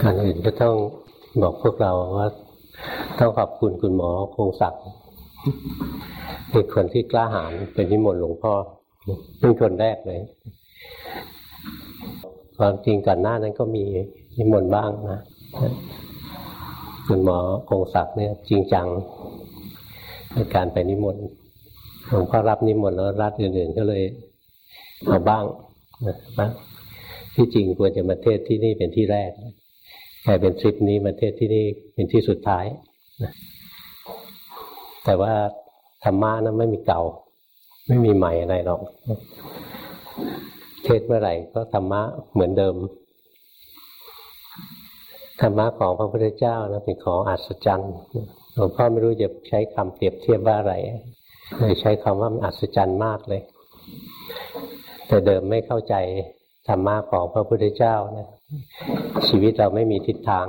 ก่อนอื่นก็ต้องบอกพวกเราว่า ต้องขอบคุณคุณหมอคงศักดิ์เป็นคนที่กล้าหาญเป็นนิมนต์หลวงพ่อเป็นคนแรกเลยความจริงก่อนหน้านั้นก็มีนิมนต์บ้างนะคุณหมอคงศักดิ์เนี่ยจริงจังในการไปนิมนต์หลวงพ่อรับนิมนต์แล้วรัฐอื่นๆก็เลยเอาบ้างนะบ้างที่จริงควรจะมาเทศที่นี่เป็นที่แรก กลายเป็นทริปนี้มาเทศที่นี่เป็นที่สุดท้ายนะแต่ว่าธรรมะนั้นไม่มีเก่า ไม่มีใหม่อะไรหรอก เทศเมื่อไหร่ก็ธรรมะเหมือนเดิมธรรมะของพระพุทธเจ้านะเป็นของอัศจรรย์หลวงพ่อไม่รู้จะใช้คำเปรียบเทียบว่าอะไรเลยใช้คำว่ามันอัศจรรย์มากเลย แต่เดิมไม่เข้าใจธรรมะของพระพุทธเจ้านะ ชีวิตเราไม่มีทิศทาง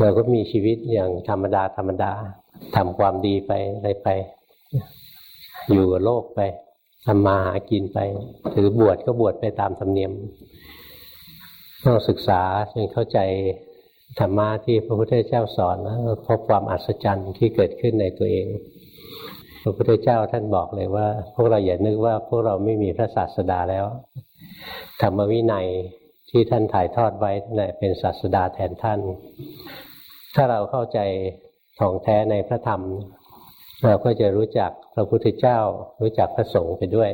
เราก็มีชีวิตอย่างธรรมดาธรรมดาทำความดีไปอะไรไป อยู่กับโลกไปทำมาหากินไป ถือบวชก็บวชไปตามธรรมเนียมต้องศึกษาจนเข้าใจธรรมะที่พระพุทธเจ้าสอนแล้วพบความอัศจรรย์ที่เกิดขึ้นในตัวเอง พระพุทธเจ้าท่านบอกเลยว่า พวกเราอย่านึกว่าพวกเราไม่มีพระศาสดาแล้ว ธรรมวินัย ที่ท่านถ่ายทอดไว้นี่เป็นศาสดาแทนท่าน ถ้าเราเข้าใจของแท้ในพระธรรม เราก็จะรู้จักพระพุทธเจ้า รู้จักพระสงฆ์ไปด้วย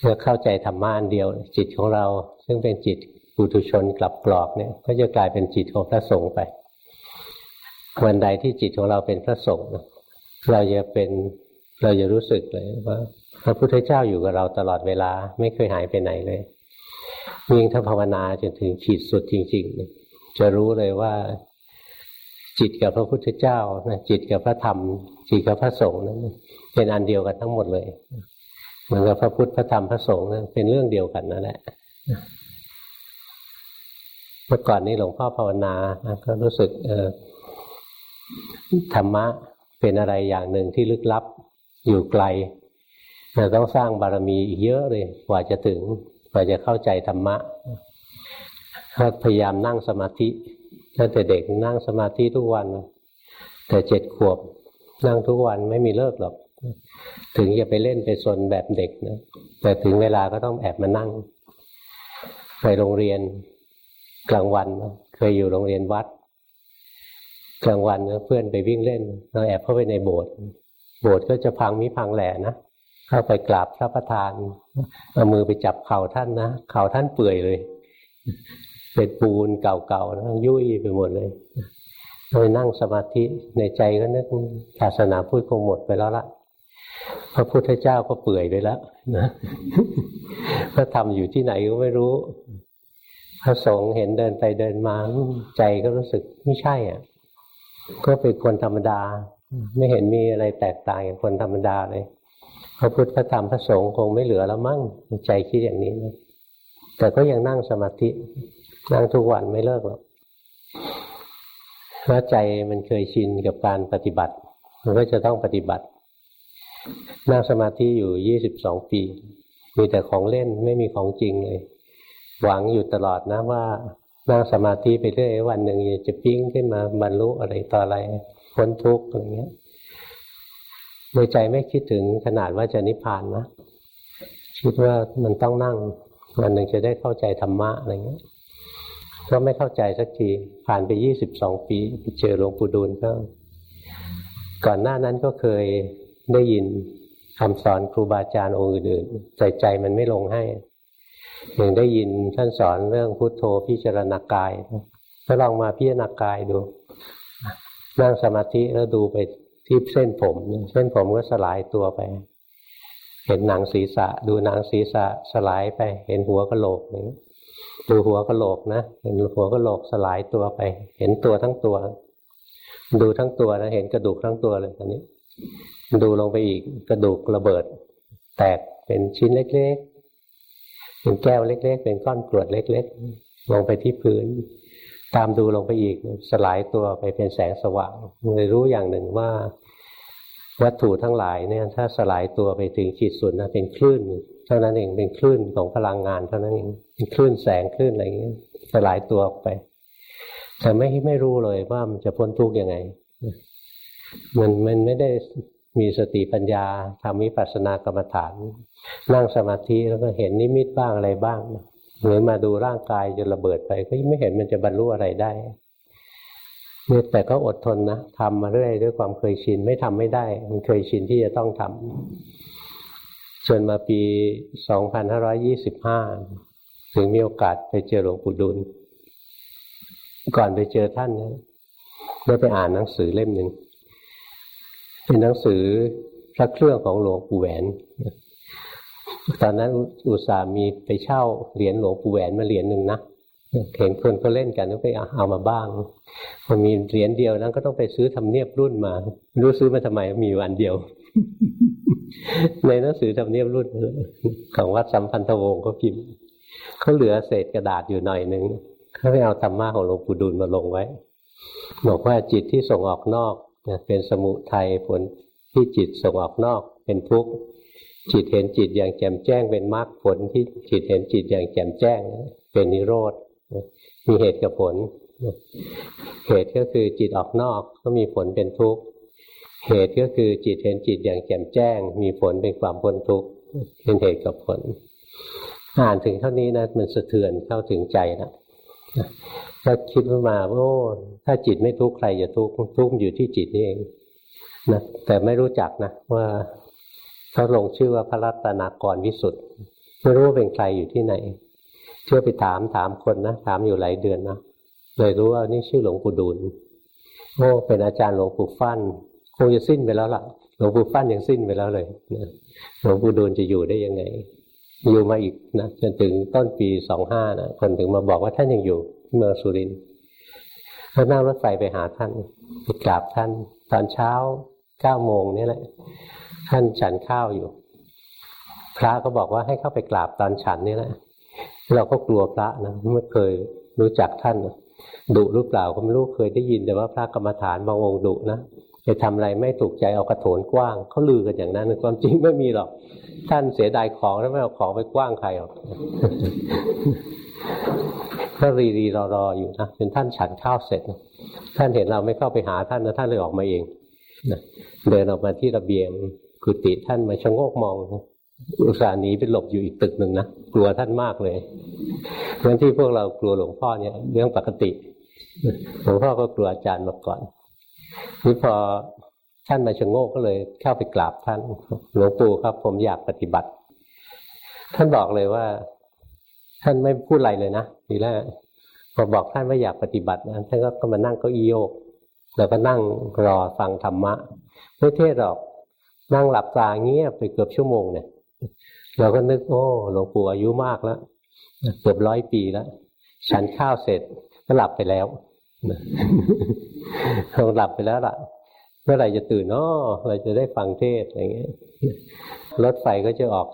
เมื่อเข้าใจธรรมะอันเดียว จิตของเรา ซึ่งเป็นจิตปุถุชนกลับกรอกเนี่ย ก็จะกลายเป็นจิตของพระสงฆ์ไปวันใดที่จิตของเราเป็นพระสงฆ์เราจะเป็นเราจะรู้สึกเลยว่าพระพุทธเจ้าอยู่กับเราตลอดเวลาไม่เคยหายไปไหนเลย ยิ่งถ้าภาวนาจนถึงขีดสุดจริง ๆ จะรู้เลยว่า จิตกับพระพุทธเจ้านะจิตกับพระธรรม จิตกับพระสงฆ์นั้นเป็นอันเดียวกันทั้งหมดเลยเหมือนกับพระพุทธพระธรรมพระสงฆ์นั้นเป็นเรื่องเดียวกันนั่นแหละเมื่อก่อนนี้หลวงพ่อภาวนาก็รู้สึกเออธรรมะเป็นอะไรอย่างหนึ่งที่ลึกลับอยู่ไกลเราต้องสร้างบารมีอีกเยอะเลยกว่าจะถึง กว่าจะเข้าใจธรรมะก็พยายามนั่งสมาธิตั้งแต่เด็กนั่งสมาธิทุกวัน แต่เจ็ดขวบนั่งทุกวันไม่มีเลิกหรอก ถึงจะไปเล่นไปสนแบบเด็กนะแต่ถึงเวลาก็ต้องแอบมานั่งไปโรงเรียนกลางวัน เคยอยู่โรงเรียนวัด กลางวันเพื่อนไปวิ่งเล่น เราแอบเข้าไปในโบสถ์โบสถ์ก็จะพังมิพังแหล่นะ เข้าไปกราบพระประธานเอามือไปจับเข่าท่านนะเข่าท่านเปื่อยเลยเป็นปูนเก่าๆนะยุ่ยไปหมดเลยไปนั่งสมาธิในใจก็นึกศาสนาพูดคงหมดไปแล้วละพระพุทธเจ้าก็เปื่อยไปแล้วนะพระธรรมอยู่ที่ไหนก็ไม่รู้ พระสงฆ์เห็นเดินไปเดินมาใจก็รู้สึกไม่ใช่อะ ก็เป็นคนธรรมดา ไม่เห็นมีอะไรแตกต่างกับคนธรรมดาเลย พระพุทธพระธรรมพระสงฆ์คงไม่เหลือแล้วมั้งใจคิดอย่างนี้นะแต่ก็ยังนั่งสมาธินั่งทุกวันไม่เลิกหรอกเพราะใจมันเคยชินกับการปฏิบัติ มันก็จะต้องปฏิบัติ นั่งสมาธิอยู่ยี่สิบสองปี มีแต่ของเล่นไม่มีของจริงเลย หวังอยู่ตลอดนะว่านั่งสมาธิไปเรื่อยวันหนึ่งจะปิ้งขึ้นมาบรรลุอะไรต่ออะไรพ้นทุกข์อะไรเงี้ย โดยใจไม่คิดถึงขนาดว่าจะนิพพานนะคิดว่ามันต้องนั่งวันหนึ่งจะได้เข้าใจธรรมะอะไรเงี้ยก็ไม่เข้าใจสักทีผ่านไปยี่สิบสองปีไปเจอหลวงปู่ดูลก็ ก่อนหน้านั้นก็เคยได้ยินคำสอนครูบาอาจารย์องค์อื่นๆใจใจมันไม่ลงให้อย่างได้ยินท่านสอนเรื่องพุทโธพิจารณากายก็ลองมาพิจารณากายดู นั่งสมาธิแล้วดูไป ที่เส้นผมเส้นผมก็สลายตัวไป เห็นหนังศีรษะ ดูหนังศีรษะสลายไป เห็นหัวกะโหลกนี้ดูหัวกะโหลกนะเห็นหัวกะโหลกสลายตัวไป เห็นตัวทั้งตัว ดูทั้งตัวนะเห็นกระดูกทั้งตัวเลยตอนนี้ ดูลงไปอีกกระดูกระเบิด แตกเป็นชิ้นเล็กๆเป็นแก้วเล็ก ๆ เป็นก้อนกรวดเล็ก ๆ ลงไปที่พื้น ตามดูลงไปอีกสลายตัวไปเป็นแสงสว่างเลยรู้อย่างหนึ่งว่า วัตถุทั้งหลายเนี่ยถ้าสลายตัวไปถึงขีดสุดนะเป็นคลื่นเท่านั้นเองเป็นคลื่นของพลังงานเท่านั้นเองเป็นคลื่นแสงคลื่นอะไรอย่างเงี้ยสลายตัวออกไป แต่ไม่ไม่รู้เลยว่ามันจะพ้นทุกข์ยังไง มันมันไม่ได้มีสติปัญญาทำวิปัสสนากรรมฐาน นั่งสมาธิแล้วก็เห็นนิมิตบ้างอะไรบ้าง หรือมาดูร่างกายจะระเบิดไปก็ไม่เห็นมันจะบรรลุอะไรได้เนี่ยแต่ก็อดทนนะทำมาเรื่อยด้วยความเคยชินไม่ทำไม่ได้ มันเคยชินที่จะต้องทำจนมาปี2525ถึงมีโอกาสไปเจอหลวงปู่ดุล ก่อนไปเจอท่านได้ไปอ่านหนังสือเล่มหนึ่งเป็นหนังสือพระเครื่องของหลวงปู่แหวน ตอนนั้นอุตส่าห์มีไปเช่าเหรียญหลวงปู่แหวนมาเหรียญหนึ่งนะเห็นคนก็เล่นกันก็ไปเอามาบ้างพอมีเหรียญเดียวนั้นก็ต้องไปซื้อทำเนียบรุ่นมา รู้ซื้อมาทำไมมีวันเดียว ในหนังสือทำเนียบรุ่นของวัดสัมพันธวงศ์ก็พิมพ์เขาเหลือเศษกระดาษอยู่หน่อยหนึ่งเขาไปเอาธรรมะของหลวงปู่ดูลมาลงไว้บอกว่าจิตที่ส่งออกนอกเป็นสมุทัยผลที่จิตส่งออกนอกเป็นทุกข์ จิตเห็นจิตอย่างแจ่มแจ้งเป็นมรรคผลที่จิตเห็นจิตอย่างแจ่มแจ้ง เป็นนิโรธมีเหตุกับผล เหตุก็คือจิตออกนอกก็มีผลเป็นทุกข์เหตุก็คือจิตเห็นจิตอย่างแจ่มแจ้ง มีผลเป็นความพ้นทุกข์เป็นเหตุกับผลอ่านถึงเท่านี้นะมันสะเทือนเข้าถึงใจนะถ้าคิดมาโอ้ถ้าจิตไม่ทุกข์ใครจะทุกข์ทุกข์อยู่ที่จิตนี่เองนะแต่ไม่รู้จักนะว่า เขาลงชื่อว่าพระรัตนากรวิสุทธ์ไม่รู้ว่าเป็นใครอยู่ที่ไหน เชื่อไปถามถามคนนะถามอยู่หลายเดือนนะเลยรู้ว่านี่ชื่อหลวงปู่ดูลโอ้เป็นอาจารย์หลวงปู่ฟั่นคงจะสิ้นไปแล้วล่ะหลวงปู่ฟั่นยังสิ้นไปแล้วเลยหลวงปู่ดูลจะอยู่ได้ยังไง อยู่มาอีกนะจนถึงต้นปีสองห้านะคนถึงมาบอกว่าท่านยังอยู่เมืองสุรินทร์แล้วนั่งรถไฟไปหาท่านไปกราบท่าน ตอนเช้าเก้าโมงนี่แหละ ท่านฉันข้าวอยู่ พระก็บอกว่าให้เข้าไปกราบตอนฉันนี่แหละเราก็กลัวพระนะไม่เคยรู้จักท่านดุหรือเปล่าก็ไม่รู้เคยได้ยินแต่ว่าพระกรรมฐานบางองค์ดุนะไปทำอะไรไม่ถูกใจเอากระโถนกว้างเขาลือกันอย่างนั้นความจริงไม่มีหรอก ท่านเสียดายของแล้วไม่เอาของไปกว้างใครหรอกก็รีรีรอรออยู่นะจนท่านฉันข้าวเสร็จ ท่านเห็นเราไม่เข้าไปหาท่านนะท่านเลยออกมาเองเดินออกมาที่ระเบียง กุฏิท่านมาชะโงกมองอุตส่าห์หนีไปหลบอยู่อีกตึกหนึ่งนะกลัวท่านมากเลยเพรื่องที่พวกเรากลัวหลวงพ่อเนี่ยเรื่องปกติหลวงพ่อก็กลัวอาจารย์มาก่อนนี่พอท่านมาชะโงกก็เลยเข้าไปกราบท่านหลวงปู่ครับ ผมอยากปฏิบัติ ท่านบอกเลยว่า ท่านไม่พูดอะไรเลยนะทีแรกพอบอกท่านว่าอยากปฏิบัตินะท่านก็มานั่งเก้าอี้โยก แล้วก็นั่งรอฟังธรรมะไม่เทศหรอก นั่งหลับตาเงียบไปเกือบชั่วโมงเนี่ยเราก็นึกโอ้หลวงปู่อายุมากแล้วเกือบร้อยปีแล้วฉันข้าวเสร็จก็หลับไปแล้วคงหลับไปแล้วล่ะ เมื่อไหร่จะตื่นอ๋อเราจะได้ฟังเทศอะไรเงี้ยรถไฟก็จะออก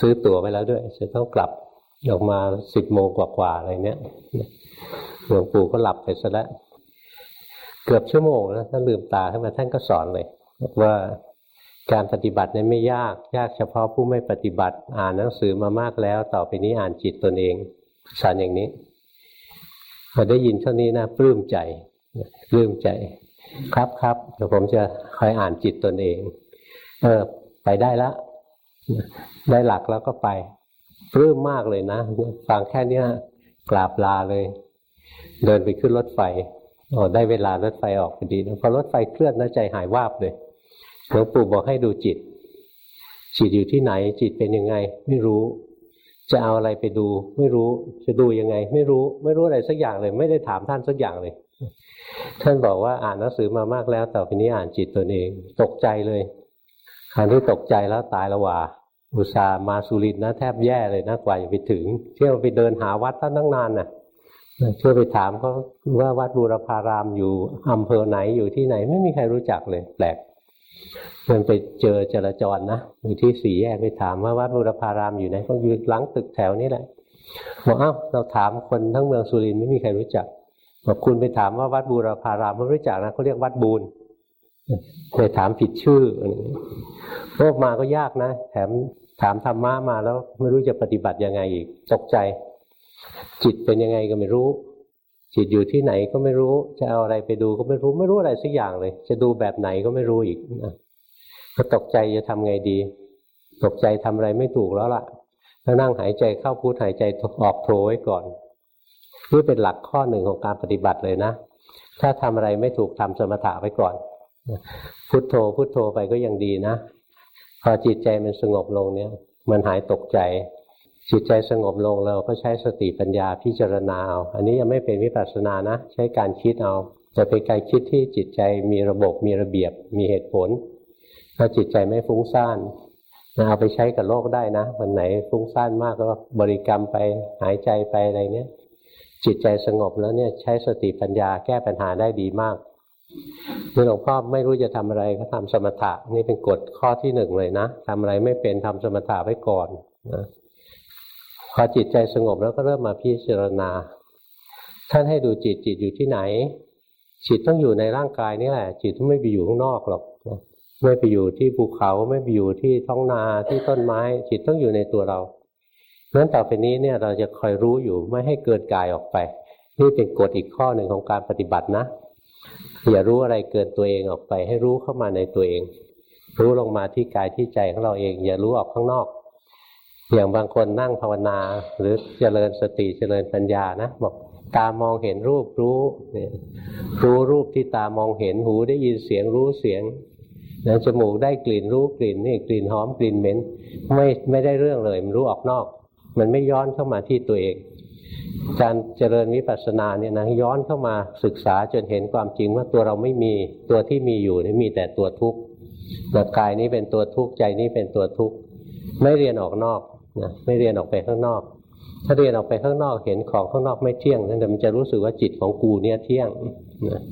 ซื้อตั๋วไปแล้วด้วย จะต้องกลับออกมาสิบโมงกว่าๆอะไรเนี้ยหลวงปู่ก็หลับไปซะแล้ว เกือบชั่วโมงแล้วท่านลืมตาขึ้นมาท่านก็สอนเลยว่า การปฏิบัตินั้นไม่ยากยากเฉพาะผู้ไม่ปฏิบัติ อ่านหนังสือมามากแล้ว ต่อไปนี้อ่านจิตตนเองสอนอย่างนี้พอได้ยินเท่านี้นะปลื้มใจปลื้มใจ ครับครับเดี๋ยวผมจะคอยอ่านจิตตนเอง เออ ไปได้แล้วได้หลักแล้วก็ไปปลื้มมากเลยนะฟังแค่นี้กราบลาเลย เดินไปขึ้นรถไฟโอ้ได้เวลารถไฟออกพอดีพอรถไฟเคลื่อนนะใจหายวาบเลย หลวงปู่บอกให้ดูจิต จิตอยู่ที่ไหน จิตเป็นยังไง ไม่รู้ จะเอาอะไรไปดู ไม่รู้ จะดูยังไง ไม่รู้ ไม่รู้อะไรสักอย่างเลย ไม่ได้ถามท่านสักอย่างเลย ท่านบอกว่าอ่านหนังสือมามากแล้วต่อไปนี้อ่านจิตตนเอง ตกใจเลยคราวนี้ตกใจแล้วตายละว่าอุตส่าห์มาสุรินนะแทบแย่เลยนะกว่าจะไปถึง เที่ยวไปเดินหาวัดตั้งตั้งนานน่ะเชื่อไปถามเขาว่าวัดบูรพารามอยู่อำเภอไหนอยู่ที่ไหน ไม่มีใครรู้จักเลย แปลก มันไปเจอจราจรนะอยู่ที่สี่แยกไปถามว่าวัดบูรพารามอยู่ไหนก็อยู่หลังตึกแถวนี้แหละบอกอ้าวเราถามคนทั้งเมืองสุรินไม่มีใครรู้จักบอกคุณไปถามว่าวัดบูรพารามไม่รู้จักนะเขาเรียกวัดบูรไปถามผิดชื่อพวกมาก็ยากนะ แถมถามธรรมะมาแล้วไม่รู้จะปฏิบัติยังไงอีกตกใจ จิตเป็นยังไงก็ไม่รู้ จิตอยู่ที่ไหนก็ไม่รู้ จะเอาอะไรไปดูก็ไม่รู้ไม่รู้อะไรสักอย่างเลย จะดูแบบไหนก็ไม่รู้อีกก็ตกใจจะทำไงดี ตกใจทำอะไรไม่ถูกแล้วล่ะแล้วนั่งหายใจเข้าพูดหายใจออกโทไว้ก่อนนี่เป็นหลักข้อหนึ่งของการปฏิบัติเลยนะ ถ้าทำอะไรไม่ถูกทำสมถะไว้ก่อน พุทโธพุทโธไปก็ยังดีนะ พอจิตใจมันสงบลงเนี่ย มันหายตกใจ จิตใจสงบลงเราก็ใช้สติปัญญาพิจารณาเอาอันนี้ยังไม่เป็นวิปัสสนานะ ใช้การคิดเอาจะเป็นการคิดที่จิตใจมีระบบมีระเบียบมีเหตุผล ถ้าจิตใจไม่ฟุ้งซ่านเอาไปใช้กับโลกได้นะวันไหนฟุ้งซ่านมากก็บริกรรมไปหายใจไปอะไรเนี้ยจิตใจสงบแล้วเนี่ยใช้สติปัญญาแก้ปัญหาได้ดีมากนี่หลวงพ่อไม่รู้จะทำอะไรก็ทำสมถะนี่เป็นกฎข้อที่หนึ่งเลยนะทำอะไรไม่เป็นทำสมถะไว้ก่อนนะ พอจิตใจสงบแล้วก็เริ่มมาพิจารณา ท่านให้ดูจิตจิตอยู่ที่ไหน จิตต้องอยู่ในร่างกายนี่แหละ จิตไม่ไปอยู่ข้างนอกหรอกไม่ไปอยู่ที่ภูเขาไม่ไปอยู่ที่ท้องนาที่ต้นไม้ จิตต้องอยู่ในตัวเราเพราะฉะนั้นต่อไปนี้เนี่ยเราจะคอยรู้อยู่ไม่ให้เกินกายออกไป นี่เป็นกฎอีกข้อหนึ่งของการปฏิบัตินะ อย่ารู้อะไรเกินตัวเองออกไป ให้รู้เข้ามาในตัวเอง รู้ลงมาที่กายที่ใจของเราเอง อย่ารู้ออกข้างนอก อย่างบางคนนั่งภาวนา หรือเจริญสติเจริญปัญญานะบอกตามองเห็นรูปรู้เนี่ยรู้รูปที่ตามองเห็นหูได้ยินเสียงรู้เสียงนะจมูกได้กลิ่นรู้กลิ่นนี่กลิ่นหอมกลิ่นเหม็นไม่ไม่ได้เรื่องเลย มันรู้ออกนอก มันไม่ย้อนเข้ามาที่ตัวเอง การเจริญวิปัสสนาเนี่ยนะย้อนเข้ามาศึกษาจนเห็นความจริงว่าตัวเราไม่มีตัวที่มีอยู่นี่มีแต่ตัวทุกข์กายนี้เป็นตัวทุกข์ใจนี้เป็นตัวทุกข์ไม่เรียนออกนอก นะไม่เรียนออกไปข้างนอก ถ้าเรียนออกไปข้างนอกเห็นของข้างนอกไม่เที่ยงนั่นแต่มันจะรู้สึกว่าจิตของกูเนี่ยเที่ยงนะ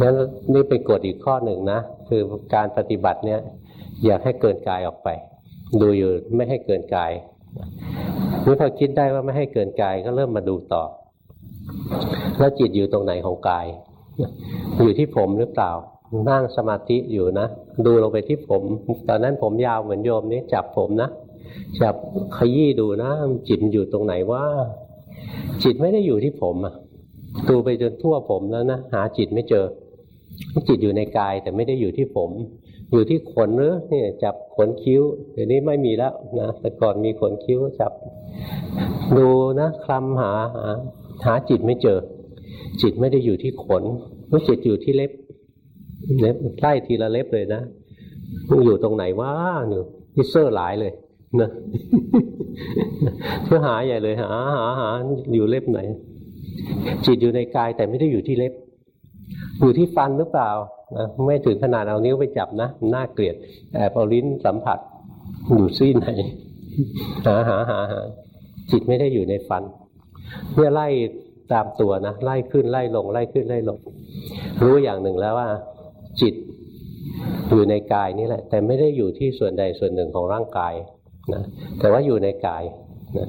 นั้นนี่เป็นกฎอีกข้อหนึ่งนะคือการปฏิบัติเนี่ยอยากให้เกินกายออกไป ดูอยู่ไม่ให้เกินกายนี่พอคิดได้ว่าไม่ให้เกินกายก็เริ่มมาดูต่อ แล้วจิตอยู่ตรงไหนของกาย อยู่ที่ผมหรือเปล่านั่งสมาธิอยู่นะ ดูลงไปที่ผม ตอนนั้นผมยาวเหมือนโยมนี่จับผมนะ จับขยี้ดูนะจิตอยู่ตรงไหนว่า จิตไม่ได้อยู่ที่ผมอะดูไปจนทั่วผมแล้วนะหาจิตไม่เจอ จิตอยู่ในกายแต่ไม่ได้อยู่ที่ผม อยู่ที่ขนหรือเนี่ยจับขนคิ้วเดี๋ยวนี้ไม่มีแล้วนะแต่ก่อนมีขนคิ้วจับ ดูนะคลำหาหาหาจิตไม่เจอ จิตไม่ได้อยู่ที่ขนว่าจิตอยู่ที่เล็บเล็บไล่ทีละเล็บเลยนะมันอยู่ตรงไหนวะอยู่นี่เซอร์หลายเลย นะเพื่อหาใหญ่เลยหาหาหาอยู่เล็บไหน จิตอยู่ในกายแต่ไม่ได้อยู่ที่เล็บ อยู่ที่ฟันหรือเปล่านะไม่ถึงขนาดเอานิ้วไปจับนะน่าเกลียดแอบเอาลิ้นสัมผัสอยู่ซี่ไหนหาหาหาหาจิตไม่ได้อยู่ในฟันเมื่อไล่ตามตัวนะไล่ขึ้นไล่ลง ไล่ขึ้นไล่ลง รู้อย่างหนึ่งแล้วว่า จิตอยู่ในกายนี่แหละ แต่ไม่ได้อยู่ที่ส่วนใดส่วนหนึ่งของร่างกาย นะแต่ว่าอยู่ในกายนะ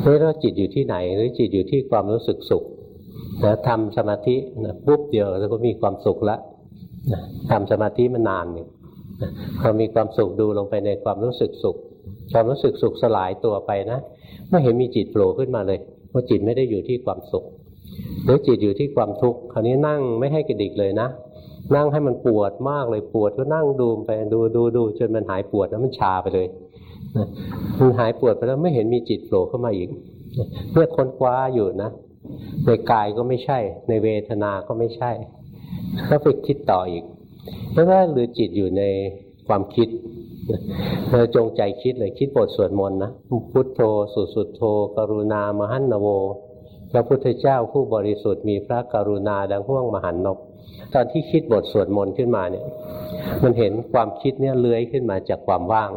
ไม่รู้จิตอยู่ที่ไหน หรือจิตอยู่ที่ความรู้สึกสุขนะทำสมาธินะปุ๊บเดียวแล้วก็มีความสุขแล้วทำสมาธิมานานเนี่ยพอมีความสุขดูลงไปในความรู้สึกสุข ความรู้สึกสุขสลายตัวไปนะไม่เห็นมีจิตโผล่ขึ้นมาเลยว่าจิตไม่ได้อยู่ที่ความสุขหรือจิตอยู่ที่ความทุกข์คราวนี้นั่งไม่ให้กระดิกเลยนะ นั่งให้มันปวดมากเลยปวดก็นั่งดูไปดูดูดูจนมันหายปวดแล้วมันชาไปเลย มันหายปวดไปแล้วไม่เห็นมีจิตโผล่เข้ามาอีกเมื่อค้นคว้าอยู่นะในกายก็ไม่ใช่ ในเวทนาก็ไม่ใช่ก็ไปคิดต่ออีกแล้วว่าหรือจิตอยู่ในความคิดเราจงใจคิดเลยคิดบทสวดมนต์นะพุทโธสุสุโธ กรุณามหันนโวพระพุทธเจ้าผู้บริสุทธิ์มีพระกรุณาดังห่วงมหันนกตอนที่คิดบทสวดมนต์ขึ้นมาเนี่ย มันเห็นความคิดเนี่ยเลื้อยขึ้นมาจากความว่าง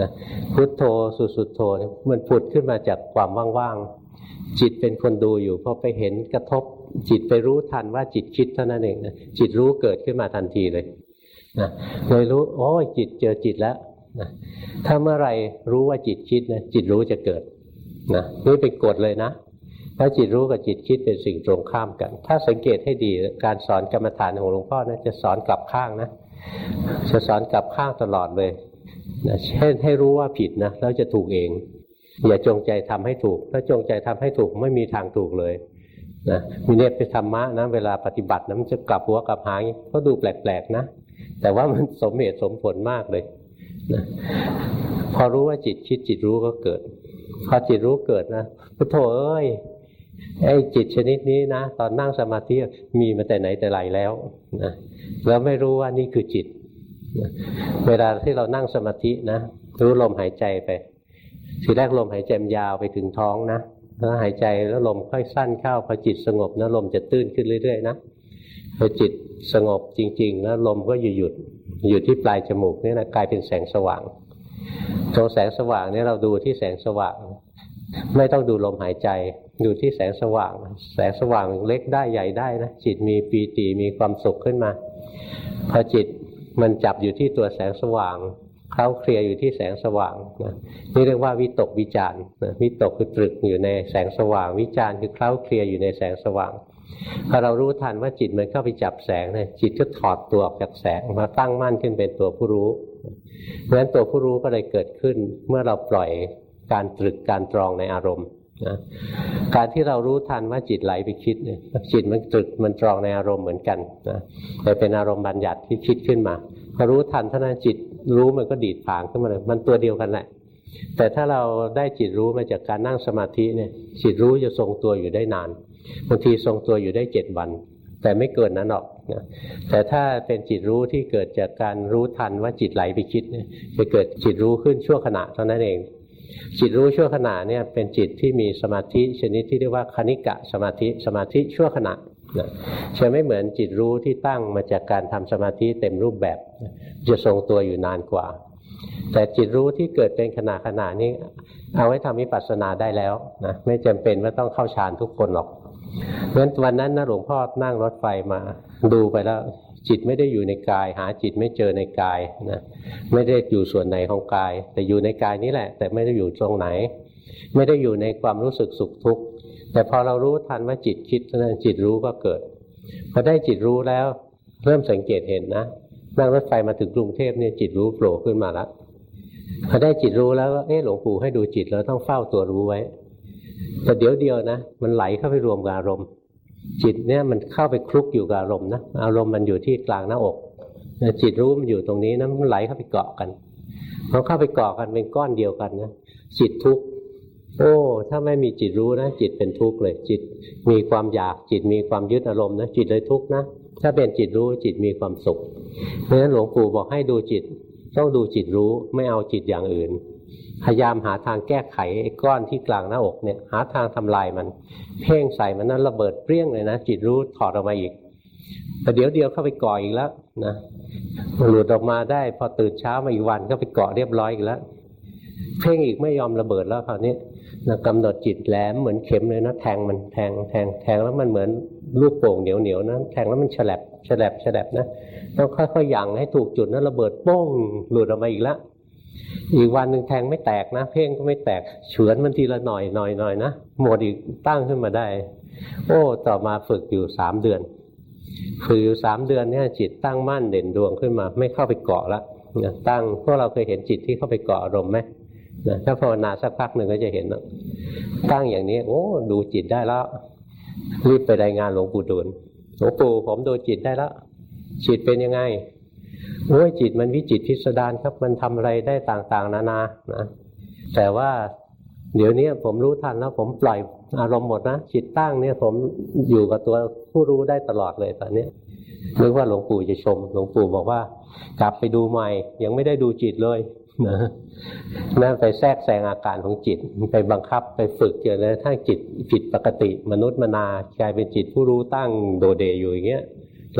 นะพุทโธสุสุโธเนี่ยมันผุดขึ้นมาจากความว่างๆจิตเป็นคนดูอยู่พอไปเห็นกระทบ จิตไปรู้ทันว่าจิตคิดเท่านั้นเองนะจิตรู้เกิดขึ้นมาทันทีเลยนะเลยรู้โอ้จิตเจอจิตแล้วนะถ้าเมื่อไรรู้ว่าจิตคิดนะจิตรู้จะเกิดนะนี่เป็นกฎเลยนะถ้าจิตรู้กับจิตคิดเป็นสิ่งตรงข้ามกัน ถ้าสังเกตให้ดีการสอนกรรมฐานของหลวงพ่อนะจะสอนกลับข้างนะ จะสอนกลับข้างตลอดเลย เช่นให้รู้ว่าผิดนะแล้วจะถูกเอง อย่าจงใจทำให้ถูก ถ้าจงใจทำให้ถูกไม่มีทางถูกเลยนะมีเนี่ยไปธรรมะนะเวลาปฏิบัตินะมันจะกลับหัวกลับหางก็ดูแปลกๆนะแต่ว่ามันสมเหตุสมผลมากเลยนะพอรู้ว่าจิตคิดจิตรู้ก็เกิด พอจิตรู้เกิดนะพุทโธเอ้ยไอ้จิตชนิดนี้นะ ตอนนั่งสมาธิมีมาแต่ไหนแต่ไรแล้วนะแล้วไม่รู้ว่านี่คือจิต เวลาที่เรานั่งสมาธินะรู้ลมหายใจไปทีแรกลมหายใจยาวไปถึงท้องนะแล้วหายใจแล้วลมค่อยสั้นเข้าพอจิตสงบนะลมจะตื้นขึ้นเรื่อยๆนะพอจิตสงบจริง ๆ แล้วลมก็หยุดหยุดอยู่ที่ปลายจมูกนี่นะกลายเป็นแสงสว่างตรงแสงสว่างนี่เราดูที่แสงสว่าง ไม่ต้องดูลมหายใจ ดูที่แสงสว่าง แสงสว่างเล็กได้ใหญ่ได้นะจิตมีปีติมีความสุขขึ้นมาพอจิต มันจับอยู่ที่ตัวแสงสว่างเคล้าเคลียอยู่ที่แสงสว่างนะนี่เรียกว่าวิตกวิจารนะวิตกคือตรึกอยู่ในแสงสว่าง วิจารคือเคล้าเคลียอยู่ในแสงสว่างพอเรารู้ทันว่าจิตมันเข้าไปจับแสงเนี่ยจิตก็ถอดตัวออกจากแสงมาตั้งมั่นขึ้นเป็นตัวผู้รู้เพราะฉะนั้นตัวผู้รู้ก็เลยเกิดขึ้น เมื่อเราปล่อยการตรึกการตรองในอารมณ์ นะการที่เรารู้ทันว่าจิตไหลไปคิดเนี่ยจิตมันตรึกมันตรองในอารมณ์เหมือนกันนะแต่เป็นอารมณ์บัญญัติที่คิดขึ้นมาพอรู้ทันเท่านั้นจิตรู้มันก็ดีดผางขึ้นมาเลยมันตัวเดียวกันแหละแต่ถ้าเราได้จิตรู้มาจากการนั่งสมาธิเนี่ยจิตรู้จะทรงตัวอยู่ได้นานบางทีทรงตัวอยู่ได้เจ็ดวัน แต่ไม่เกินนั้นหรอกนะแต่ถ้าเป็นจิตรู้ที่เกิดจากการรู้ทันว่าจิตไหลไปคิดเนี่ยจะเกิดจิตรู้ขึ้นชั่วขณะเท่านั้นเอง จิตรู้ชั่วขณะเนี่ยเป็นจิตที่มีสมาธิชนิดที่เรียกว่าคณิกะสมาธิสมาธิชั่วขณะนะจะไม่เหมือนจิตรู้ที่ตั้งมาจากการทำสมาธิเต็มรูปแบบ จะทรงตัวอยู่นานกว่า แต่จิตรู้ที่เกิดเป็นขณะขณะนี้ เอาไว้ทำวิปัสสนาได้แล้วนะไม่จำเป็นว่าต้องเข้าฌานทุกคนหรอกเพราะฉะนั้นวันนั้นนะหลวงพ่อนั่งรถไฟมาดูไปแล้ว จิตไม่ได้อยู่ในกาย หาจิตไม่เจอในกายนะไม่ได้อยู่ส่วนไหนของกาย แต่อยู่ในกายนี้แหละ แต่ไม่ได้อยู่ตรงไหน ไม่ได้อยู่ในความรู้สึกสุขทุกข์แต่พอเรารู้ทันว่าจิตคิดนั้นจิตรู้ก็เกิดพอได้จิตรู้แล้วเริ่มสังเกตเห็นนะนั่งรถไฟมาถึงกรุงเทพเนี่ยจิตรู้โผล่ขึ้นมาแล้วพอได้จิตรู้แล้วเอ๊ะหลวงปู่ให้ดูจิตเราต้องเฝ้าตัวรู้ไว้แต่เดี๋ยวเดียวนะ มันไหลเข้าไปรวมกับอารมณ์ จิตเนี่ยมันเข้าไปคลุกอยู่กับอารมณ์นะอารมณ์มันอยู่ที่กลางหน้าอกจิตรู้มันอยู่ตรงนี้นะมันไหลเข้าไปเกาะกันพอเข้าไปเกาะกันเป็นก้อนเดียวกันนะจิตทุกข์โอ้ถ้าไม่มีจิตรู้นะจิตเป็นทุกข์เลย จิตมีความอยากจิตมีความยึดอารมณ์นะจิตเลยทุกข์นะถ้าเป็นจิตรู้จิตมีความสุข เพราะฉะนั้นหลวงปู่บอกให้ดูจิต ต้องดูจิตรู้ไม่เอาจิตอย่างอื่น พยายามหาทางแก้ไขไอ้ก้อนที่กลางหน้าอกเนี่ย หาทางทำลายมัน เพ่งใส่มันนั้นระเบิดเปรี้ยงเลยนะจิตรู้ถอดออกมาอีกแต่เดี๋ยวเดียวเข้าไปก่ออีกแล้วนะหลุดออกมาได้ พอตื่นเช้ามาอีกวันก็ไปเกาะเรียบร้อยอีกแล้วเพ่งอีกไม่ยอมระเบิดแล้วคราวนี้นะกำหนดจิตแหลมเหมือนเข็มเลยนะแทงมันแทงแทงแทงแล้วมันเหมือนลูกโป่งเหนียวเหนียวนะแทงแล้วมันฉลับฉลับฉลับนะต้องค่อยๆยั่งให้ถูกจุดนะระเบิดโป้งหลุดออกมาอีกแล้ว อีกวันหนึ่งแทงไม่แตกนะ เพ่งก็ไม่แตกเฉือนมันทีละหน่อยหน่อยหน่อยนะหมดอีกตั้งขึ้นมาได้ โอ้ต่อมาฝึกอยู่สามเดือน ฝึกอยู่สามเดือนเนี่ยจิตตั้งมั่นเด่นดวงขึ้นมา ไม่เข้าไปเกาะละตั้งพวกเราเคยเห็นจิตที่เข้าไปเกาะอารมณ์ไหมนะถ้าภาวนาสักพักหนึ่งก็จะเห็นตั้งอย่างนี้ โอ้ ดูจิตได้แล้วรีบไปรายงานหลวงปู่ดูลหลวงปู่ผมดูจิตได้แล้วจิตเป็นยังไง โอ้ยจิตมันวิจิตพิสดารครับ มันทำอะไรได้ต่างๆ นานานะแต่ว่าเดี๋ยวนี้ผมรู้ทันแล้วผมปล่อยอารมณ์หมดนะจิตตั้งเนี่ยผมอยู่กับตัวผู้รู้ได้ตลอดเลยตอนนี้นึกว่าหลวงปู่จะชม หลวงปู่บอกว่า กลับไปดูใหม่ ยังไม่ได้ดูจิตเลยนะนั่นไปแทรกแซงอาการของจิต ไปบังคับไปฝึกจนกระทั่งจิตผิดปกติ มนุษย์มนากลายเป็นจิตผู้รู้ตั้งโดเดอยู่อย่างเงี้ย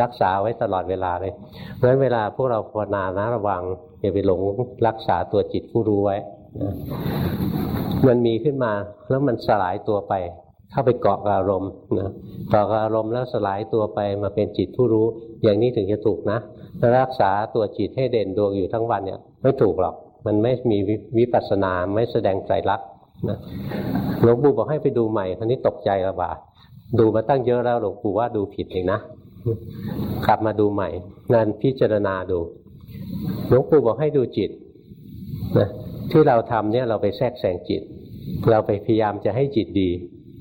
รักษาไว้ตลอดเวลาเลย เพราะฉะนั้นเวลาพวกเราภาวนานะระวังอย่าไปหลงรักษาตัวจิตผู้รู้ไว้นะมันมีขึ้นมาแล้วมันสลายตัวไป เข้าไปเกาะอารมณ์นะเกาะอารมณ์แล้วสลายตัวไปมาเป็นจิตผู้รู้ อย่างนี้ถึงจะถูกนะถ้ารักษาตัวจิตให้เด่นดวงอยู่ทั้งวันเนี่ย ไม่ถูกหรอกมันไม่มีวิปัสสนาไม่แสดงใจรักนะหลวงปู่บอกให้ไปดูใหม่ท่านี้ตกใจระบาดดูมาตั้งเยอะแล้วหลวงปู่ว่าดูผิดเองนะ กลับมาดูใหม่งานพิจารณาดูหลวงปู่บอกให้ดูจิตนะที่เราทำเนี่ยเราไปแทรกแซงจิต เราไปพยายามจะให้จิตดี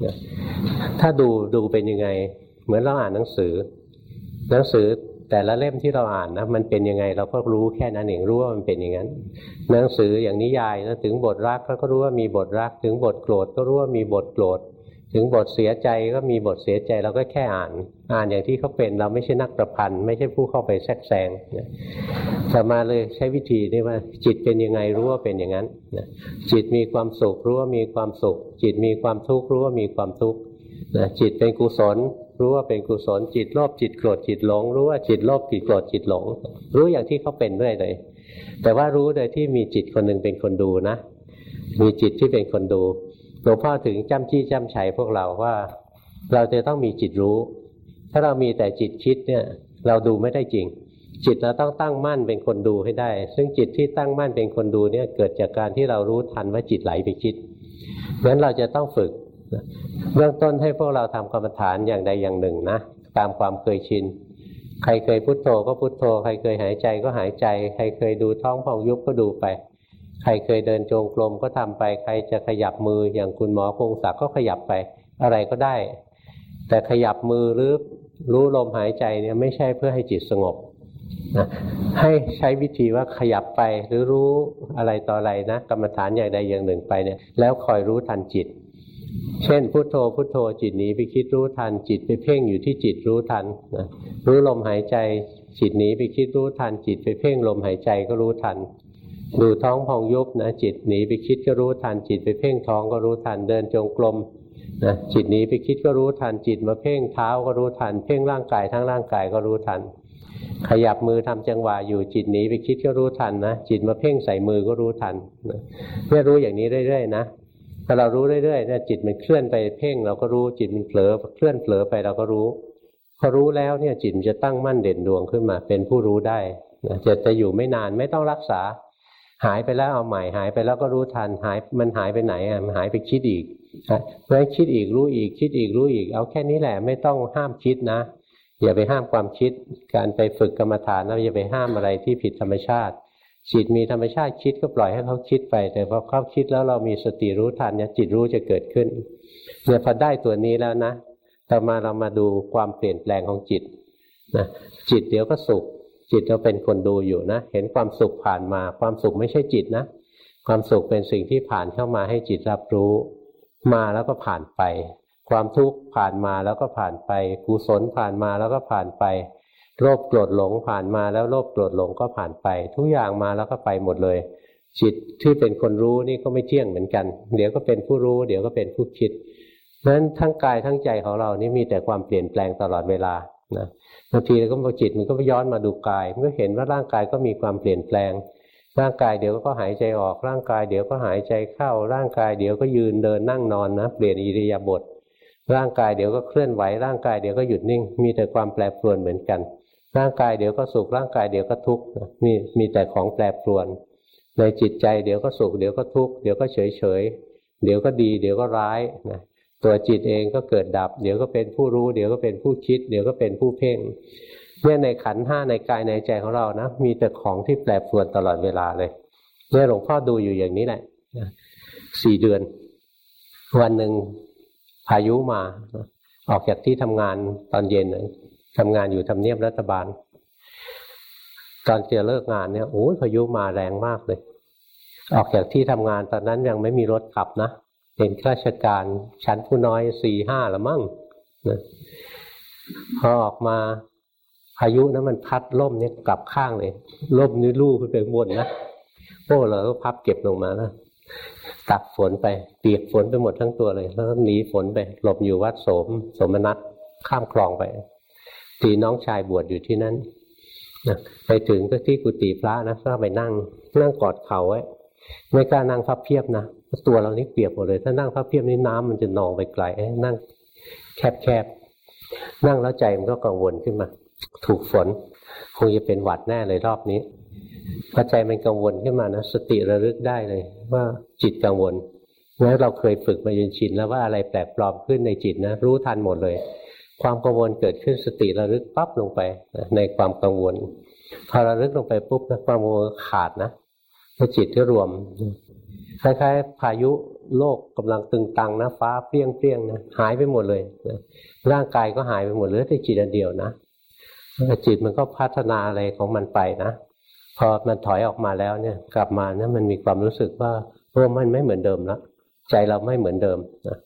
นะถ้าดูดูเป็นยังไง เหมือนเราอ่านหนังสือ หนังสือแต่ละเล่มที่เราอ่านนะมันเป็นยังไง เราก็รู้แค่นั้นเองรู้ว่ามันเป็นอย่างนั้น หนังสืออย่างนิยายนะถึงบทรักเราก็รู้ว่ามีบทรัก ถึงบทโกรธก็รู้ว่ามีบทโกรธ ถึงบทเสียใจก็มีบทเสียใจเราก็แค่อ่าน อ่านอย่างที่เขาเป็นเราไม่ใช่นักประพันธ์ ไม่ใช่ผู้เข้าไปแทรกแซงจะมาเลยใช้วิธีนี้ว่า จิตเป็นยังไงรู้ว่าเป็นอย่างนั้นจิตมีความสุขรู้ว่ามีความสุข จิตมีความทุกข์รู้ว่ามีความทุกข์จิตเป็นกุศลรู้ว่าเป็นกุศลจิตโลภจิตโกรธจิตหลง รู้ว่าจิตโลภจิตโกรธจิตหลง รู้อย่างที่เขาเป็นด้วยเลย แต่ว่ารู้โดยที่มีจิตคนหนึ่งเป็นคนดูนะ มีจิตที่เป็นคนดู หลวงพ่อถึงจำจี้จำชัยพวกเราว่า เราจะต้องมีจิตรู้ ถ้าเรามีแต่จิตคิดเนี่ยเราดูไม่ได้จริง จิตเราต้องตั้งมั่นเป็นคนดูให้ได้ ซึ่งจิตที่ตั้งมั่นเป็นคนดูเนี่ยเกิดจากการที่เรารู้ทันว่าจิตไหลไปคิดเพราะฉะนั้นเราจะต้องฝึกเบื้องต้นให้พวกเราทำกรรมฐานอย่างใดอย่างหนึ่งนะตามความเคยชิน ใครเคยพุโทโธก็พุโทโธ ใครเคยหายใจก็หายใจ ใครเคยดูท้องพองยุบก็ดูไป ใครเคยเดินจงกรมก็ทำไป ใครจะขยับมืออย่างคุณหมอพงศักดิ์ก็ขยับไป อะไรก็ได้ แต่ขยับมือหรือรู้ลมหายใจเนี่ยไม่ใช่เพื่อให้จิตสงบนะให้ใช้วิธีว่าขยับไปหรือรู้อะไรต่ออะไรนะกรรมฐานอย่างใดอย่างหนึ่งไปเนี่ย แล้วคอยรู้ทันจิต เช่นพุโทโธพุโทโธจิตหนีไปคิดรู้ทันจิตไปเพ่งอยู่ที่จิตรู้ทันนะรู้ลมหายใจจิตหนีไปคิดรู้ทันจิตไปเพ่งลมหายใจก็รู้ทัน ดูท้องพองยุบนะจิตหนีไปคิดก็รู้ทันจิตไปเพ่งท้องก็รู้ทันเดินจงกรมนะจิตหนีไปคิดก็รู้ทันจิตมาเพ่งเท้าก็รู้ทัน เพ่งร่างกายทั้งร่างกายก็รู้ทัน ขยับมือทำจังหวะอยู่จิตหนีไปคิดก็รู้ทันนะจิตมาเพ่งใส่มือก็รู้ทันเนี่ยรู้อย่างนี้เรื่อยๆนะถ้าเรารู้เรื่อยๆเนี่ยจิตมันเคลื่อนไปเพ่งเราก็รู้จิตมันเผลอเคลื่อนเผลอไปเราก็รู้พอรู้แล้วเนี่ยจิตจะตั้งมั่นเด่นดวงขึ้นมา เป็นผู้รู้ได้จะจะอยู่ไม่นานไม่ต้องรักษา หายไปแล้วเอาใหม่หายไปแล้วก็รู้ทันหายมันหายไปไหนอะมันหายไปคิดอีกเพราะคิดอีกรู้อีกคิดอีกรู้อีก เอาแค่นี้แหละไม่ต้องห้ามคิดนะ อย่าไปห้ามความคิด การไปฝึกกรรมฐานเราอย่าไปห้ามอะไรที่ผิดธรรมชาติจิตมีธรรมชาติคิดก็ปล่อยให้เขาคิดไป แต่พอเขาคิดแล้วเรามีสติรู้ทันเนี่ยจิตรู้จะเกิดขึ้นเนี่ยพอได้ตัวนี้แล้วนะต่อมาเรามาดูความเปลี่ยนแปลงของจิตนะจิตเดี๋ยวก็สุข จิตเราเป็นคนดูอยู่นะ เห็นความสุขผ่านมา ความสุขไม่ใช่จิตนะ ความสุขเป็นสิ่งที่ผ่านเข้ามาให้จิตรับรู้ มาแล้วก็ผ่านไป ความทุกข์ผ่านมาแล้วก็ผ่านไป กุศลผ่านมาแล้วก็ผ่านไป โลภโกรธหลงผ่านมาแล้วโลภโกรธหลงก็ผ่านไป ทุกอย่างมาแล้วก็ไปหมดเลย จิตที่เป็นคนรู้นี่ก็ไม่เที่ยงเหมือนกัน เดี๋ยวก็เป็นผู้รู้ เดี๋ยวก็เป็นผู้คิดนั้นทั้งกายทั้งใจของเรานี่มีแต่ความเปลี่ยนแปลงตลอดเวลา นะบางทีเราก็พอจิตมันก็ย้อนมาดูกายมันก็เห็นว่าร่างกายก็มีความเปลี่ยนแปลง ร่างกายเดี๋ยวก็หายใจออกร่างกายเดี๋ยวก็หายใจเข้า ร่างกายเดี๋ยวก็ยืนเดินนั่งนอนนะเปลี่ยนอิริยาบถร่างกายเดี๋ยวก็เคลื่อนไหวร่างกายเดี๋ยวก็หยุดนิ่ง มีแต่ความแปรปรวนเหมือนกัน ร่างกายเดี๋ยวก็สุขร่างกายเดี๋ยวก็ทุกข์นี่มีแต่ของแปรปรวน ในจิตใจเดี๋ยวก็สุขเดี๋ยวก็ทุกข์เดี๋ยวก็เฉยเฉยเดี๋ยวก็ดี เดี๋ยวก็ร้ายนะ ตัวจิตเองก็เกิดดับ เดี๋ยวก็เป็นผู้รู้ เดี๋ยวก็เป็นผู้คิด เดี๋ยวก็เป็นผู้เพ่งเนี่ยในขันห้าในกายในใจของเรานะมีแต่ของที่แปรปรวนตลอดเวลาเลยเนี่ยหลวงพ่อดูอยู่อย่างนี้แหละสี่เดือน วันหนึ่งพายุมา ออกจากที่ทำงานตอนเย็นทำงานอยู่ทำเนียบรัฐบาล ตอนจะเลิกงานเนี่ยโอ้ยพายุมาแรงมากเลย ออกจากที่ทำงานตอนนั้นยังไม่มีรถขับนะ เป็นข้าราชการชั้นผู้น้อยสี่ห้าละมั่งนะพอออกมาพายุนะมันพัดล่มเนี่ยกลับข้างเลยล่มนี่ลู่ขึ้นไปบนนะโอ้เราก็พับเก็บลงมานะตักฝนไปเปียกฝนไปหมดทั้งตัวเลย แล้วก็หนีฝนไป หลบอยู่วัดโสม สมนัตข้ามคลองไปตีน้องชายบวชอยู่ที่นั้นนะไปถึงก็ที่กุฏิพระนะก็ไปนั่งนั่งกอดเข่าไว้ ไม่กล้านั่งพับเพียบนะ ตัวเรานี่เปียกหมดเลย ถ้านั่งพับเพียบนี่น้ำมันจะนองไปไกลนั่งแคบๆนั่งแล้วใจมันก็กังวลขึ้นมา ถูกฝน คงจะเป็นหวัดแน่เลยรอบนี้พอใจมันกังวลขึ้นมานะสติระลึกได้เลย ว่าจิตกังวลแล้วเราเคยฝึกมาจนชินแล้วว่าอะไรแปลกปลอมขึ้นในจิตนะรู้ทันหมดเลย ความกังวลเกิดขึ้นสติระลึกปั๊บลงไปในความกังวลพอระลึกลงไปปุ๊บนะความกังวลขาดนะแล้วจิตก็รวม คล้ายๆพายุโลกกำลังตึงตังนะฟ้าเปรี้ยงเปรี้ยงนะหายไปหมดเลยนะร่างกายก็หายไปหมดเหลือแต่จิตอันเดียวนะจิตมันก็พัฒนาอะไรของมันไปนะพอมันถอยออกมาแล้วเนี่ย กลับมาเนี่ยมันมีความรู้สึกว่าโอ้มันไม่เหมือนเดิมแล้วใจเราไม่เหมือนเดิมนะ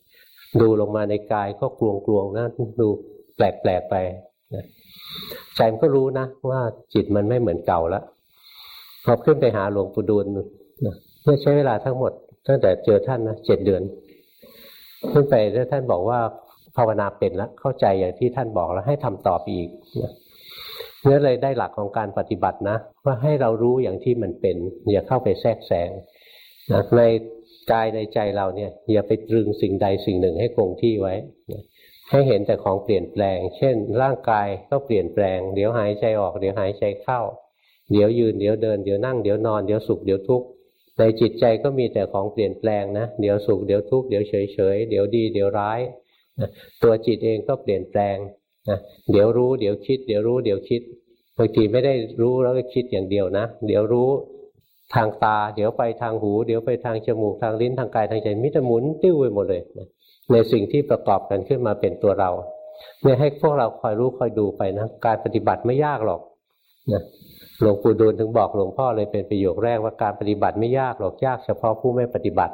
ดูลงมาในกายก็กลวงกลวงนะดูแปลกแปลกไปนะใจมันก็รู้นะว่าจิตมันไม่เหมือนเก่าแล้วพอขึ้นไปหาหลวงปู่ดูลนะ เมื่อใช้เวลาทั้งหมดตั้งแต่เจอท่านนะเจ็ดเดือน ขึ้นไปแล้วท่านบอกว่าภาวนาเป็นแล้วเข้าใจอย่างที่ท่านบอกแล้วให้ทำต่อไปอีกเนี่ยเลยได้หลักของการปฏิบัตินะว่าให้เรารู้อย่างที่มันเป็น อย่าเข้าไปแทรกแซงนะในกายในใจเราเนี่ย อย่าไปตรึงสิ่งใดสิ่งหนึ่งให้คงที่ไว้ให้เห็นแต่ของเปลี่ยนแปลง เช่น ร่างกายก็เปลี่ยนแปลง เดี๋ยวหายใจออก เดี๋ยวหายใจเข้า เดี๋ยวยืน เดี๋ยวเดิน เดี๋ยวนั่ง เดี๋ยวนอน เดี๋ยวสุข เดี๋ยวทุกข์ ในจิตใจก็มีแต่ของเปลี่ยนแปลงนะ เดี๋ยวสุขเดี๋ยวทุกข์เดี๋ยวเฉยเฉยเดี๋ยวดี เดี๋ยวร้ายนะตัวจิตเองก็เปลี่ยนแปลงนะเดี๋ยวรู้เดี๋ยวคิด เดี๋ยวรู้เดี๋ยวคิดบางทีไม่ได้รู้แล้วก็คิดอย่างเดียวนะ เดี๋ยวรู้ทางตา เดี๋ยวไปทางหู เดี๋ยวไปทางจมูกทางลิ้นทางกายทางใจมิตรหมุนติ้วไปหมดเลยนะในสิ่งที่ประกอบกันขึ้นมาเป็นตัวเราเนี่ยให้พวกเราคอยรู้คอยดูไปนะการปฏิบัติไม่ยากหรอกนะ หลวงปู่ดูลถึงบอกหลวงพ่อเลยเป็นประโยคแรกว่าการปฏิบัติไม่ยากหรอกยากเฉพาะผู้ไม่ปฏิบัติ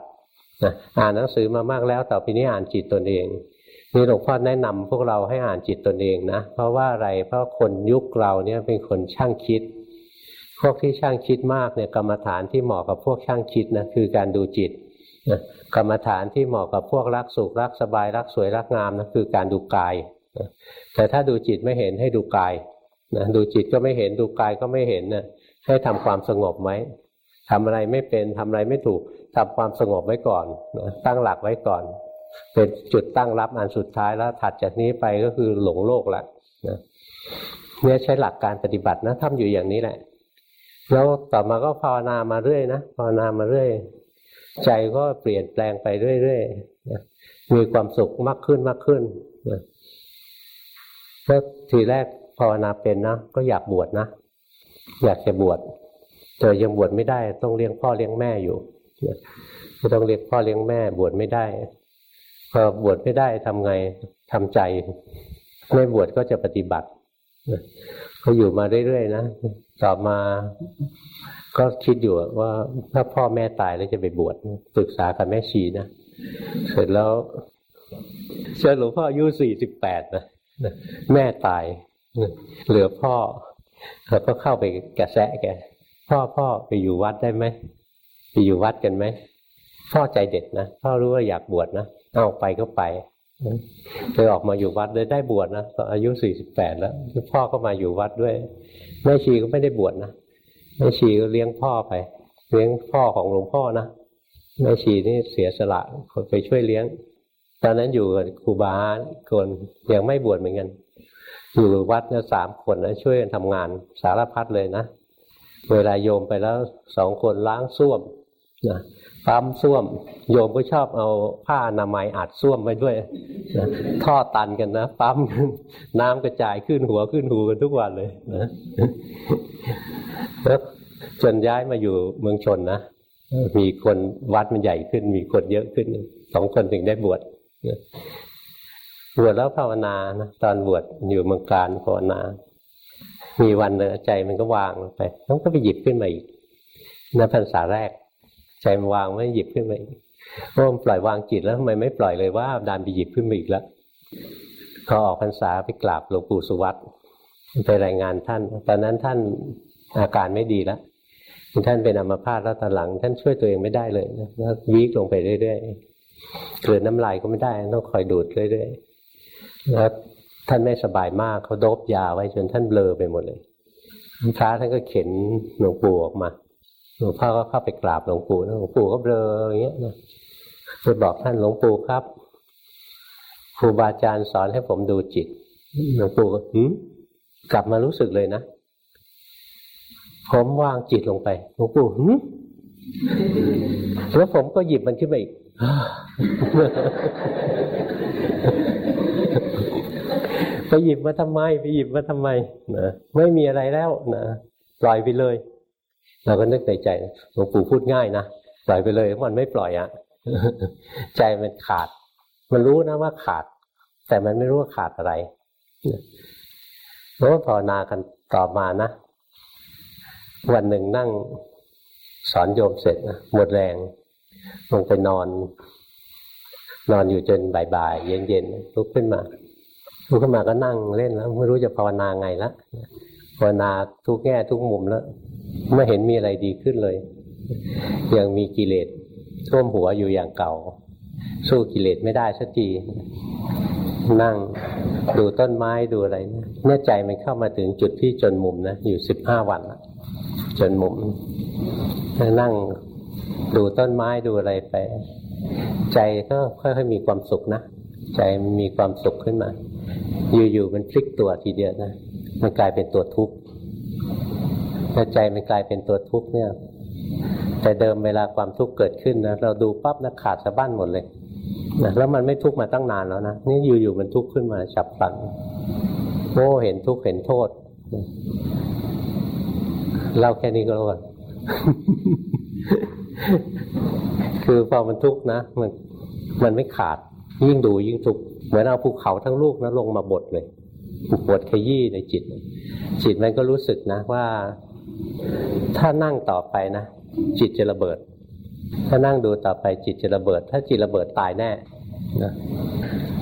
นะอ่านหนังสือมามากแล้วต่อไปนี้อ่านจิตตนเองนี่หลวงพ่อแนะนำพวกเราให้อ่านจิตตนเองนะเพราะว่าอะไรเพราะคนยุคเราเนี่ยเป็นคนช่างคิด พวกที่ช่างคิดมากเนี่ยกรรมฐานที่เหมาะกับพวกช่างคิดนะคือการดูจิตนะกรรมฐานที่เหมาะกับพวกรักสุขรักสบายรักสวยรักงามนะคือการดูกายนะแต่ถ้าดูจิตไม่เห็นให้ดูกาย นะดูจิตก็ไม่เห็นดูกายก็ไม่เห็นนะให้ทำความสงบไหมทำอะไรไม่เป็นทำอะไรไม่ถูกทำความสงบไว้ก่อนนะตั้งหลักไว้ก่อน เป็นจุดตั้งรับอันสุดท้ายแล้วถัดจากนี้ไปก็คือหลงโลกละนะเนี่ยใช้หลักการปฏิบัตินะทำอยู่อย่างนี้แหละ แล้วต่อมาก็ภาวนามาเรื่อยนะภาวนามาเรื่อยใจก็เปลี่ยนแปลงไปเรื่อยๆมีความสุขมากขึ้นมากขึ้นแล้วทีแรก ภาวนาเป็นนะก็อยากบวชนะ อยากจะบวชแต่ยังบวชไม่ได้ ต้องเลี้ยงพ่อเลี้ยงแม่อยู่ก็ต้องเลี้ยงพ่อเลี้ยงแม่ บวชไม่ได้พอบวชไม่ได้ทำไงทำใจ ไม่บวชก็จะปฏิบัติก็อยู่มาเรื่อยๆนะต่อมาก็คิดอยู่ว่าถ้าพ่อแม่ตายแล้วจะไปบวชปรึกษากับแม่ชีนะเสร็จแล้วเชิญหลวงพ่ออายุสี่สิบแปดนะแม่ตาย เหลือพ่อเราก็เข้าไปกระแสะแกพ่อพ่อไปอยู่วัดได้ไหมไปอยู่วัดกันไหมพ่อใจเด็ดนะพ่อรู้ว่าอยากบวชนะเอาไปก็ไปเลยออกมาอยู่วัดเลยได้บวชนะตอนอายุสี่สิบแปดแล้วพ่อก็มาอยู่วัดด้วยแม่ชีก็ไม่ได้บวชนะแม่ชีก็เลี้ยงพ่อไป เลี้ยงพ่อของหลวงพ่อนะแม่ชีนี่เสียสละคนไปช่วยเลี้ยง ตอนนั้นอยู่กับครูบาคนยังไม่บวชเหมือนกัน อยู่วัดเนี่ยสามคนนะช่วยกันทำงานสารพัดเลยนะ เวลาโยมไปแล้วสองคนล้างส้วมนะปั๊มส้วม โยมก็ชอบเอาผ้าอนามัยอัดส้วมไว้ด้วยนะท่อตันกันนะปั๊มน้ำกระจายขึ้นหัวขึ้นหูกันทุกวันเลยนะแล้วจนย้ายมาอยู่เมืองชนนะมีคนวัดมันใหญ่ขึ้น มีคนเยอะขึ้นสองคนถึงได้บวช บวชแล้วภาวนานะตอนบวชอยู่เมืองการภาวนา มีวันเนใจมันก็วางไปต้องก็ไปหยิบขึ้นมาอีกในพรรษาแรก ใจมันวางไม่หยิบขึ้นมาอีกพราะปล่อยวางจิตแล้วทำไมไม่ปล่อยเลยว่าดันไปหยิบขึ้นมาอีกแล้วพอออกพรรษาไปกราบหลวงปู่สุวัตไปรายงานท่าน ตอนนั้นท่านอาการไม่ดีแล้วท่านเป็นอัมพาตแล้วตอนหลัง ท่านช่วยตัวเองไม่ได้เลยนะวีกลงไปเรื่อยๆเกิดน้ำลายก็ไม่ได้ ต้องคอยดูดเรื่อยๆ แล้วท่านไม่สบายมากเขาโดบยาไว้จนท่านเบลอไปหมดเลยพระท่านก็เข็นหลวงปู่ออกมาหลวงพ่อก็เข้าไปกราบหลวงปู่หลวงปู่ก็เบลออย่างเงี้ยนะไปบอกท่านหลวงปู่ครับครูบาอาจารย์สอนให้ผมดูจิตหลวงปู่ก็หืมกลับมารู้สึกเลยนะ ผมวางจิตลงไปหลวงปู่หืมแล้วผมก็หยิบมันขึ้นมาอีก ไปหยิบมาทำไม ไปหยิบมาทำไมนะไม่มีอะไรแล้วนะปล่อยไปเลย เราก็นึกในใจหลวงปู่พูดง่ายนะปล่อยไปเลยมันไม่ปล่อยอะ่ะใจมันขาด มันรู้นะว่าขาด แต่มันไม่รู้ว่าขาดอะไรแล้วภาวนากันต่อมานะวันหนึ่งนั่งสอนโยมเสร็จนะหมดแรง ลงไปนอน นอนอยู่จนบ่ายๆเย็นๆลุกขึ้นมา ลุกขึ้นมาก็นั่งเล่นแล้ว ไม่รู้จะภาวนาไงละภาวนาทุกแง่ทุกมุมแล้วไม่เห็นมีอะไรดีขึ้นเลย ยังมีกิเลสท่วมหัวอยู่อย่างเก่า สู้กิเลสไม่ได้สักทีนั่งดูต้นไม้ดูอะไรเนี่ยใจมันเข้ามาถึงจุดที่จนมุมนะอยู่สิบห้าวันละจนมุมนั่งดูต้นไม้ดูอะไรไป ใจก็ค่อยๆมีความสุขนะ ใจมีความสุขขึ้นมา อยู่ๆมันพลิกตัวทีเดียวนะมันกลายเป็นตัวทุกข์ถ้าใจมันกลายเป็นตัวทุกข์เนี่ย แต่เดิมเวลาความทุกข์เกิดขึ้นนะเราดูปั๊บนะขาดสะบั้นหมดเลยนะแล้วมันไม่ทุกข์มาตั้งนานแล้วนะนี่อยู่ๆมันทุกข์ขึ้นมาฉับพลันโอ้เห็นทุกข์เห็นโทษเล่าแค่นี้ก็แล้วกันคือพอมันทุกข์นะมันมันไม่ขาดยิ่งดูยิ่งทุกข์ เหมือนเอาภูเขาทั้งลูกนะลงมาบดเลยบดขยี้ในจิต จิตมันก็รู้สึกนะว่า ถ้านั่งต่อไปนะ จิตจะระเบิด ถ้านั่งดูต่อไปจิตจะระเบิด ถ้าจิตระเบิดตายแน่นะ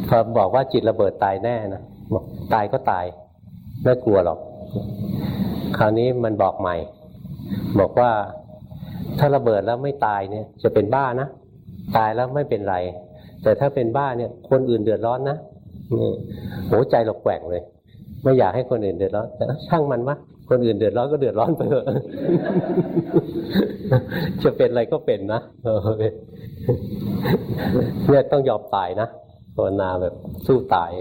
พอบอกว่าจิตระเบิดตายแน่นะบอกตายก็ตายไม่กลัวหรอก คราวนี้มันบอกใหม่ บอกว่าถ้าระเบิดแล้วไม่ตายเนี่ย จะเป็นบ้านะ ตายแล้วไม่เป็นไร แต่ถ้าเป็นบ้าเนี่ยคนอื่นเดือดร้อนนะโหใจเราแกว่งเลย ไม่อยากให้คนอื่นเดือดร้อนแต่ช่างมันวะคนอื่นเดือดร้อนก็เดือดร้อนไปเถอะจะเป็นอะไรก็เป็นนะเนี่ยต้องยอมตายนะภาวนาแบบสู้ตาย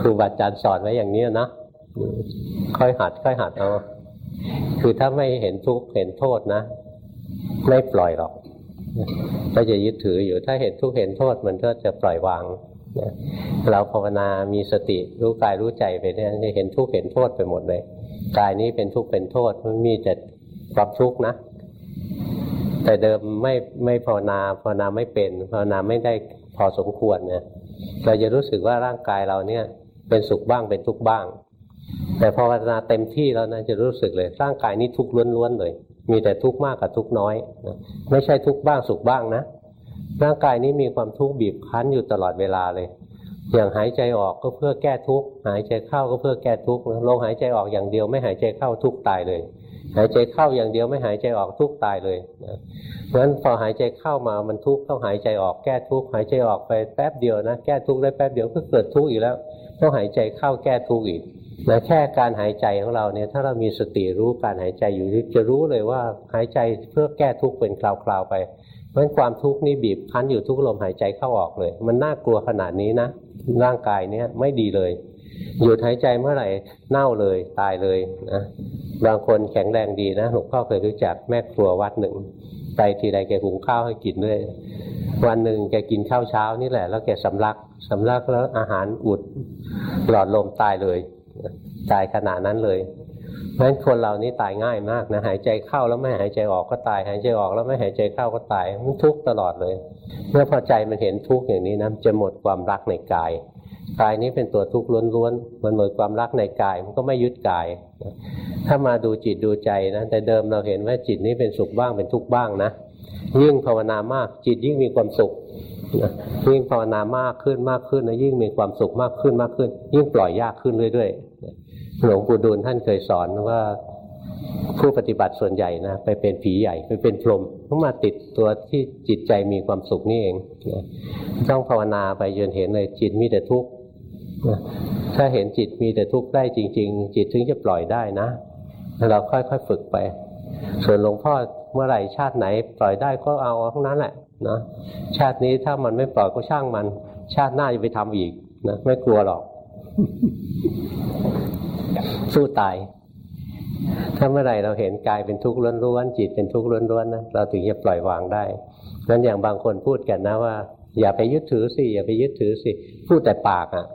ครูบาอาจารย์สอนไว้อย่างนี้นะค่อยหัด ค่อยหัดเอาคือถ้าไม่เห็นทุกข์เห็นโทษนะ ไม่ปล่อยหรอก ก็จะยึดถืออยู่ถ้าเห็นทุกข์เห็นโทษมันก็จะปล่อยวางเราภาวนามีสติรู้กายรู้ใจไปเนี่ยจะเห็นทุกข์เห็นโทษไปหมดเลยกายนี้เป็นทุกข์เป็นโทษมันมีแต่ความทุกข์นะ แต่เดิมไม่ไม่ภาวนาภาวนาไม่เป็นภาวนาไม่ได้พอสมควรเนี่ยเราจะรู้สึกว่าร่างกายเราเนี่ย เป็นสุขบ้างเป็นทุกข์บ้าง แต่พอภาวนาเต็มที่แล้วนะจะรู้สึกเลย ร่างกายนี้ทุกข์ล้วนๆเลย มีแต่ทุกข์มากกับทุกข์น้อย ไม่ใช่ทุกข์บ้างสุขบ้างนะ ร่างกายนี้มีความทุกข์บีบคั้นอยู่ตลอดเวลาเลย อย่างหายใจออกก็เพื่อแก้ทุกข์หายใจเข้าก็เพื่อแก้ทุกข์ลงหายใจออกอย่างเดียวไม่หายใจเข้าทุกข์ตายเลย หายใจเข้าอย่างเดียวไม่หายใจออกทุกข์ตายเลยเพราะฉะนั้นพอหายใจเข้ามามันทุกข์ต้องหายใจออกแก้ทุกข์หายใจออกไปแป๊บเดียวนะแก้ทุกข์ได้แป๊บเดียวก็เกิดทุกข์อีกแล้วต้องหายใจเข้าแก้ทุกข์อีก นะแค่การหายใจของเราเนี่ยถ้าเรามีสติรู้การหายใจอยู่จะรู้เลยว่าหายใจเพื่อแก้ทุกข์เป็นคราวๆไปเพราะฉะนั้นความทุกข์นี่บีบคั้นอยู่ทุกลมหายใจเข้าออกเลย มันน่ากลัวขนาดนี้นะร่างกายเนี้ยไม่ดีเลยหยุดหายใจเมื่อไหร่เน่าเลยตายเลยนะบางคนแข็งแรงดีนะหลวงพ่อเคยรู้จักแม่ครัววัดหนึ่งไปทีใดแกหุงข้าวให้กินด้วย วันหนึ่งแกกินข้าวเช้านี่แหละ แล้วแกสำลักสำลักแล้วอาหารอุดหลอดลมตายเลย ตายขนาดนั้นเลยเพราะฉะนั้นคนเรานี่ตายง่ายมากนะหายใจเข้าแล้วไม่หายใจออกก็ตาย หายใจออกแล้วไม่หายใจเข้าก็ตายมันทุกข์ตลอดเลย เมื่อพอใจมันเห็นทุกข์อย่างนี้นะจะหมดความรักในกายกายนี้เป็นตัวทุกข์ล้วนๆ มันหมดความรักในกาย มันก็ไม่ยึดกาย ถ้ามาดูจิตดูใจนะ แต่เดิมเราเห็นว่าจิตนี้เป็นสุขบ้างเป็นทุกข์บ้างนะ ยิ่งภาวนามากจิตยิ่งมีความสุข ยิ่งภาวนามากขึ้นมากขึ้นนะยิ่งมีความสุขมากขึ้นมากขึ้น ยิ่งปล่อยยากขึ้นเรื่อยๆหลวงปู่ดูลท่านเคยสอนว่าผู้ปฏิบัติส่วนใหญ่นะไปเป็นผีใหญ่ไปเป็นพรหมต้องมาติดตัวที่จิตใจมีความสุขนี่เองต้องภาวนาไปจนเห็นเลยจิตมีแต่ทุกข์ถ้าเห็นจิตมีแต่ทุกข์ได้จริง ๆ จิตถึงจะปล่อยได้นะเราค่อยๆฝึกไป ส่วนหลวงพ่อเมื่อไหร่ชาติไหนปล่อยได้ก็เอาทั้งนั้นแหละ นะชาตินี้ถ้ามันไม่ปล่อยก็ช่างมัน ชาติหน้าจะไปทำอีกนะไม่กลัวหรอก สู้ตาย ถ้าเมื่อไหร่เราเห็นกายเป็นทุกข์ล้วนๆจิตเป็นทุกข์ล้วนๆนะเราถึงจะปล่อยวางได้นั้นอย่างบางคนพูดกันนะว่า อย่าไปยึดถือสิอย่าไปยึดถือสิพูดแต่ปากอะ่ะ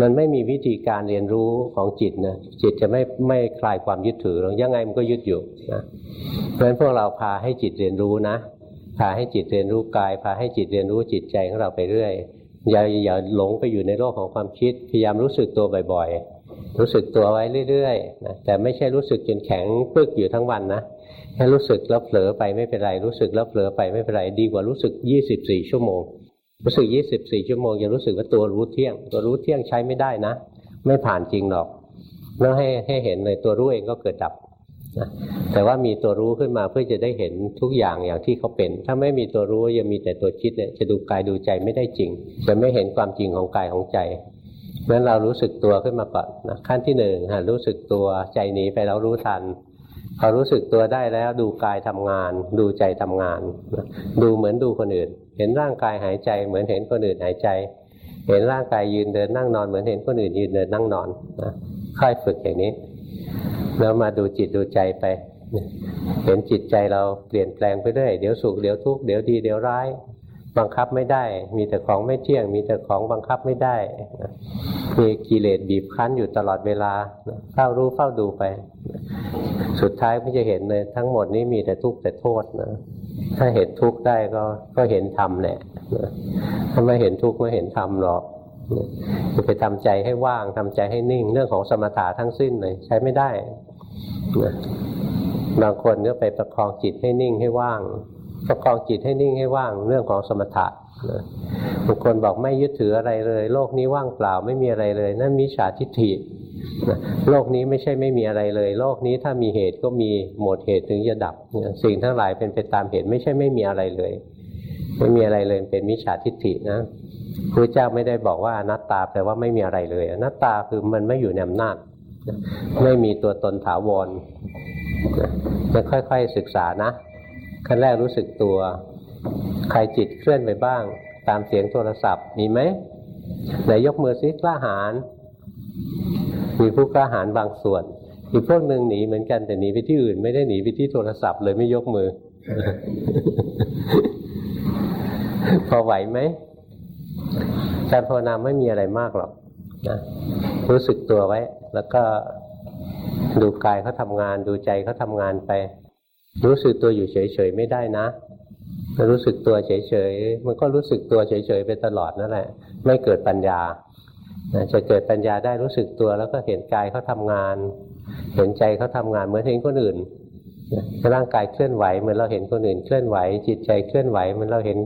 มันไม่มีวิธีการเรียนรู้ของจิตนะจิตจะไม่ไม่คลายความยึดถือหรอกยังไงมันก็ยึดอยู่นะเพราะฉะนั้นพวกเราพาให้จิตเรียนรู้นะ พาให้จิตเรียนรู้กาย พาให้จิตเรียนรู้จิตใจของเราไปเรื่อยอย่าอย่าหลงไปอยู่ในโลกของความคิด พยายามรู้สึกตัวบ่อยๆ รู้สึกตัวไว้เรื่อยๆนะแต่ไม่ใช่รู้สึกจนแข็งปึกอยู่ทั้งวันนะแค่รู้สึกแล้วเผลอไปไม่เป็นไร รู้สึกแล้วเผลอไปไม่เป็นไรดีกว่ารู้สึกยี่สิบสี่ชั่วโมง รู้สึกยี่สิบสี่ชั่วโมงยังรู้สึกว่าตัวรู้เที่ยง ตัวรู้เที่ยงใช้ไม่ได้นะ ไม่ผ่านจริงหรอกต้อให้ให้เห็นเลยตัวรู้เองก็เกิดดับ นะแต่ว่ามีตัวรู้ขึ้นมาเพื่อจะได้เห็นทุกอย่างอย่างที่เขาเป็น ถ้าไม่มีตัวรู้ยังมีแต่ตัวคิดเนี่ยจะดูกายดูใจไม่ได้จริง จะไม่เห็นความจริงของกายของใจเพราะฉะนั้นเรารู้สึกตัวขึ้นมาก่อนนะขั้นที่หนึ่งรู้สึกตัวใจหนีไปแล้วรู้ทันพอรู้สึกตัวได้แล้วดูกายทำงาน ดูใจทำงาน ดูเหมือนดูคนอื่น เห็นร่างกายหายใจ เหมือนเห็นคนอื่นหายใจ เห็นร่างกายยืนเดินนั่งนอน เหมือนเห็นคนอื่นยืนเดินนั่งนอนนะค่อยฝึกอย่างนี้ แล้วมาดูจิตดูใจไป เห็นจิตใจเราเปลี่ยนแปลงไปเรื่อยเดี๋ยวสุขเดี๋ยวทุกข์เดี๋ยวดีเดี๋ยวร้าย บังคับไม่ได้ มีแต่ของไม่เที่ยง มีแต่ของบังคับไม่ได้มีกิเลสบีบคั้นอยู่ตลอดเวลาเฝ้ารู้เฝ้าดูไป สุดท้ายก็จะเห็นเลยทั้งหมดนี้มีแต่ทุกข์แต่โทษนะถ้าเห็นทุกข์ได้ก็ก็เห็นธรรมแหละถ้าไม่เห็นทุกข์ไม่เห็นธรรมหรอกจะไปทำใจให้ว่างทำใจให้นิ่งเรื่องของสมถะทั้งสิ้นเลยใช้ไม่ได้ บางคนก็ไปประคองจิตให้นิ่งให้ว่าง ประคองจิตให้นิ่งให้ว่างเรื่องของสมถะบางคนบอกไม่ยึดถืออะไรเลย โลกนี้ว่างเปล่าไม่มีอะไรเลย นั่นมิจฉาทิฏฐิโลกนี้ไม่ใช่ไม่มีอะไรเลย โลกนี้ถ้ามีเหตุก็มีหมดเหตุถึงจะดับ สิ่งทั้งหลายเป็นไปตามเหตุไม่ใช่ไม่มีอะไรเลย ไม่มีอะไรเลยเป็นมิจฉาทิฏฐินะพระเจ้าไม่ได้บอกว่าอนัตตาแปลว่าไม่มีอะไรเลย อนัตตาคือมันไม่อยู่ในอำนาจ ไม่มีตัวตนถาวรจะค่อยๆศึกษานะขั้นแรกรู้สึกตัว ใครจิตเคลื่อนไปบ้าง ตามเสียงโทรศัพท์มีไหมไหนยกมือซิกล้าหาญมีผู้กล้าหาญบางส่วน อีกพวกหนึ่งหนีเหมือนกันแต่หนีไปที่อื่น ไม่ได้หนีไปที่โทรศัพท์เลยไม่ยกมือ พอไหวไหมการภาวนาไม่มีอะไรมากหรอก นะรู้สึกตัวไว้ แล้วก็ดูกายเขาทางาน ดูใจเขาทางานไป รู้สึกตัวอยู่เฉยๆไม่ได้นะรู้สึกตัวเฉยๆ มันก็รู้สึกตัวเฉยๆไปตลอดนั่นแหละ ไม่เกิดปัญญา จะเกิดปัญญาได้รู้สึกตัวแล้วก็เห็นกายเขาทางาน เห็นใจเขาทางานเหมือนเห็นคนอื่น ร่างกายเคลื่อนไหวเหมือนเราเห็นคนอื่นเคลื่อนไหว จิตใจเคลื่อนไหวเหมือนเราเห็น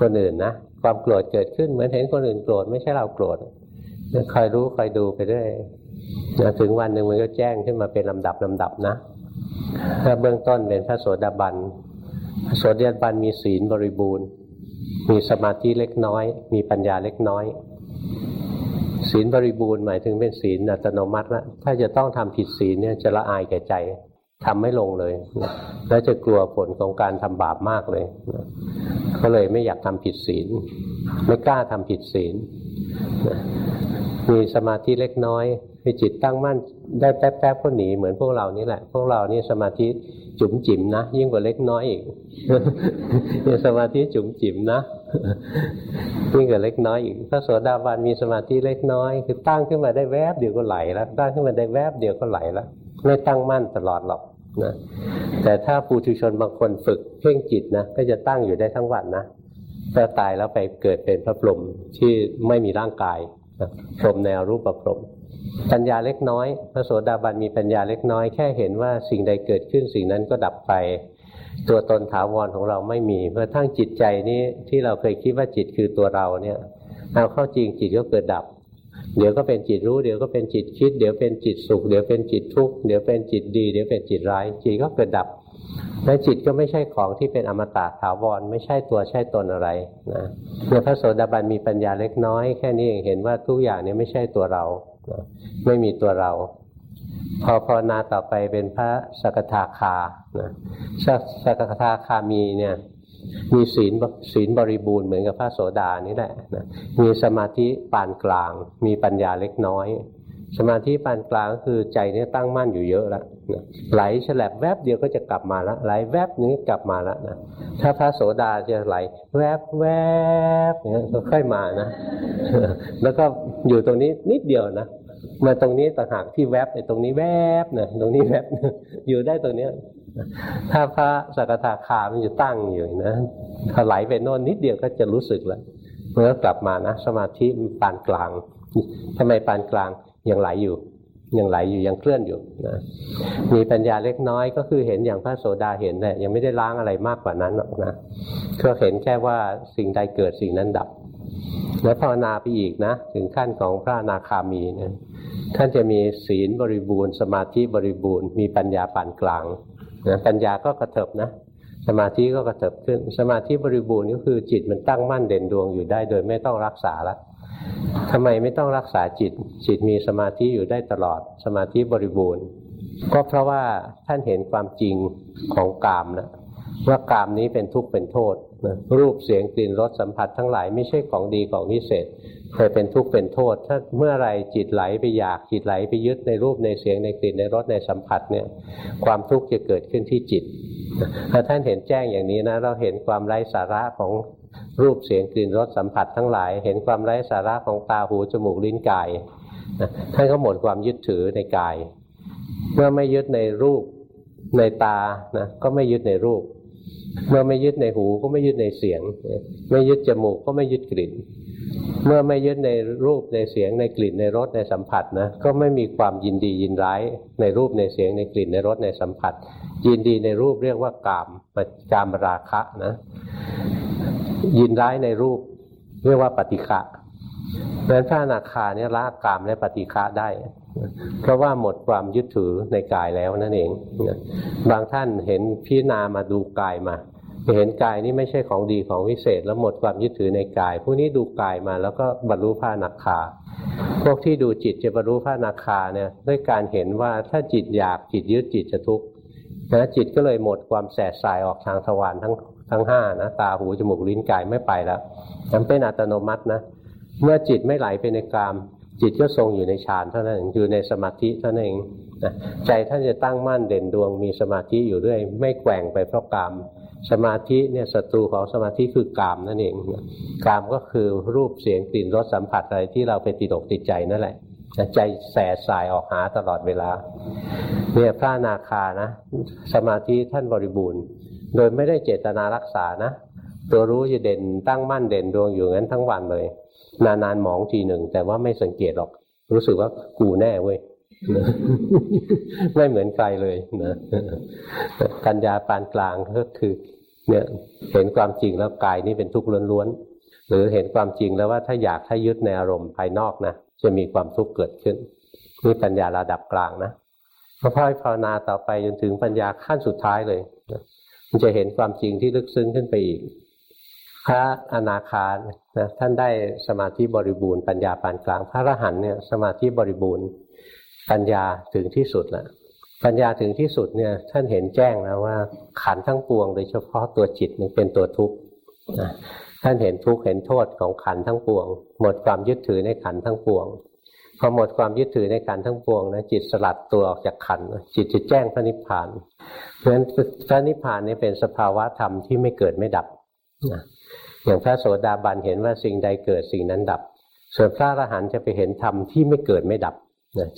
คนอื่นนะ ความโกรธเกิดขึ้นเหมือนเห็นคนอื่นโกรธไม่ใช่เราโกรธ คอยรู้คอยดูไปเรื่อยถึงวันหนึ่งมันก็แจ้งขึ้นมาเป็นลำดับลำดับนะถ้าเบื้องต้นเป็นพระโสดาบันพระโสดาบันมีศีลบริบูรณ์ มีสมาธิเล็กน้อย มีปัญญาเล็กน้อย ศีลบริบูรณ์หมายถึงเป็นศีลอัตโนมัติแล้วถ้าจะต้องทำผิดศีลเนี่ยจะละอายแก่ใจ ทำไม่ลงเลยแล้วจะกลัวผลของการทำบาปมากเลยก็เลยไม่อยากทำผิดศีล ไม่กล้าทำผิดศีลมีสมาธิเล็กน้อยมีจิตตั้งมั่นได้แป๊บๆก็หนีเหมือนพวกเรานี่แหละ พวกเรานี่สมาธิจุ๋มจิ๋มนะยิ่งกว่าเล็กน้อยอีกนี่สมาธิจุ๋มจิ๋มนะยิ่งกว่าเล็กน้อยอีกพระโสดาบันมีสมาธิเล็กน้อย คือตั้งขึ้นมาได้แวบเดียวก็ไหลแล้วตั้งขึ้นมาได้แวบเดียวก็ไหลแล้วไม่ตั้งมั่นตลอดหรอก นะแต่ถ้าปุถุชนบางคนฝึกเพ่งจิตนะก็จะตั้งอยู่ได้ทั้งวันนะถ้าตายแล้วไปเกิดเป็นพระพรหมที่ไม่มีร่างกายพรหมแนวรูปประพรหมปัญญาเล็กน้อย พระโสดาบันมีปัญญาเล็กน้อย แค่เห็นว่าสิ่งใดเกิดขึ้นสิ่งนั้นก็ดับไป ตัวตนถาวรของเราไม่มีเมื่อทั้งจิตใจนี้ที่เราเคยคิดว่าจิตคือตัวเราเนี่ยเอาเข้าจริงจิตก็เกิดดับ เดี๋ยวก็เป็นจิตรู้ เดี๋ยวก็เป็นจิตคิด เดี๋ยวเป็นจิตสุข เดี๋ยวเป็นจิตทุกข์ เดี๋ยวเป็นจิตดี เดี๋ยวเป็นจิตร้าย จิตก็เกิดดับ และจิตก็ไม่ใช่ของที่เป็นอมตะถาวร ไม่ใช่ตัวใช่ตนอะไรนะเมื่อพระโสดาบันมีปัญญาเล็กน้อยแค่นี้เองเห็นว่าทุกอย่างนี้ไม่ใช่ตัวเรา ไม่มีตัวเรา พอภาวนาต่อไปเป็นพระสกทาคานะสกทาคามีเนี่ย มีศีลศีลบริบูรณ์เหมือนกับพระโสดานี่แหละนะมีสมาธิปานกลาง มีปัญญาเล็กน้อย สมาธิปานกลางก็คือใจเนี่ยตั้งมั่นอยู่เยอะแล้วไหลฉลับแวบเดียวก็จะกลับมาแล้วไหลแวบนี้กลับมาแล้วนะถ้าพระโสดาจะไหลแวบแวบอย่างนี้ก็ค่อยมานะ แล้วก็อยู่ตรงนี้นิดเดียวนะมาตรงนี้ต่างหากที่แวบในตรงนี้แวบนะตรงนี้แวบอยู่ได้ตรงเนี้ย ถ้าพระสกทาคามันจะตั้งอยู่นะถ้าไหลไปโน่นนิดเดียวก็จะรู้สึกแล้วเมื่อกลับมานะสมาธิปานกลางทำไมปานกลางยังไหลอยู่ ยังไหลอยู่ยังเคลื่อนอยู่นะมีปัญญาเล็กน้อยก็คือเห็นอย่างพระโสดาเห็นแต่ยังไม่ได้ล้างอะไรมากกว่านั้นหรอกนะก็เห็นแค่ว่าสิ่งใดเกิดสิ่งนั้นดับแล้วภาวนาไปอีกนะ ถึงขั้นของพระนาคามีนะท่านจะมีศีลบริบูรณ์ สมาธิบริบูรณ์ มีปัญญาปานกลาง นะปัญญาก็กระเถิบนะ สมาธิก็กระเถิบขึ้น สมาธิบริบูรณ์ก็คือจิตมันตั้งมั่นเด่นดวงอยู่ได้ โดยไม่ต้องรักษาละทำไมไม่ต้องรักษาจิต จิตมีสมาธิอยู่ได้ตลอด สมาธิบริบูรณ์ ก็เพราะว่าท่านเห็นความจริงของกามนะว่ากามนี้เป็นทุกข์เป็นโทษนะรูปเสียงกลิ่นรสสัมผัสทั้งหลายไม่ใช่ของดีของวิเศษ เคยเป็นทุกข์เป็นโทษ ถ้าเมื่อไรจิตไหลไปอยากจิตไหลไปยึดในรูปในเสียงในกลิ่นในรสในสัมผัสเนี่ยความทุกข์จะเกิดขึ้นที่จิตถ้าท่านเห็นแจ้งอย่างนี้นะ เราเห็นความไร้สาระของรูปเสียงกลิ่นรสสัมผัสทั้งหลาย เห็นความไร้สาระของตาหูจมูกลิ้นกายท่านก็หมดความยึดถือในกาย เมื่อไม่ยึดในรูปในตานะก็ไม่ยึดในรูป เมื่อไม่ยึดในหูก็ไม่ยึดในเสียง ไม่ยึดจมูกก็ไม่ยึดกลิ่น เมื่อไม่ยึดในรูปในเสียงในกลิ่นในรสในสัมผัสนะก็ไม่มีความยินดียินร้ายในรูปในเสียงในกลิ่นในรสในสัมผัส ยินดีในรูปเรียกว่ากามกามราคะนะยินร้ายในรูปเรียกว่าปฏิฆะเพราะฉะนั้นพระอนาคาเนี่ยละกามและปฏิฆะได้ เพราะว่าหมดความยึดถือในกายแล้วนั่นเอง บางท่านเห็นพิจารณามาดูกายมา เห็นกายนี่ไม่ใช่ของดีของวิเศษ แล้วหมดความยึดถือในกาย ผู้นี้ดูกายมาแล้วก็บรรลุพระอนาคาพวกที่ดูจิตจะบรรลุพระอนาคาเนี่ยด้วยการเห็นว่าถ้าจิตอยากจิตยึดจิตจะทุกข์นะจิตก็เลยหมดความแสบสายออกทางทวารทั้งทั้งห้านะตาหูจมูกลิ้นกายไม่ไปแล้วมันเป็นอัตโนมัตินะ เมื่อจิตไม่ไหลไปในกาม จิตก็ทรงอยู่ในฌานเท่านั้นเองอยู่ในสมาธิเท่านั้นเองใจท่านจะตั้งมั่นเด่นดวงมีสมาธิอยู่ด้วย ไม่แกว่งไปเพราะกาม สมาธิเนี่ยศัตรูของสมาธิคือกามนั่นเองกามก็คือรูปเสียงกลิ่นรสสัมผัสอะไรที่เราไปติดอกติดใจนั่นแหละใจแสสายออกหาตลอดเวลา เนี่ยพระนาคานะ สมาธิท่านบริบูรณ์ โดยไม่ได้เจตนารักษานะ ตัวรู้จะเด่นตั้งมั่นเด่นดวงอยู่งั้นทั้งวันเลย นานๆหมองทีหนึ่ง แต่ว่าไม่สังเกตหรอก รู้สึกว่ากูแน่เว้ยไม่เหมือนใครเลยนะปัญญาปานกลางก็คือ เนี่ยเห็นความจริงแล้วกายนี้เป็นทุกข์ล้วนๆหรือเห็นความจริงแล้วว่าถ้าอยากถ้ายึดในอารมณ์ภายนอกนะจะมีความทุกข์เกิดขึ้นนี่ปัญญาระดับกลางนะพอพ่อภาวนาต่อไปจนถึงปัญญาขั้นสุดท้ายเลยมันจะเห็นความจริงที่ลึกซึ้งขึ้นไปอีก พระอนาคานะท่านได้สมาธิบริบูรณ์ปัญญาปานกลาง พระอรหันเนี่ยสมาธิบริบูรณ์ปัญญาถึงที่สุดแล้ว ปัญญาถึงที่สุดเนี่ยท่านเห็นแจ้งแล้วว่าขันทั้งปวงโดยเฉพาะตัวจิตมันเป็นตัวทุกข์ท่านเห็นทุกข์เห็นโทษของขันทั้งปวง หมดความยึดถือในขันทั้งปวงพอหมดความยึดถือในขันทั้งปวงนะจิตสลัดตัวออกจากขันจิตจะแจ้งพระนิพพาน เพราะฉะนั้นพระนิพพานนี่เป็นสภาวะธรรมที่ไม่เกิดไม่ดับอย่างพระโสดาบันเห็นว่าสิ่งใดเกิดสิ่งนั้นดับ ส่วนพระอรหันต์จะไปเห็นธรรมที่ไม่เกิดไม่ดับ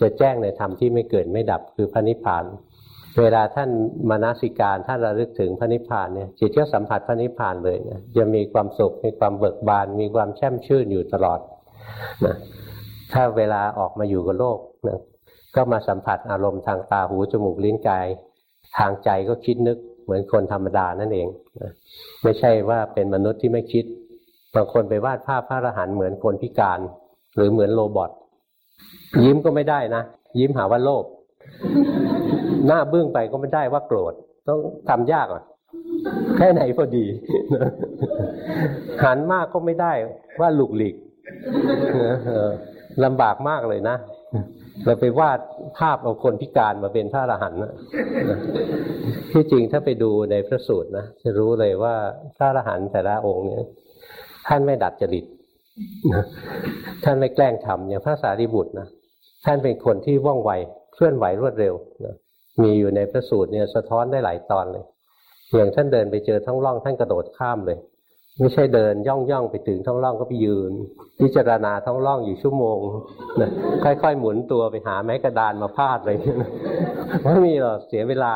จะแจ้งในธรรมที่ไม่เกิดไม่ดับคือพระนิพพาน เวลาท่านมานาสิการท่านระลึกถึงพระนิพพานเนี่ยจิตก็สัมผัสพระนิพพานเลยนะจะมีความสุขมีความเบิกบาน มีความแช่มชื่นอยู่ตลอดนะถ้าเวลาออกมาอยู่กับโลกนะก็มาสัมผัสอารมณ์ทางตาหูจมูกลิ้นกาย ทางใจก็คิดนึกเหมือนคนธรรมดานั่นเองนะไม่ใช่ว่าเป็นมนุษย์ที่ไม่คิดบางคนไปวาดภาพพระอรหันต์เหมือนคนพิการ หรือเหมือนโรบอท ยิ้มก็ไม่ได้นะ ยิ้มหาว่าโลภหน้าบึ้งไปก็ไม่ได้ว่าโกรธ ต้องทำยากอะแค่ไหนพอดีหันมากก็ไม่ได้ว่าหลุกหลีกลำบากมากเลยนะเราไปวาดภาพเอาคนพิการมาเป็นพระอรหันต์ที่จริงถ้าไปดูในพระสูตรนะจะรู้เลยว่าพระอรหันต์แต่ละองค์เนี่ยท่านไม่ดัดจริต ท่านไม่แกล้งทำอย่างพระสารีบุตรนะท่านเป็นคนที่ว่องไวเคลื่อนไหวรวดเร็วนะมีอยู่ในพระสูตรเนี่ยสะท้อนได้หลายตอนเลย อย่างท่านเดินไปเจอท้องร่องท่านกระโดดข้ามเลย ไม่ใช่เดินย่องย่องไปถึงท้องร่องก็ไปยืน พิจารณาท้องร่องอยู่ชั่วโมงนะค่อยๆหมุนตัวไปหาไม้กระดานมาพาดอะไรเงี้ยไม่มีหรอกเสียเวลา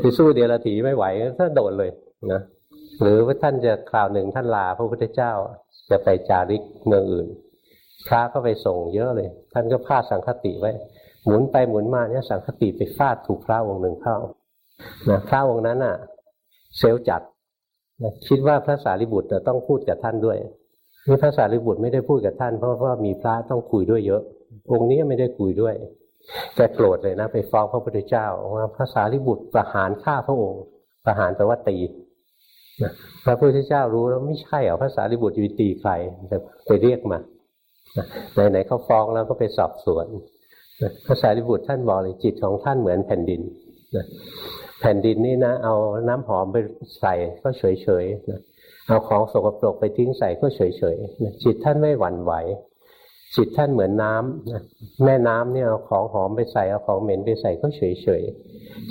ไปสู้เดียรถีไม่ไหวท่านโดดเลยนะหรือว่าท่านจะคราวหนึ่งท่านลาพระพุทธเจ้า จะไปจาริกเมืองอื่น พระก็ไปส่งเยอะเลย ท่านก็พาดสังคติไว้ หมุนไปหมุนมาเนี่ยสังคติไปฟาดถูกพระองค์หนึ่งเข้านะพระองค์นั้นอะ เซลจัดนะคิดว่าพระสารีบุตรต้องพูดกับท่านด้วยนี่พระสารีบุตรไม่ได้พูดกับท่าน เพราะว่ามีพระต้องคุยด้วยเยอะองค์นี้ไม่ได้คุยด้วยแกโกรธเลยนะ ไปฟ้องพระพุทธเจ้าว่าพระสารีบุตรประหารฆ่าพระองค์ ประหารแปลว่าตี พระพุทธเจ้ารู้แล้วไม่ใช่เหรอพระสารีบุตรยู่ตีใครไปเรียกมาไหนๆเขาฟ้องแล้วก็ไปสอบสวนพระสารีบุตรท่านบอกเลยจิตของท่านเหมือนแผ่นดินแผ่นดินนี่นะ เอาน้ำหอมไปใส่ก็เฉยๆเอาของสกปรกไปทิ้งใส่ก็เฉยๆจิตท่านไม่หวั่นไหว จิตท่านเหมือนน้ำแม่น้ำเนี่ยเอาของหอมไปใส่เอาของเหม็นไปใส่ก็เฉยเฉย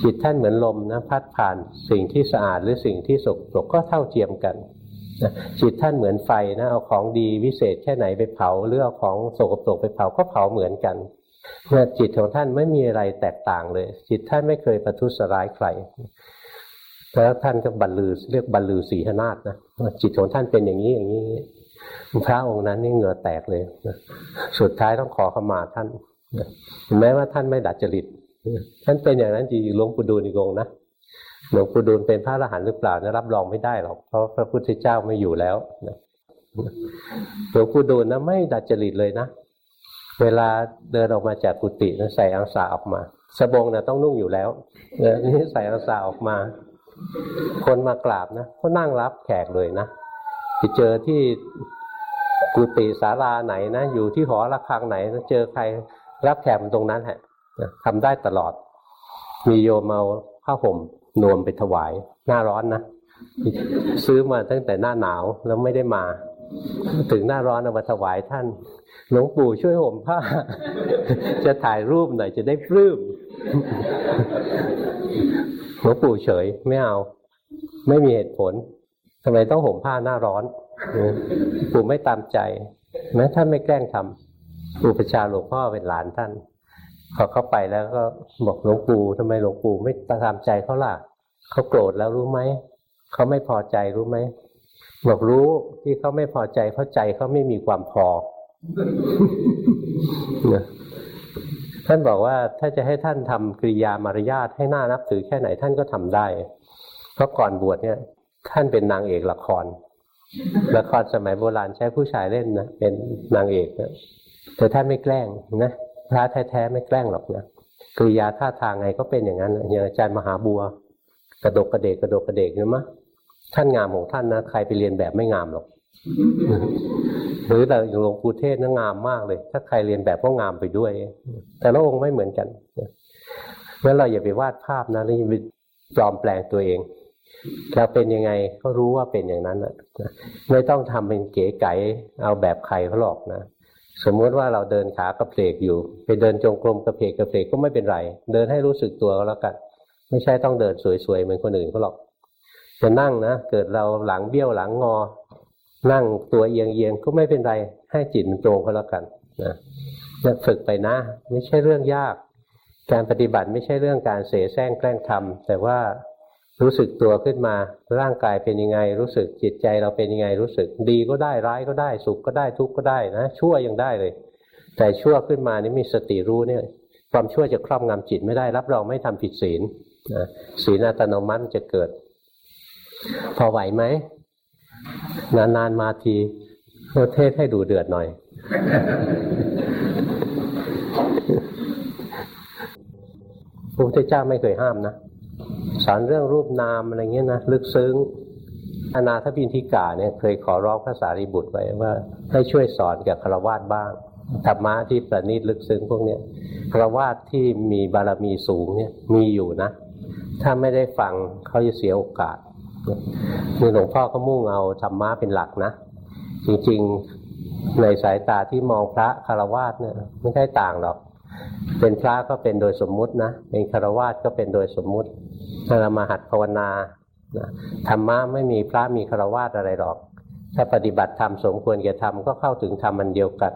จิตท่านเหมือนลมนะพัดผ่านสิ่งที่สะอาดหรือสิ่งที่สกปรกก็เท่าเทียมกันจิตท่านเหมือนไฟนะเอาของดีวิเศษแค่ไหนไปเผาหรือเอาของสกปรกไปเผาก็เผาเหมือนกันเนี่ยจิตของท่านไม่มีอะไรแตกต่างเลย จิตท่านไม่เคยประทุษร้ายใครแล้วท่านก็บรรลือเรียกบรรลือสีหนาฏนะจิตของท่านเป็นอย่างนี้อย่างนี้ พระองค์นั้นนี่เหงื่อแตกเลยสุดท้ายต้องขอขมาท่านแม้ว่าท่านไม่ดัดจริตท่านเป็นอย่างนั้นจริงหลวงปู่ดูลอีกองนะหลวงปู่ดูลเป็นพระอรหันต์หรือเปล่านะรับรองไม่ได้หรอกเพราะพระพุทธเจ้าไม่อยู่แล้วหลวงปู่ดูลนะไม่ดัดจริตเลยนะเวลาเดินออกมาจากกุฏิใส่อังสาออกมาสบงนะต้องนุ่งอยู่แล้วนี่ใส่อังสาออกมา คนมากราบนะก็นั่งรับแขกเลยนะ ไปเจอที่กุฏิศาลาไหนนะ อยู่ที่หอระฆังไหนเจอใครรับแขกตรงนั้นฮะทำได้ตลอด มีโยมเอาผ้าห่มนวมไปถวาย หน้าร้อนนะ ซื้อมาตั้งแต่หน้าหนาวแล้วไม่ได้มา ถึงหน้าร้อนเอามาถวายท่าน หลวงปู่ช่วยห่มผ้า จะถ่ายรูปหน่อยจะได้ปลื้มหลวงปู่เฉยไม่เอา ไม่มีเหตุผล ทำไมต้องห่มผ้าหน้าร้อนปู่ไม่ตามใจแม้ท่านไม่แกล้งทำอุปชาหลวงพ่อเป็นหลานท่านพอเข้าไปแล้วก็บอกหลวงปู่ทำไมหลวงปู่ไม่ตามใจเขาล่ะเขาโกรธแล้วรู้ไหมเขาไม่พอใจรู้ไหมบอกรู้ที่เขาไม่พอใจเพราะใจเขาไม่มีความพอท่านบอกว่าถ้าจะให้ท่านทำกริยามารยาทให้หน้านับถือแค่ไหนท่านก็ทำได้ เพราะก่อนบวชเนี่ย ท่านเป็นนางเอกละคร ละครสมัยโบราณใช้ผู้ชายเล่นนะเป็นนางเอกนะแต่ท่านไม่แกล้งนะพระแท้ๆไม่แกล้งหรอกนะกริยาท่าทางไงก็เป็นอย่างนั้นอย่างอาจารย์มหาบัว กระดกกระเดกกระดกกระเดกเห็นไหมท่านงามของท่านนะใครไปเรียนแบบไม่งามหรอกหรือแต่หลวงปู่เทศนะงามมากเลย ถ้าใครเรียนแบบก็งามไปด้วย แต่ละองค์ไม่เหมือนกันเพราะเราอย่าไปวาดภาพนะแล้วอย่าไปปลอมแปลงตัวเอง เราเป็นยังไงก็รู้ว่าเป็นอย่างนั้นนะไม่ต้องทำเป็นเก๋ไก๋เอาแบบใครเขาหรอกนะสมมติว่าเราเดินขากระเพกอยู่ ไปเดินจงกรมกระเพกกระเพกก็ไม่เป็นไร เดินให้รู้สึกตัวก็แล้วกัน ไม่ใช่ต้องเดินสวยๆเหมือนคนอื่นเขาหรอกจะนั่งนะเกิดเราหลังเบี้ยวหลังงอ นั่งตัวเอียงเอียงก็ไม่เป็นไรให้จิตมันตรงก็แล้วกันนะฝึกไปนะ ไม่ใช่เรื่องยาก การปฏิบัติไม่ใช่เรื่องการเสแสร้งแกล้งทำแต่ว่า รู้สึกตัวขึ้นมา ร่างกายเป็นยังไง รู้สึกจิตใจเราเป็นยังไงรู้สึก ดีก็ได้ร้ายก็ได้ สุขก็ได้ทุกข์ก็ได้นะชั่วยังได้เลย แต่ชั่วขึ้นมานี่มีสติรู้เนี่ย ความชั่วจะครอบงำจิตไม่ได้รับรองไม่ทำผิดศีลศีลอัตโนมัติจะเกิด พอไหวไหมนานๆมาทีเทศให้ดูเดือดหน่อยพระพุทธเจ้าไม่เคยห้ามนะ สอนเรื่องรูปนามอะไรเงี้ยนะลึกซึ้งอนาถบินทิกาเนี่ยเคยขอร้องพระสารีบุตรไว้ว่า ให้ช่วยสอนกับคารวาสบ้างธรรมะที่ประณีตลึกซึ้งพวกเนี้ยคารวาสที่มีบารมีสูงเนี่ยมีอยู่นะ ถ้าไม่ได้ฟังเขาจะเสียโอกาสนี่หลวงพ่อก็มุ่งเอาธรรมะเป็นหลักนะ จริงๆในสายตาที่มองพระคารวาสเนี่ยไม่ใช่ต่างหรอก เป็นพระก็เป็นโดยสมมุตินะ เป็นคารวาสก็เป็นโดยสมมุติ ถ้าเรามาหัดภาวนาธรรมะไม่มีพระมีคารวาสอะไรหรอก ถ้าปฏิบัติธรรมสมควรแก่ธรรมก็เข้าถึงธรรมมันเดียวกัน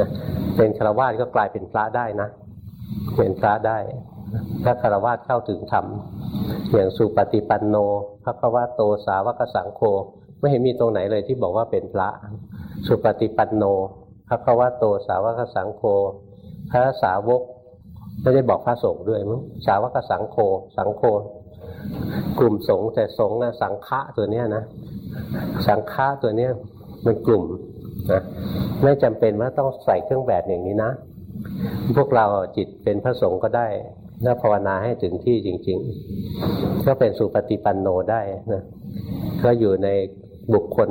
นะเป็นคารวาสก็กลายเป็นพระได้นะ เป็นพระได้ ถ้าคารวาสเข้าถึงธรรมอย่างสุปฏิปันโนพระควาโตสาวกสังโฆไม่เห็นมีตรงไหนเลยที่บอกว่าเป็นพระ สุปฏิปันโนพระควาโตสาวกสังโฆพระสาวก ไม่ได้บอกพระสงฆ์ด้วยมั้งสาวกสังโฆสังโฆกลุ่มสงฆ์แต่สงฆ์นะสังฆะตัวเนี้ยนะ สังฆะตัวเนี้ยมันกลุ่มนะไม่จำเป็นว่าต้องใส่เครื่องแบบอย่างนี้นะ พวกเราจิตเป็นพระสงฆ์ก็ได้ถ้าภาวนาให้ถึงที่จริง ๆ ก็เป็นสุปฏิปันโนได้นะก็อยู่ในบุคคล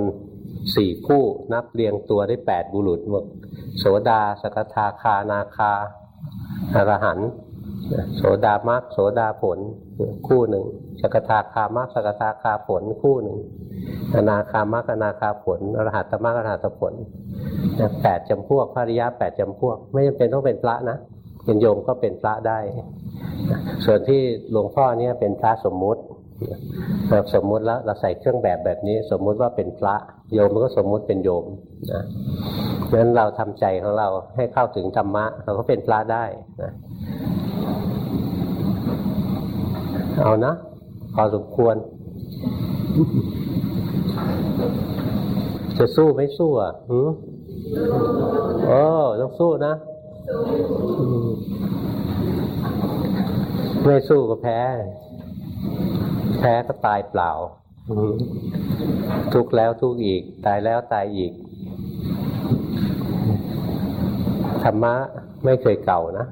สี่คู่นับเรียงตัวได้แปดบุรุษหมดโสดาสกทาคานาคา อรหันโสดามรรคโสดาผลคู่หนึ่งสกทาคามรรคสกทาคาผลคู่หนึ่งอนาคามรรคอนาคาผลอรหัตมรรคอรหัตผลแปดจำพวกภริยะแปดจำพวก ไม่จำเป็นต้องเป็นพระนะเป็นโยมก็เป็นพระได้ ส่วนที่หลวงพ่อเนี่ยเป็นพระสมมุติเราสมมุติแล้วเราใส่เครื่องแบบแบบนี้ สมมุติว่าเป็นพระโยมมันก็สมมุติเป็นโยมนะ ฉะนั้นเราทำใจของเราให้เข้าถึงธรรมะ เราก็เป็นพระได้นะเอานะพอสมควร จะสู้ไม่สู้อะหืมโอ้ต้องสู้นะ ไม่สู้ก็แพ้ แพ้ก็ตายเปล่าทุกแล้วทุกอีก ตายแล้วตายอีก ธ รรมะไม่เคยเก่านะ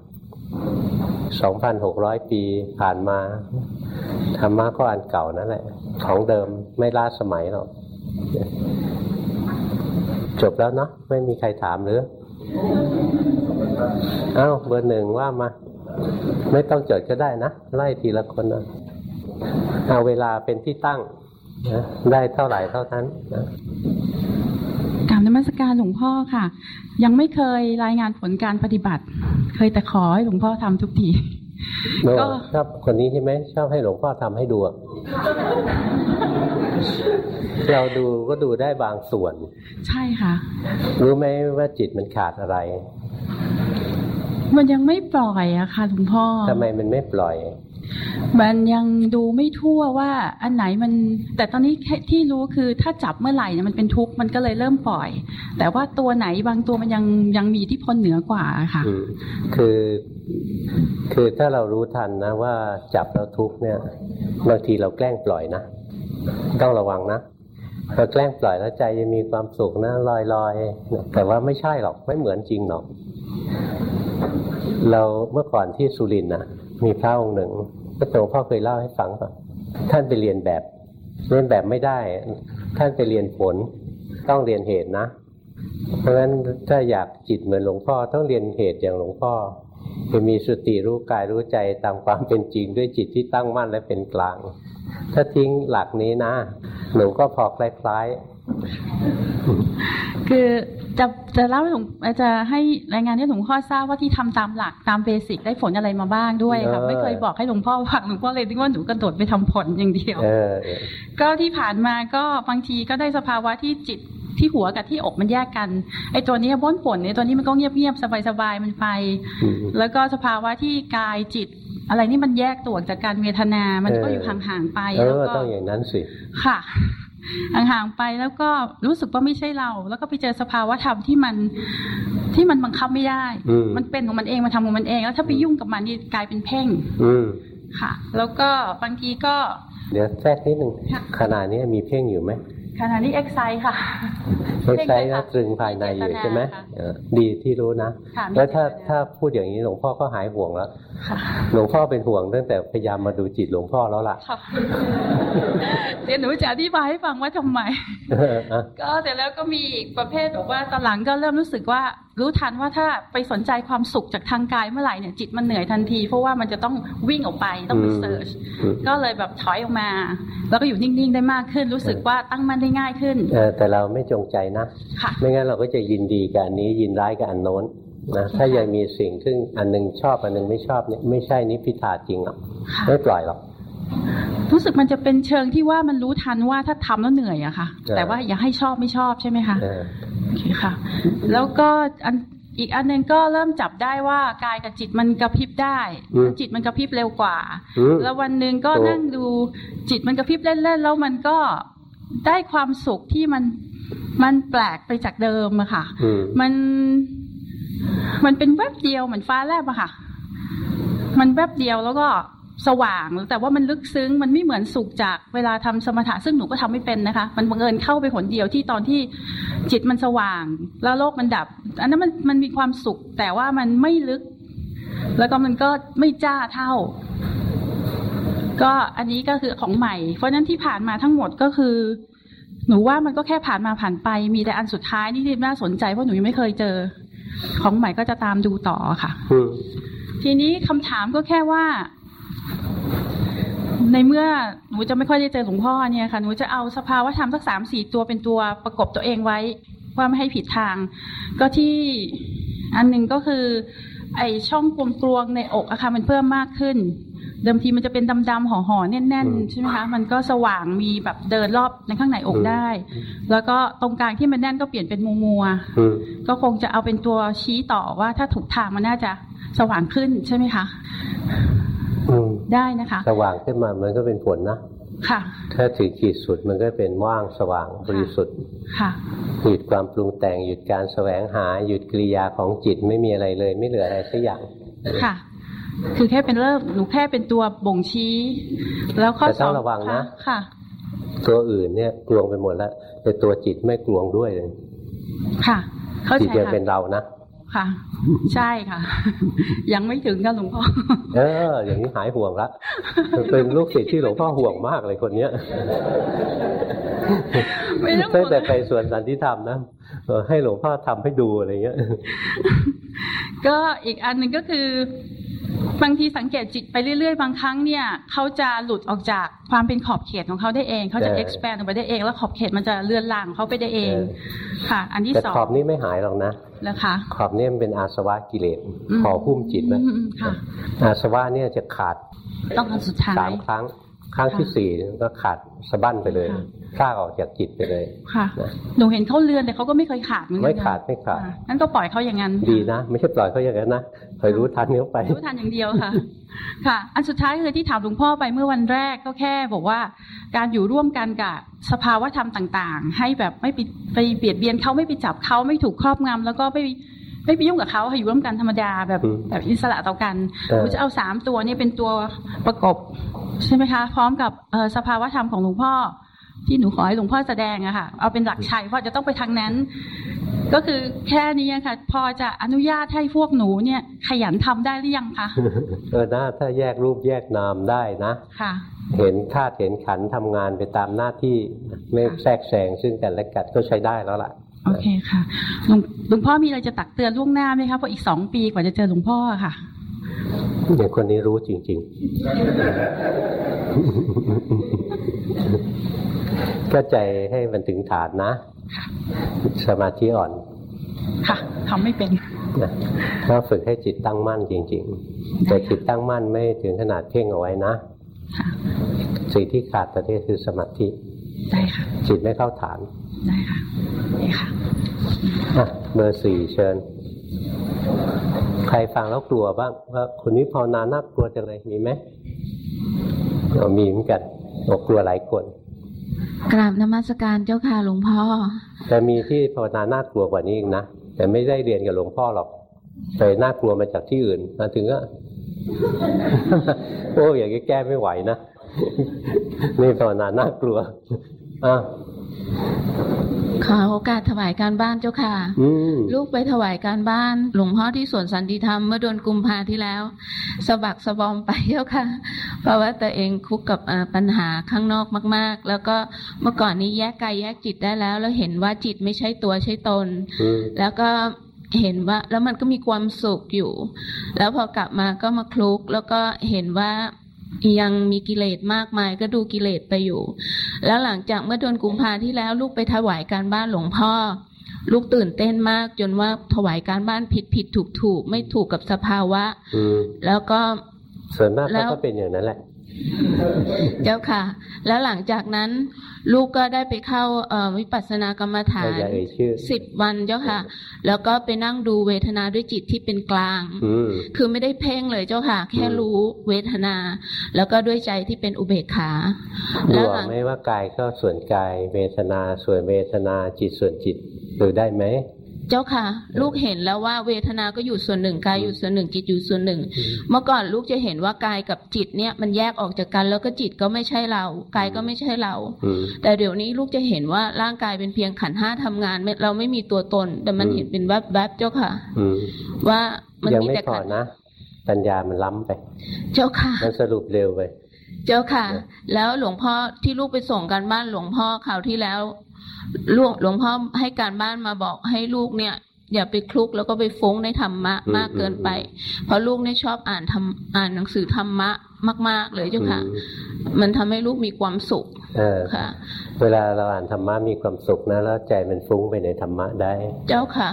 สองพันหกร้อยปีผ่านมา ธรรมะก็อันเก่านั่นแหละ ของเดิมไม่ล้าสมัยหรอก จบแล้วเนาะไม่มีใครถามหรือ เอ้าเบอร์หนึ่งว่ามา ไม่ต้องจดก็ได้นะ ไล่ทีละคนนะเอาเวลาเป็นที่ตั้งนะได้เท่าไหร่เท่านั้นนะ นมัสการหลวงพ่อค่ะ ยังไม่เคยรายงานผลการปฏิบัติ เคยแต่ขอให้หลวงพ่อทำทุกทีก็ชอบคนนี้ใช่ไหมชอบให้หลวงพ่อทำให้ดูเราดูก็ดูได้บางส่วน ใช่ค่ะ รู้ไหมว่าจิตมันขาดอะไร มันยังไม่ปล่อยอะค่ะหลวงพ่อทำไมมันไม่ปล่อย มันยังดูไม่ทั่วว่าอันไหนมัน แต่ตอนนี้ที่รู้คือถ้าจับเมื่อไหร่เนี่ยมันเป็นทุกข์มันก็เลยเริ่มปล่อย แต่ว่าตัวไหนบางตัวมันยังยังมีที่พลเหนือกว่าค่ะ คือ คือถ้าเรารู้ทันนะว่าจับแล้วทุกข์เนี่ยบางทีเราแกล้งปล่อยนะต้องระวังนะเราแกล้งปล่อยแล้วใจจะมีความสุขนะลอยลอยแต่ว่าไม่ใช่หรอกไม่เหมือนจริงหรอก เราเมื่อก่อนที่สุรินทร์นะ มีพระองค์หนึ่งพระโตพ่อเคยเล่าให้ฟังป่ะท่านไปเรียนแบบเรียนแบบไม่ได้ ท่านไปเรียนผล ต้องเรียนเหตุนะ เพราะฉะนั้นถ้าอยากจิตเหมือนหลวงพ่อต้องเรียนเหตุอย่างหลวงพ่อจะมีสติรู้กายรู้ใจตามความเป็นจริงด้วยจิตที่ตั้งมั่นและเป็นกลาง ถ้าทิ้งหลักนี้นะ หนูก็พอคล้ายๆ คือจะจะเล่าให้หลวงจะให้รายงานให้หลวงพ่อทราบว่าที่ทำตามหลักตามเบสิกได้ผลอะไรมาบ้างด้วยค่ะไม่เคยบอกให้หลวงพ่อฟังหลวงพ่อเลยคิดว่าหนูกระโดดไปทำผลอย่างเดียวก็ที่ผ่านมาก็บางทีก็ได้สภาวะที่จิตที่หัวกับที่อกมันแยกกันไอ้ตัวนี้บ้นผลเนี่ยตัวนี้มันก็เงียบเงียบสบายสบายมันไปแล้วก็สภาวะที่กายจิต อะไรนี่มันแยกตัวจากการเวทนา มันก็อยู่ห่างๆไปแล้วก็ต้องอย่างนั้นสิค่ะ ห่างๆไปแล้วก็รู้สึกว่าไม่ใช่เรา แล้วก็ไปเจอสภาวะธรรมที่มันที่มันบังคับไม่ได้ มันเป็นของมันเองมันทำของมันเอง แล้วถ้าไปยุ่งกับมันนี่กลายเป็นเพ่งค่ะ แล้วก็บางทีก็ เดี๋ยวแทรกนิดหนึ่งขณะนี้มีเพ่งอยู่ไหมขณะนี้เอ็กไซค่ะเอ็กไซนะตรึงภายในอยู่ใช่ไหมดีที่รู้นะ แล้วถ้าถ้าพูดอย่างนี้หลวงพ่อก็หายห่วงแล้วหลวงพ่อเป็นห่วงตั้งแต่พยายามมาดูจิตหลวงพ่อแล้วล่ะเดี๋ยวหนูจะอธิบายให้ฟังว่าทำไม ก็แต่แล้วก็มีอีกประเภทบอกว่าตอนหลังก็เริ่มรู้สึกว่า รู้ทันว่าถ้าไปสนใจความสุขจากทางกายเมื่อไหร่เนี่ยจิตมันเหนื่อยทันที เพราะว่ามันจะต้องวิ่งออกไปต้องไปเสิร์ชก็เลยแบบถอยออกมา แล้วก็อยู่นิ่งๆได้มากขึ้น รู้สึกว่าตั้งมั่นได้ง่ายขึ้นแต่เราไม่จงใจนะ ไม่งั้นเราก็จะยินดีกับอันนี้ยินร้ายกับอันโน้น นะถ้ายังมีสิ่งซึ่งอันนึงชอบอันนึงไม่ชอบเนี่ยไม่ใช่นิพิทาจริงหรอกไม่ปล่อยหรอกรู้สึกมันจะเป็นเชิงที่ว่ามันรู้ทันว่าถ้าทำแล้วเหนื่อยอะค่ะ แต่ว่าอย่าให้ชอบไม่ชอบใช่ไหมคะโอเคค่ะ แล้วก็อันอีกอันหนึ่งก็เริ่มจับได้ว่ากายกับจิตมันกระพริบได้ จิตมันกระพริบเร็วกว่า แล้ววันหนึ่งก็นั่งดูจิตมันกระพริบเล่นๆแล้วมันก็ได้ความสุขที่มันมันแปลกไปจากเดิมอะค่ะ มัน มันเป็นแวบเดียวเหมือนฟ้าแลบอะค่ะ มันแวบเดียวแล้วก็สว่างแต่ว่ามันลึกซึ้งมันไม่เหมือนสุขจากเวลาทำสมถะซึ่งหนูก็ทำไม่เป็นนะคะ มันบังเอิญเข้าไปผลเดียวที่ตอนที่จิตมันสว่าง แล้วโลกมันดับ อันนั้นมันมันมีความสุข แต่ว่ามันไม่ลึก แล้วก็มันก็ไม่จ้าเท่า ก็อันนี้ก็คือของใหม่ เพราะนั้นที่ผ่านมาทั้งหมดก็คือ หนูว่ามันก็แค่ผ่านมาผ่านไป มีแต่อันสุดท้ายนี่ที่น่าสนใจเพราะหนูยังไม่เคยเจอ ของใหม่ก็จะตามดูต่อค่ะทีนี้คำถามก็แค่ว่า ในเมื่อหนูจะไม่ค่อยได้เจอหลวงพ่อเนี่ยค่ะหนูจะเอาสภาวะธรรมสักสามสี่ตัวเป็นตัวประกบตัวเองไว้ว่าไม่ให้ผิดทาง ก็ที่อันหนึ่งก็คือ ไอช่องกลวงในอกอะค่ะมันเพิ่มมากขึ้น เดิมทีมันจะเป็นดำๆห่อๆแน่นๆใช่ไหมคะมันก็สว่างมีแบบเดินรอบในข้างในอกได้ แล้วก็ตรงกลางที่มันแน่นก็เปลี่ยนเป็นมัวมัวก็คงจะเอาเป็นตัวชี้ต่อว่าถ้าถูกทางมันน่าจะสว่างขึ้นใช่ไหมคะได้นะคะ สว่างขึ้นมามันก็เป็นผลนะค่ะ ถ้าถึงขีดสุดมันก็เป็นว่างสว่างบริสุทธิ์ค่ะหยุดความปรุงแต่งหยุดการแสวงหาหยุดกิริยาของจิตไม่มีอะไรเลย ไม่เหลืออะไรสักอย่างค่ะ คือแค่เป็นเริ่มหนูแค่เป็นตัวบ่งชี้ แล้วข้อสองระวังนะค่ะ ตัวอื่นเนี่ยกลวงไปหมดแล้วแต่ตัวจิตไม่กลวงด้วยเลยค่ะจิตยังเป็นเรานะค่ะ ใช่ค่ะ ยังไม่ถึงกันหลวงพ่อเออ อย่างนี้หายห่วงละเป็นลูกศิษย์ที่หลวงพ่อห่วงมากเลยคนเนี้ยไม่ต้องแต่ไปสวนสันติธรรมนะให้หลวงพ่อทำให้ดูอะไรเงี้ยก็อีกอันหนึ่งก็คือ บางทีสังเกตจิตไปเรื่อยๆ บางครั้งเนี่ยเขาจะหลุดออกจากความเป็นขอบเขตของเขาได้เองเขาจะ expand ออกไปได้เอง แล้วขอบเขตมันจะเลื่อนล่างเขาไปได้เองค่ะ อันที่สองขอบนี้ไม่หายหรอกนะนะคะขอบนี้มันเป็นอาสวะกิเลสขอหุ้มจิตนะอาสวะเนี่ยจะขาดต้องอันสุดท้ายสามครั้ง ครั้งที่สี่ก็ขาดสะบั้นไปเลยคลาออกจากจิตไปเลย ค่ะหนูเห็นเขาเลือนแต่เขาก็ไม่เคยขาดเหมือนกันไม่ขาดไม่ขาดนั่นก็ปล่อยเขาอย่างนั้นดีนะ ไม่ใช่ปล่อยเขาอย่างนั้นนะคอยรู้ทันเนี้ยไป รู้ทันอย่างเดียวค่ะ ค่ะ อันสุดท้ายคือที่ถามหลวงพ่อไปเมื่อวันแรกก็แค่บอกว่า การอยู่ร่วมกันกับสภาวะธรรมต่าง ๆ ให้แบบไม่ไปเบียดเบียนเขาไม่ไปจับเขาไม่ถูกครอบงำแล้วก็ไม่ ไม่ไปยุ่งกับเขาให้อยู่ร่วมกันธรรมดาแบบแบบอิสระต่อกันผมจะเอาสามตัวนี้เป็นตัวประกบใช่ไหมคะ พร้อมกับสภาวะธรรมของหลวงพ่อ ที่หนูขอให้หลวงพ่อแสดงอะค่ะ เอาเป็นหลักชัยเพราะจะต้องไปทางนั้น ก็คือแค่นี้ค่ะ พอจะอนุญาตให้พวกหนูเนี่ย ขยันทำได้หรือยังคะเออนะถ้าแยกรูปแยกนามได้นะค่ะ เห็นธาตุเห็นขันทำงานไปตามหน้าที่ไม่แทรกแซงซึ่งกันและกันก็ใช้ได้แล้วล่ะ โอเคค่ะหลวงหลวงพ่อมีอะไรจะตักเตือนล่วงหน้าไหมคะเพราะอีกสองปีกว่าจะเจอหลวงพ่อค่ะเด็กคนนี้รู้จริง ๆ ก็ใจให้มันถึงฐานนะ สมาธิอ่อน ค่ะทำไม่เป็นก็ฝึกให้จิตตั้งมั่นจริง ๆ แต่จิตตั้งมั่นไม่ถึงขนาดเพ่งเอาไว้นะ สิ่งที่ขาดประเทศคือสมาธิได้ค่ะจิตไม่เข้าฐาน ได้ค่ะได้ค่ะเบอร์สี่เชิญ ใครฟังแล้วกลัวบ้างว่าคนนี้ภาวนาน่ากลัวจังเลยมีไหมเรามีเหมือนกันบอกกลัวหลายคน กราบนมัสการเจ้าค่ะหลวงพ่อ แต่มีที่ภาวนาน่ากลัวกว่านี้อีกนะ แต่ไม่ได้เรียนกับหลวงพ่อหรอกแต่น่ากลัวมาจากที่อื่นมาถึงก็โอ้อย่างนี้แก้ไม่ไหวนะนี่ภาวนาน่ากลัวอะ ขอโอกาสถวายการบ้านเจ้าค่ะ ลูกไปถวายการบ้าน หลวงพ่อที่สวนสันติธรรมเมื่อเดือนกุมภาที่แล้วสบักสบอมไปเจ้าค่ะ เพราะว่าตัวเองคุกกับปัญหาข้างนอกมาก ๆ แล้วก็เมื่อก่อนนี้แยกกายแยกจิตได้แล้ว แล้วเห็นว่าจิตไม่ใช่ตัวใช่ตน แล้วก็เห็นว่าแล้วมันก็มีความสุขอยู่ แล้วพอกลับมาก็มาคลุกแล้วก็เห็นว่า ยังมีกิเลสมากมายก็ดูกิเลสไปอยู่ แล้วหลังจากเมื่อเดือนกุมภาที่แล้วลูกไปถวายการบ้านหลวงพ่อ ลูกตื่นเต้นมากจนว่าถวายการบ้านผิดผิดถูกถูกไม่ถูกกับสภาวะแล้วก็ส่วนมากเขาก็เป็นอย่างนั้นแหละ เจ้าค่ะ แล้วหลังจากนั้น ลูกก็ได้ไปเข้าวิปัสสนากรรมฐานสิบวันเจ้าค่ะ แล้วก็ไปนั่งดูเวทนาด้วยจิตที่เป็นกลางคือไม่ได้เพ่งเลยเจ้าค่ะ แค่รู้เวทนา แล้วก็ด้วยใจที่เป็นอุเบกขา แล้วไม่ว่ากายก็ส่วนกาย เวทนาส่วนเวทนาจิตส่วนจิตดูได้ไหม เจ้าค่ะ ลูกเห็นแล้วว่าเวทนาก็อยู่ส่วนหนึ่งกายอยู่ส่วนหนึ่งจิตอยู่ส่วนหนึ่ง เมื่อก่อนลูกจะเห็นว่ากายกับจิตเนี่ยมันแยกออกจากกัน แล้วก็จิตก็ไม่ใช่เรากายก็ไม่ใช่เรา แต่เดี๋ยวนี้ลูกจะเห็นว่าร่างกายเป็นเพียงขันห้าทำงาน เราไม่มีตัวตน แต่มันเห็นเป็นแวบๆเจ้าค่ะว่ามันมีแต่ขันนะปัญญามันล้ำไป เจ้าค่ะ มันสรุปเร็วไป เจ้าค่ะ แล้วหลวงพ่อที่ลูกไปส่งกันบ้านหลวงพ่อคราวที่แล้ว หลวงหลวงพ่อให้การบ้านมาบอกให้ลูกเนี่ย อย่าไปคลุกแล้วก็ไปฟุ้งในธรรมะมากเกินไป เพราะลูกเนี่ยชอบอ่านทำอ่านหนังสือธรรมะมาก ๆ เลยเจ้าค่ะ มันทำให้ลูกมีความสุขค่ะ เวลาเราอ่านธรรมะมีความสุขนะแล้วใจมันฟุ้งไปในธรรมะได้ เจ้าค่ะ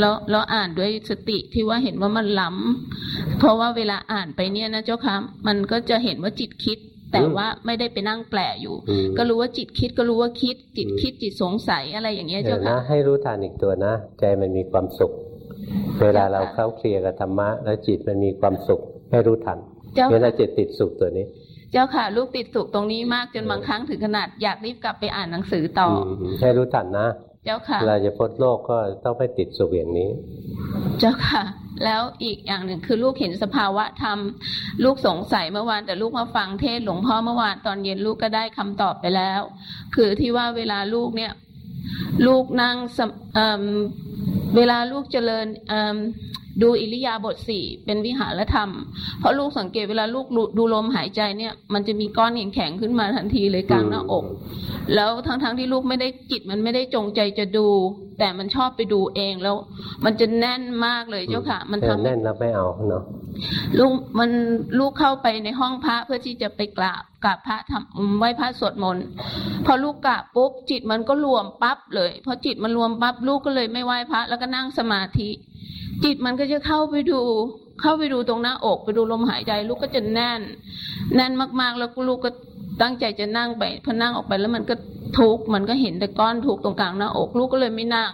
แล้วเราอ่านด้วยสติที่ว่าเห็นว่ามันล้ำเพราะว่าเวลาอ่านไปเนี่ยนะเจ้าค่ะ มันก็จะเห็นว่าจิตคิด แต่ว่าไม่ได้ไปนั่งแปลอยู่ ก็รู้ว่าจิตคิดก็รู้ว่าคิด จิตคิดจิตสงสัยอะไรอย่างเงี้ยเจ้าค่ะให้รู้ทันอีกตัวนะ ใจมันมีความสุข เวลาเราเข้าเคลียร์กับธรรมะ แล้วจิตมันมีความสุขให้รู้ทันเวลาจิตติดสุขตัวนี้ เจ้าค่ะ ลูกติดสุขตรงนี้มากจนบางครั้งถึงขนาดอยากรีบกลับไปอ่านหนังสือต่อให้รู้ทันนะ เจ้าค่ะเวลาจะพ้นโลกก็ต้องไม่ติดสุขอย่างนี้ เจ้าค่ะ แล้วอีกอย่างหนึ่งคือลูกเห็นสภาวะธรรม ลูกสงสัยเมื่อวานแต่ลูกมาฟังเทศหลวงพ่อเมื่อวานตอนเย็นลูกก็ได้คำตอบไปแล้ว คือที่ว่าเวลาลูกเนี่ย ลูกนั่งเวลาลูกเจริญ ดูอิริยาบถสี่เป็นวิหารธรรม เพราะลูกสังเกตเวลาลูกดูลมหายใจเนี่ย มันจะมีก้อนแข็งๆขึ้นมาทันทีเลยกลางหน้าอก แล้วทั้งๆทที่ลูกไม่ได้จิตมันไม่ได้จงใจจะดู แต่มันชอบไปดูเองแล้ว มันจะแน่นมากเลยเจ้าค่ะ มันทำแน่นแล้วไม่เอาเนาะลูกมันลูกเข้าไปในห้องพระเพื่อที่จะไปกราบกราบพระทำไหว้พระสวดมนต์พอลูกกราบปุ๊บจิตมันก็รวมปั๊บเลยพอจิตมันรวมปั๊บลูกก็เลยไม่ไหว้พระ แล้วก็นั่งสมาธิ จิตมันก็จะเข้าไปดู เข้าไปดูตรงหน้าอกไปดูลมหายใจลูกก็จะแน่น แน่นมากๆ แล้วลูกก็ตั้งใจจะนั่งไปพอนั่งออกไปแล้วมันก็ทุกมันก็เห็นแต่ก้อนทุกตรงกลางหน้าอก ลูกก็เลยไม่นั่ง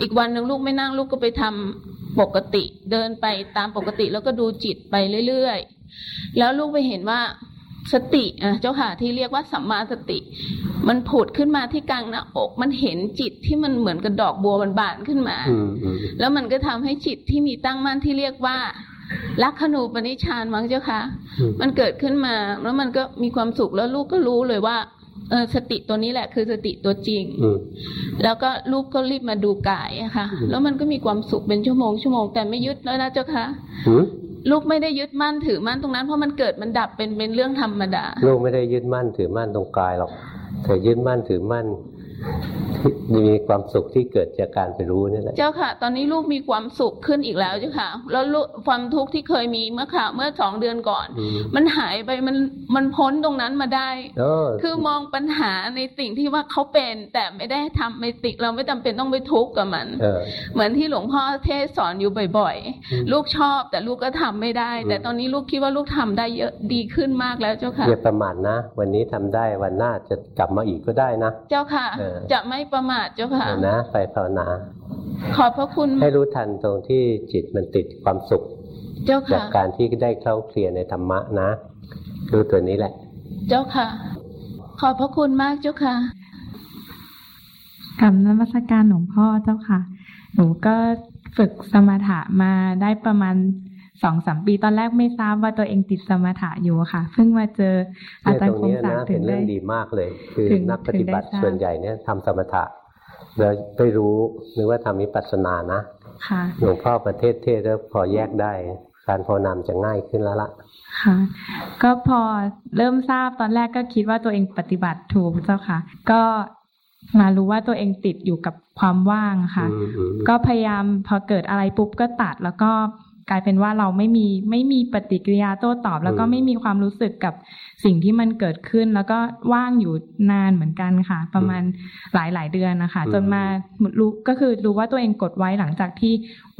อีกวันหนึ่งลูกไม่นั่งลูกก็ไปทำปกติเดินไปตามปกติแล้วก็ดูจิตไปเรื่อยๆ แล้วลูกไปเห็นว่า สติอะเจ้าค่ะที่เรียกว่าสัมมาสติ มันผุดขึ้นมาที่กลางหน้าอก มันเห็นจิตที่มันเหมือนกับดอกบัวบานๆขึ้นมา แล้วมันก็ทำให้จิตที่มีตั้งมั่นที่เรียกว่าลักขณูปนิชานมั้งเจ้าค่ะ มันเกิดขึ้นมา แล้วมันก็มีความสุขแล้วลูกก็รู้เลยว่าเออสติตัวนี้แหละคือสติตัวจริง แล้วก็ลูกก็รีบมาดูกายอะค่ะ แล้วมันก็มีความสุขเป็นชั่วโมงชั่วโมงแต่ไม่ยึดแล้วนะเจ้าค่ะ ลูกไม่ได้ยึดมั่นถือมั่นตรงนั้นเพราะมันเกิดมันดับเป็นเป็นเรื่องธรรมดา ลูกไม่ได้ยึดมั่นถือมั่นตรงกายหรอกแต่ยึดมั่นถือมั่น มีความสุขที่เกิดจากการไปรู้นี่แหละ เจ้าค่ะ ตอนนี้ลูกมีความสุขขึ้นอีกแล้วเจ้าค่ะ แล้วความทุกข์ที่เคยมีเมื่อค่ะเมื่อสองเดือนก่อน มันหายไปมันมันพ้นตรงนั้นมาได้ คือมองปัญหาในสิ่งที่ว่าเขาเป็นแต่ไม่ได้ทำไม่ติเราไม่จำเป็นต้องไปทุกข์กับมัน เหมือนที่หลวงพ่อเทศสอนอยู่บ่อยๆ ลูกชอบแต่ลูกก็ทำไม่ได้ แต่ตอนนี้ลูกคิดว่าลูกทำได้เยอะดีขึ้นมากแล้วเจ้าค่ะอย่าประมาทนะ วันนี้ทำได้วันหน้าจะกลับมาอีกก็ได้นะ เจ้าค่ะจะไม่ประมาทเจ้าค่ะนะไปภาวนา ขอบพระคุณให้รู้ทันตรงที่จิตมันติดความสุข เจ้าค่ะจากการที่ได้เข้าเคลียร์ในธรรมะนะรู้ตัวนี้แหละ เจ้าค่ะ ขอบพระคุณมากเจ้าค่ะกับนมัสการหลวงพ่อเจ้าค่ะ หนูก็ฝึกสมถะมาได้ประมาณ สองสามปีตอนแรกไม่ทราบว่าตัวเองติดสมถะอยู่ค่ะ เพิ่งมาเจออาจารย์คงศักดิ์ถึงได้ดีมากเลย คือนักปฏิบัติส่วนใหญ่เนี่ยทำสมถะเราไม่รู้นึกว่าทำวิปัสสนานะหลวงพ่อประเทศเทศแล้วพอแยกได้ การภาวนามจะง่ายขึ้นแล้วล่ะค่ะก็พอเริ่มทราบตอนแรกก็คิดว่าตัวเองปฏิบัติถูกเจ้าค่ะ ก็มารู้ว่าตัวเองติดอยู่กับความว่างค่ะ ก็พยายามพอเกิดอะไรปุ๊บก็ตัดแล้วก็ กลายเป็นว่าเราไม่มีไม่มีปฏิกิริยาโต้ตอบ แล้วก็ไม่มีความรู้สึกกับสิ่งที่มันเกิดขึ้น แล้วก็ว่างอยู่นานเหมือนกันค่ะ ประมาณหลายหลายเดือนนะคะ จนมารู้ก็คือรู้ว่าตัวเองกดไว้หลังจากที่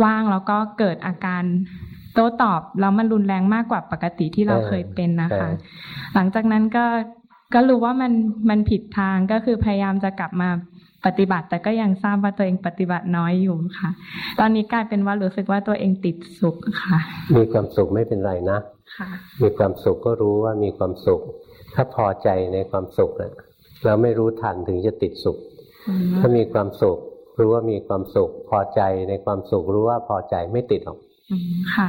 ว่างแล้วก็เกิดอาการโต้ตอบแล้วมันรุนแรงมากกว่าปกติที่เราเคยเป็นนะคะ หลังจากนั้นก็ก็รู้ว่ามันมันผิดทางก็คือพยายามจะกลับมา ปฏิบัติ แต่ก็ยังทราบว่าตัวเองปฏิบัติน้อยอยู่ค่ะ ตอนนี้กลายเป็นว่ารู้สึกว่าตัวเองติดสุขค่ะ มีความสุขไม่เป็นไรนะมีความสุขก็รู้ว่ามีความสุข ถ้าพอใจในความสุขนะเราไม่รู้ทันถึงจะติดสุข ถ้ามีความสุข รู้ว่ามีความสุข พอใจในความสุข รู้ว่าพอใจไม่ติดหรอกค่ะ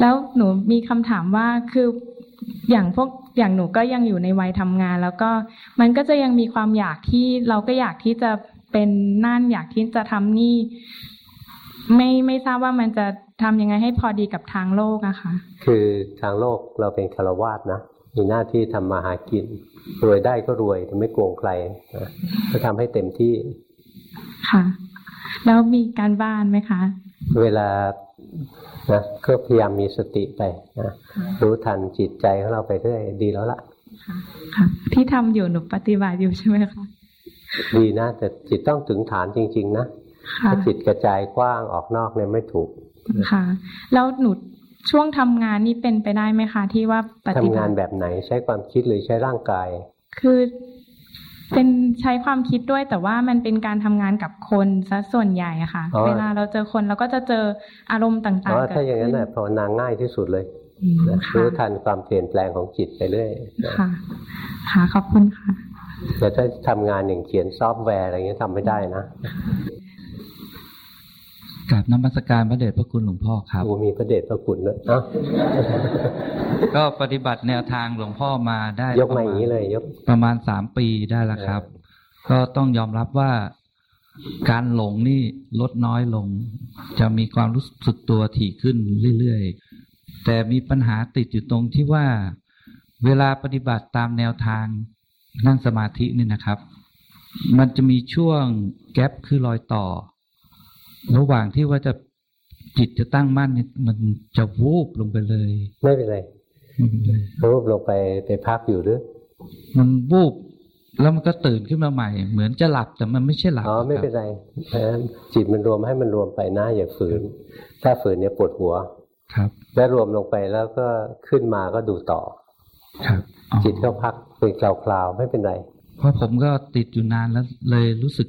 แล้วหนูมีคำถามว่าคือ อย่างพวกอย่างหนูก็ยังอยู่ในวัยทำงาน แล้วก็มันก็จะยังมีความอยากที่เราก็อยากที่จะเป็นนั่นอยากที่จะทำนี่ ไม่ไม่ทราบว่ามันจะทำยังไงให้พอดีกับทางโลกอะคะคือทางโลกเราเป็นคารวาสนะมีหน้าที่ทำมาหากิน รวยได้ก็รวยไม่โกงใครนะก็ทำให้เต็มที่ ค่ะ แล้วมีการบ้านไหมคะ เวลา นะก็พยายามมีสติไปนะรู้ทันจิตใจของเราไปเรื่อยดีแล้วล่ะค่ะที่ทำอยู่หนูปฏิบัติอยู่ใช่ไหมคะดีนะแต่จิตต้องถึงฐานจริง ๆ นะถ้าจิตกระจายกว้างออกนอกเนี่ยไม่ถูกค่ะ แล้วหนูช่วงทำงานนี่เป็นไปได้ไหมคะ ที่ว่าปฏิบัติทำงานแบบไหนใช้ความคิดหรือใช้ร่างกาย คือ เป็นใช้ความคิดด้วยแต่ว่ามันเป็นการทำงานกับคนซะส่วนใหญ่อะค่ะ เวลาเราเจอคนเราก็จะเจออารมณ์ต่างๆเกิดขึ้นถ้าอย่างนั้นภาวนาง่ายที่สุดเลยรู้ทันความเปลี่ยนแปลงของจิตไปเรื่อยค่ะ ค่ะขอบคุณค่ะแต่ถ้าทำงานอย่างเขียนซอฟต์แวร์อะไรเงี้ยทำไม่ได้นะ กับนมัสการพระเดชพระคุณหลวงพ่อครับโอ้มีพระเดชพระคุณนะก็ปฏิบัติแนวทางหลวงพ่อมาได้ยกมาอย่างนี้เลยยกประมาณสามปีได้แล้วครับ ก็ต้องยอมรับว่าการหลงนี่ลดน้อยลง จะมีความรู้สึกตัวถี่ขึ้นเรื่อยๆ แต่มีปัญหาติดอยู่ตรงที่ว่า เวลาปฏิบัติตามแนวทางนั่งสมาธินี่นะครับ มันจะมีช่วงแกลบคือรอยต่อ ระหว่างที่ว่าจะจิตจะตั้งมั่นมันจะวูบลงไปเลย ไม่เป็นไรวูบลงไปไปพักอยู่หรือ มันวูบแล้วมันก็ตื่นขึ้นมาใหม่ เหมือนจะหลับแต่มันไม่ใช่หลับอ๋อไม่เป็นไรจิตมันรวมให้มันรวมไปนะอย่าฝืน ถ้าฝืนเนี่ยปวดหัว ครับ แล้วรวมลงไปแล้วก็ขึ้นมาก็ดูต่อ ครับ จิตก็พักเป็นคลาวๆไม่เป็นไร เพราะผมก็ติดอยู่นานแล้วเลยรู้สึก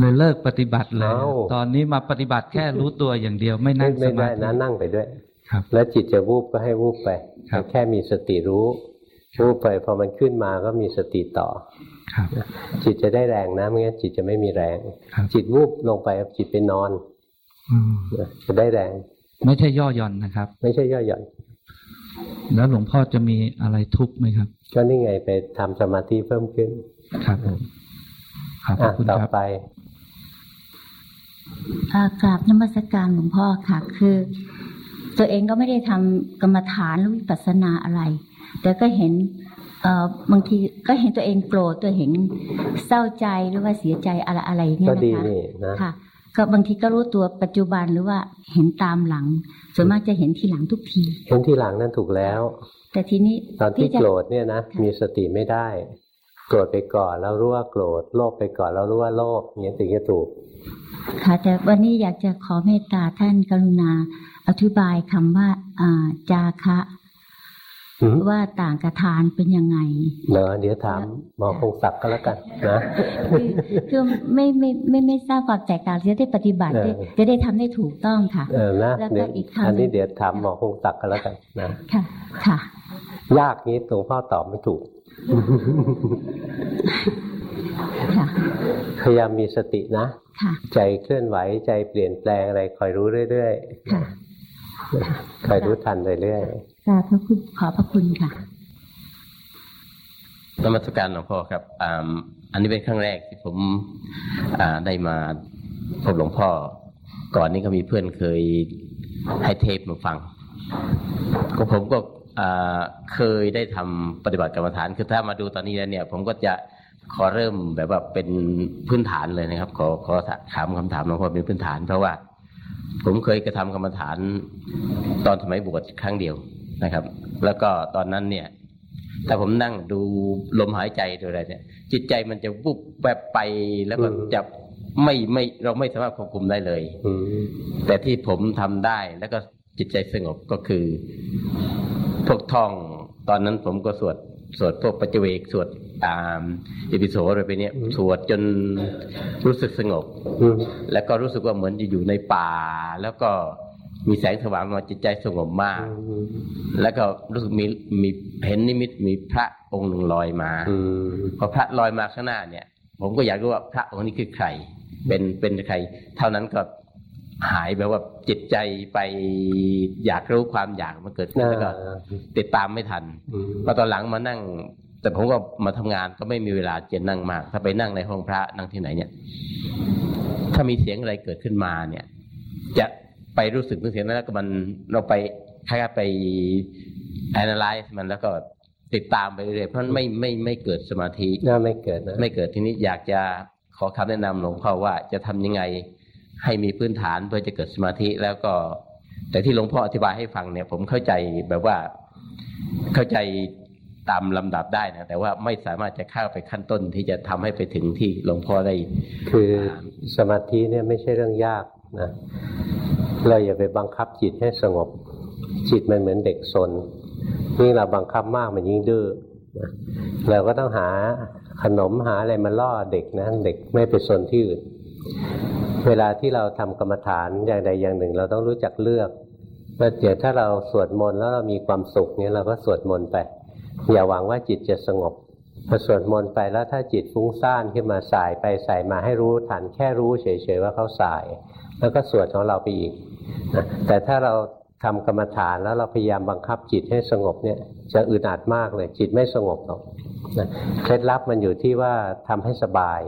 เลยเลิกปฏิบัติเลย ตอนนี้มาปฏิบัติแค่รู้ตัวอย่างเดียวไม่นั่งสมาธินะนั่งไปด้วยครับ แล้วจิตจะวูบก็ให้วูบไปแค่มีสติรู้วูบไปพอมันขึ้นมาก็มีสติต่อครับจิตจะได้แรงนะไม่งั้นจิตจะไม่มีแรง จิตวูบลงไปจิตไปนอนจะได้แรง ไม่ใช่ย่อหย่อนนะครับ ไม่ใช่ย่อหย่อน แล้วหลวงพ่อจะมีอะไรทุกข์ไหมครับ ก็นี่ไงไปทำสมาธิเพิ่มขึ้น ครับครับต่อไป กราบนมัสการหลวงพ่อค่ะ คือ ตัวเองก็ไม่ได้ทำกรรมฐานหรือวิปัสสนาอะไร แต่ก็เห็นบางทีก็เห็นตัวเองโกรธตัวเห็นเศร้าใจหรือว่าเสียใจอะไรอะไรเงี้ยนะคะค่ะก็บางทีก็รู้ตัวปัจจุบันหรือว่าเห็นตามหลัง ส่วนมากจะเห็นทีหลังทุกที เห็นทีหลังนั่นถูกแล้ว แต่ทีนี้ตอนที่โกรธเนี่ยนะมีสติไม่ได้ โกรธไปก่อนแล้วรู้ว่าโกรธโลภไปก่อนแล้วรู้ว่าโลภเงี้ยถึงจะถูก ค่ะแต่วันนี้อยากจะขอเมตตาท่านกรุณา อธิบายคำว่าอ่าจาคะว่าต่างกับทานเป็นยังไงเดี๋ยวเดี๋ยวถามหมอคงศักดิ์ก็แล้วกันนะคือไม่ไม่ไม่ไม่ทราบความแตกต่างจะได้ปฏิบัติจะได้ทำได้ถูกต้องค่ะเออนะแล้วก็อีกคำอันนี้เดี๋ยวถามหมอคงศักดิ์ก็แล้วกันนะค่ะ ค่ะ ยากนี้ตรงพ่อตอบไม่ถูก พยายามมีสตินะ ใจเคลื่อนไหวใจเปลี่ยนแปลงอะไรคอยรู้เรื่อยๆคอยรู้ทันเรื่อยๆสาธุคุณขอพระคุณค่ะนมัสการหลวงพ่อครับอันนี้เป็นครั้งแรกที่ผมได้มาพบหลวงพ่อ ก่อนนี้ก็มีเพื่อนเคยให้เทปมาฟัง ก็ผมก็เคยได้ทำปฏิบัติกรรมฐาน คือถ้ามาดูตอนนี้แล้วเนี่ย ผมก็จะ ขอเริ่มแบบว่าเป็นพื้นฐานเลยนะครับ ขอขอถามคำถามหลวงพ่อเป็นพื้นฐาน เพราะว่า ผมเคยกระทำกรรมฐาน ตอนสมัยบวชครั้งเดียวนะครับ แล้วก็ตอนนั้นเนี่ย ถ้าผมนั่งดูลมหายใจตัวอะไรเนี่ย จิตใจมันจะวุบแบบไปแล้วก็จะไม่ไม่เราไม่สามารถควบคุมได้เลยแต่ที่ผมทำได้แล้วก็จิตใจสงบก็คือพวกท่อง ตอนนั้นผมก็สวด สวดพวกปัจเจเวกสวดอ่าอิปิโสอะไรไปเนี้ยสวดจนรู้สึกสงบ แล้วก็รู้สึกว่าเหมือนจะอยู่ในป่า แล้วก็มีแสงสว่างมาจิตใจสงบมาก แล้วก็รู้สึกมีมีเห็นนิมิตมีพระองค์หนึ่งลอยมาพอพระลอยมาข้างหน้าเนี่ย ผมก็อยากรู้ว่าพระองค์นี้คือใคร เป็นเป็นใคร เท่านั้นก็ หายแบบว่าจิตใจไปอยากรู้ความอยากมันเกิดขึ้นแล้วก็ติดตามไม่ทันพอตอนหลังมานั่ง แต่ผมก็มาทำงานก็ไม่มีเวลาจะนั่งมาก ถ้าไปนั่งในห้องพระนั่งที่ไหนเนี่ย ถ้ามีเสียงอะไรเกิดขึ้นมาเนี่ย จะไปรู้สึกถึงเสียงนั้นแล้วก็มันเราไปคล้ายๆไป analyze มันแล้วก็ติดตามไปเรื่อยเพราะไม่ไม่ไม่เกิดสมาธิน่าไม่เกิดนะไม่เกิดทีนี้อยากจะขอคำแนะนำหลวงพ่อว่าจะทำยังไง ให้มีพื้นฐานเพื่อจะเกิดสมาธิแล้วก็ แต่ที่หลวงพ่ออธิบายให้ฟังเนี่ย ผมเข้าใจแบบว่าเข้าใจตามลำดับได้นะแต่ว่าไม่สามารถจะเข้าไปขั้นต้นที่จะทำให้ไปถึงที่หลวงพ่อได้ คือสมาธิเนี่ยไม่ใช่เรื่องยากนะเราอย่าไปบังคับจิตให้สงบ จิตมันเหมือนเด็กสนยิ่งเราบังคับมากมันยิ่งดื้อเราก็ต้องหาขนมหาอะไรมาล่อเด็กนะเด็กไม่ไปสนที่อื่น เวลาที่เราทำกรรมฐานอย่างใดอย่างหนึ่ง เราต้องรู้จักเลือกว่าเดี๋ยวถ้าเราสวดมนต์แล้วเรามีความสุขเนี่ยเราก็สวดมนต์ไป อย่าหวังว่าจิตจะสงบพอสวดมนต์ไปแล้วถ้าจิตฟุ้งซ่านขึ้นมาสายไปสายมาให้รู้ทันแค่รู้เฉยๆว่าเขาสาย แล้วก็สวดของเราไปอีกแต่ถ้าเราทำกรรมฐานแล้วเราพยายามบังคับจิตให้สงบเนี่ยจะอึดอัดมากเลยจิตไม่สงบหรอกเคล็ดลับมันอยู่ที่ว่าทำให้สบาย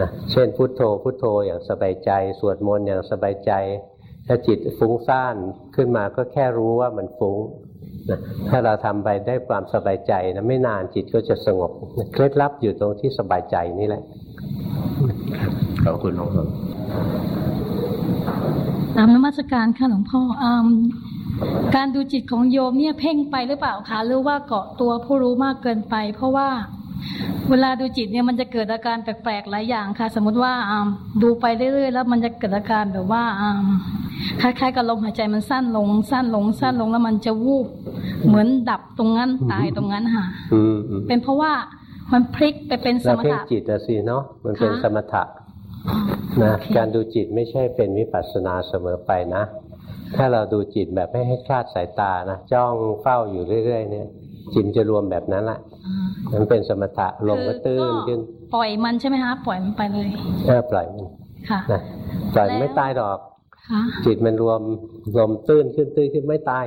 นะเช่นพุโทโธพุโทโธอย่างสบายใจ สวดมนต์อย่างสบายใจ ถ้าจิตฟุ้งซ่านขึ้นมาก็แค่รู้ว่ามันฟุ้งนะถ้าเราทำไปได้ความสบายใจนะไม่นานจิตก็จะสงบเคล็ดลับอยู่ตรงที่สบายใจนี่แหละขอบคุณหลวงพ่อตามนมัสการค่ะหลวงพ่ออการดูจิตของโยมเนี่ยเพ่งไปหรือเปล่าคะหรือว่าเกาะตัวผู้รู้มากเกินไป เพราะว่า เวลาดูจิตเนี่ยมันจะเกิดอาการแปลกๆหลายอย่างค่ะ สมมติว่าดูไปเรื่อยๆแล้วมันจะเกิดอาการแบบว่าคล้ายๆกับลมหายใจมันสั้นลง สั้นลง สั้นลงแล้วมันจะวูบเหมือนดับตรงนั้นตายตรงนั้นค่ะเป็นเพราะว่ามันพลิกไปเป็นสมถะจิตสิเนาะมันเป็นสมถะนะการดูจิตไม่ใช่เป็นวิปัสสนาเสมอไปนะ ถ้าเราดูจิตแบบไม่ให้คลาดสายตานะจ้องเฝ้าอยู่เรื่อย ๆ เนี่ย จิตจะรวมแบบนั้นแหละมันเป็นสมถะลงก็ตื้นขึ้น ปล่อยมันใช่ไหมคะปล่อยมันไปเลยเออปล่อยมันค่ะปล่อยไม่ตายหรอกจิตมันรวมลมตื้นขึ้นตื้นขึ้นไม่ตาย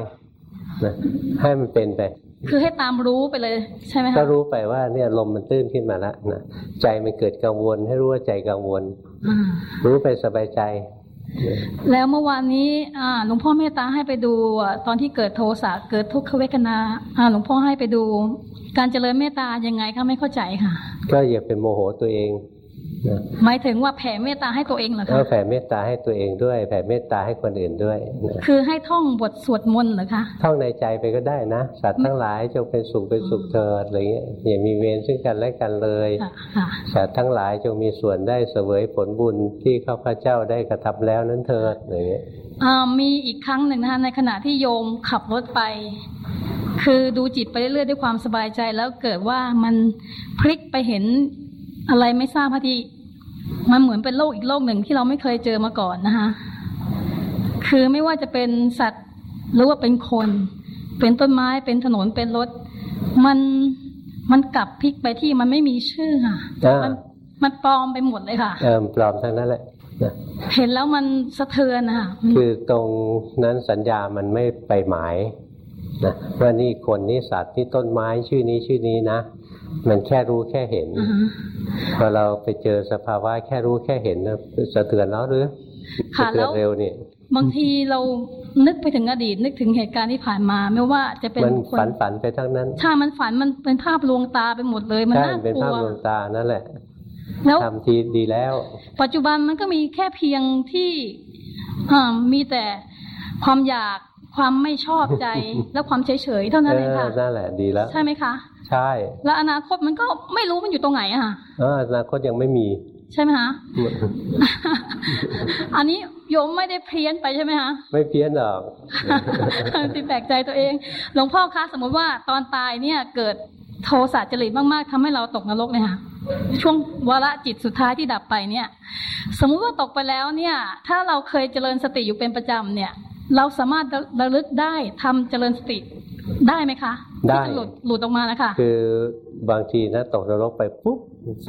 นะให้มันเป็นไป คือให้ตามรู้ไปเลยใช่ไหมคะก็รู้ไปว่าเนี่ยลมมันตื้นขึ้นมาแล้วนะใจมันเกิดกังวลให้รู้ว่าใจกังวล รู้ไปสบายใจ แล้วเมื่อวานนี้หลวงพ่อเมตตาให้ไปดูตอนที่เกิดโทสะเกิดทุกขเวทนาหลวงพ่อให้ไปดู การเจริญเมตตายังไงคะไม่เข้าใจค่ะ ก็อย่าเป็นโมโหตัวเอง หมายถึงว่าแผ่เมตตาให้ตัวเองเหรอคะแผ่เมตตาให้ตัวเองด้วย แผ่เมตตาให้คนอื่นด้วย คือให้ท่องบทสวดมนต์เหรอคะ ท่องในใจไปก็ได้นะ สัตว์ทั้งหลายจงเป็นสุขเป็นสุขเถิดอะไรเงี้ยอย่ามีเวรซึ่งกันและกันเลย สัตว์ทั้งหลายจงมีส่วนได้เสวยผลบุญที่ข้าพเจ้าได้กระทำแล้วนั้นเถิดอะไรเงี้ยมีอีกครั้งหนึ่งนะคะในขณะที่โยมขับรถไปคือดูจิตไปเรื่อยๆด้วยความสบายใจแล้วเกิดว่ามันพลิกไปเห็น อะไรไม่ทราบพอดีมันเหมือนเป็นโลกอีกโลกหนึ่งที่เราไม่เคยเจอมาก่อนนะคะคือไม่ว่าจะเป็นสัตว์หรือว่าเป็นคน เป็นต้นไม้เป็นถนนเป็นรถ มันมันกลับพลิกไปที่มันไม่มีชื่อค่ะมันมันปลอมไปหมดเลยค่ะเออปลอมทั้งนั้นแหละเห็นแล้วมันสะเทือนนะคะคือตรงนั้นสัญญามันไม่ไปหมายนะว่านี่คนนี่สัตว์นี่ต้นไม้ชื่อนี้ชื่อนี้นะ มันแค่รู้แค่เห็นพอเราไปเจอสภาวะแค่รู้แค่เห็นนะสะเทือนแล้วหรือสะเทือนเร็วนี่บางทีเรานึกไปถึงอดีต นึกถึงเหตุการณ์ที่ผ่านมา ไม่ว่าจะเป็นมันฝันฝันไปทั้งนั้นถ้ามันฝันมันเป็นภาพลวงตาไปหมดเลยมันน่ากลัวเป็นภาพลวงตานั่นแหละแล้วทำทีดีแล้ว ปัจจุบันมันก็มีแค่เพียงที่มีแต่ความอยากความไม่ชอบใจและความเฉยเฉยเท่านั้นเองค่ะนั่นแหละดีแล้ว ใช่ไหมคะ ใช่ แล้วอนาคตมันก็ไม่รู้มันอยู่ตรงไหนอะค่ะเอออนาคตยังไม่มี ใช่ไหมคะอันนี้โยมไม่ได้เพี้ยนไปใช่ไหมคะไม่เพี้ยนหรอกติดแปลกใจตัวเองหลวงพ่อคะสมมติว่าตอนตายเนี่ยเกิดโทสะจริตมากๆทำให้เราตกนรกเลยค่ะช่วงวาระจิตสุดท้ายที่ดับไปเนี่ย สมมุติว่าตกไปแล้วเนี่ย ถ้าเราเคยเจริญสติอยู่เป็นประจำเนี่ย เราสามารถระลึกได้ทำเจริญสติได้ไหมคะ ได้หลุดหลุดออกมานะคะคือบางทีนะตกนรกไปปุ๊บ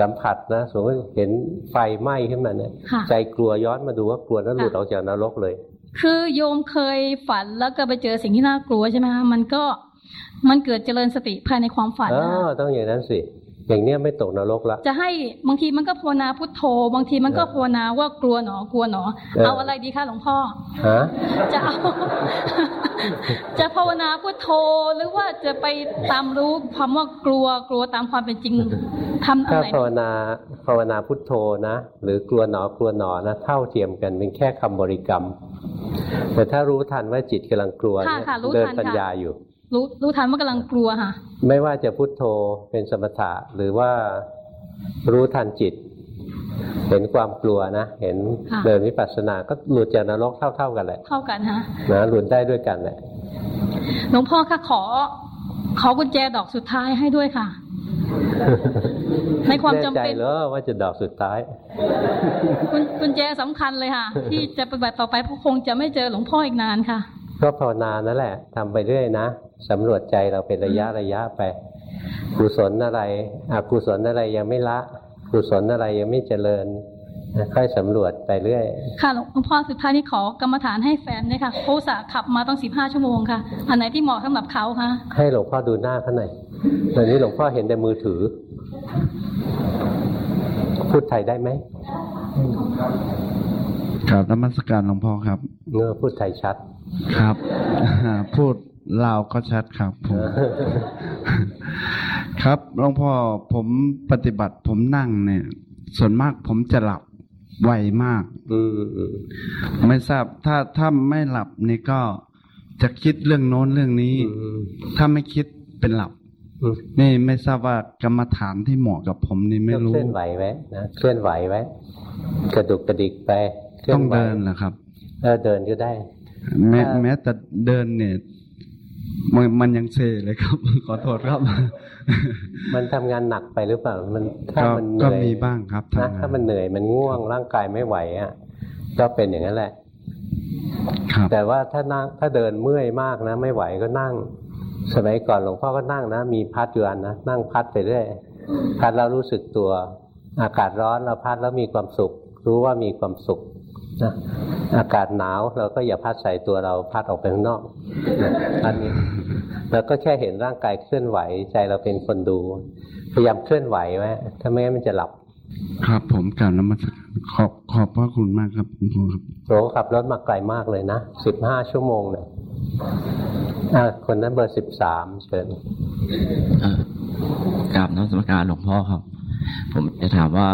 สัมผัสนะสมมติเห็นไฟไหม้ขึ้นมาเนี่ยใจกลัวย้อนมาดูว่ากลัวแล้วหลุดออกจากนรกเลย คือโยมเคยฝันแล้วก็ไปเจอสิ่งที่น่ากลัวใช่ไหมคะมันก็มันเกิดเจริญสติภายในความฝันอ๋อต้องอย่างนั้นสิ อย่างเนี้ยไม่ตกนรกละ จะให้บางทีมันก็ภาวนาพุทโธ บางทีมันก็ภาวนาว่ากลัวหนอกลัวหนอ เอาอะไรดีคะหลวงพ่อฮะจะเอาจะภาวนาพุทโธหรือว่าจะไปตามรู้ความว่ากลัวกลัวตามความเป็นจริงทำอะไรถ้าภาวนาภาวนาพุทโธนะ หรือกลัวหนอกลัวหนอนะ เท่าเทียมกันเป็นแค่คำบริกรรม แต่ถ้ารู้ทันว่าจิตกำลังกลัวเนี่ยเดินปัญญาอยู่ รู้รู้ทันว่ากำลังกลัวค่ะ ไม่ว่าจะพุโทโธเป็นสมถะหรือว่ารู้ทันจิต เห็นความกลัวนะ เห็นเดินวิปัสสนา ก็หลุดจากนรกเท่า ๆกันแหละ เท่ากันฮะนะหลุดได้ด้วยกันแหละหลวงพ่อคะขอ ขอกุญแจดอกสุดท้ายให้ด้วยค่ะ ในความจำเป็นเหรอว่าจะดอกสุดท้าย กุญแจสำคัญเลยค่ะ ที่จะปฏิบัติต่อไปเพราะคงจะไม่เจอหลวงพ่ออีกนานค่ะ ก็ภาวนานั่นแหละทำไปเรื่อยนะ สำรวจใจเราเป็นระยะระยะไป กุศลอะไรอกุศลอะไรยังไม่ละกุศลอะไรยังไม่เจริญค่อยสำรวจไปเรื่อย ค่ะหลวงพ่อสุดท้ายนี้ขอกรรมฐานให้แฟนเนี่ยค่ะเขาสาขับมาต้องสิบห้าชั่วโมงค่ะ อันไหนที่เหมาะสำหรับเขาคะให้หลวงพ่อดูหน้าเขาหน่อยตอนนี้หลวงพ่อเห็นแต่มือถือ พูดไทยได้ไหมครับนมัสการหลวงพ่อครับเงือพูดไทยชัด ครับ พูด ลาวก็ชัดครับผมครับหลวงพ่อผมปฏิบัติผมนั่งเนี่ย ส่วนมากผมจะหลับไวมากไม่ทราบถ้าถ้าไม่หลับนี่ก็จะคิดเรื่องโน้นเรื่องนี้ ถ้าไม่คิดเป็นหลับนี่ไม่ทราบว่ากรรมฐานที่เหมาะกับผมนี่ไม่รู้เคลื่อนไหวไว้นะเคลื่อนไหวไว้กระดุกกระดิกไปต้องเดินเหรอครับเออเดินก็ได้ แม้แม้แต่เดินเนี่ย มันมันยังเซเลยครับ ขอโทษครับ มันทำงานหนักไปหรือเปล่า มันถ้ามันเหนื่อยก็มีบ้างครับนะถ้ามันเหนื่อยมันง่วงร่างกายไม่ไหวอะก็เป็นอย่างนั้นแหละแต่ว่าถ้านั่งถ้าเดินเมื่อยมากนะ ไม่ไหวก็นั่ง สมัยก่อนหลวงพ่อก็นั่งนะ มีพัดอยู่อันนะนั่งพัดไปเรื่อยพัดแล้วรู้สึกตัว อากาศร้อนเราพัดแล้วมีความสุข รู้ว่ามีความสุขนะ อากาศหนาวเราก็อย่าพัดใส่ตัวเราพัดออกไปข้างนอกอันนี้เราก็แค่เห็นร่างกายเคลื่อนไหว ใจเราเป็นคนดู พยายามเคลื่อนไหวไว้ถ้าไม่งั้นมันจะหลับ ครับผมกล่าวนมัสการขอบขอบพระคุณมากครับคุณพ่อครับโหขับรถมาไกลมากเลยนะสิบห้าชั่วโมงเนี่ยคนนั้นเบอร์สิบสามเชิญกราบน้อมสมการหลวงพ่อครับ ผมจะถามว่า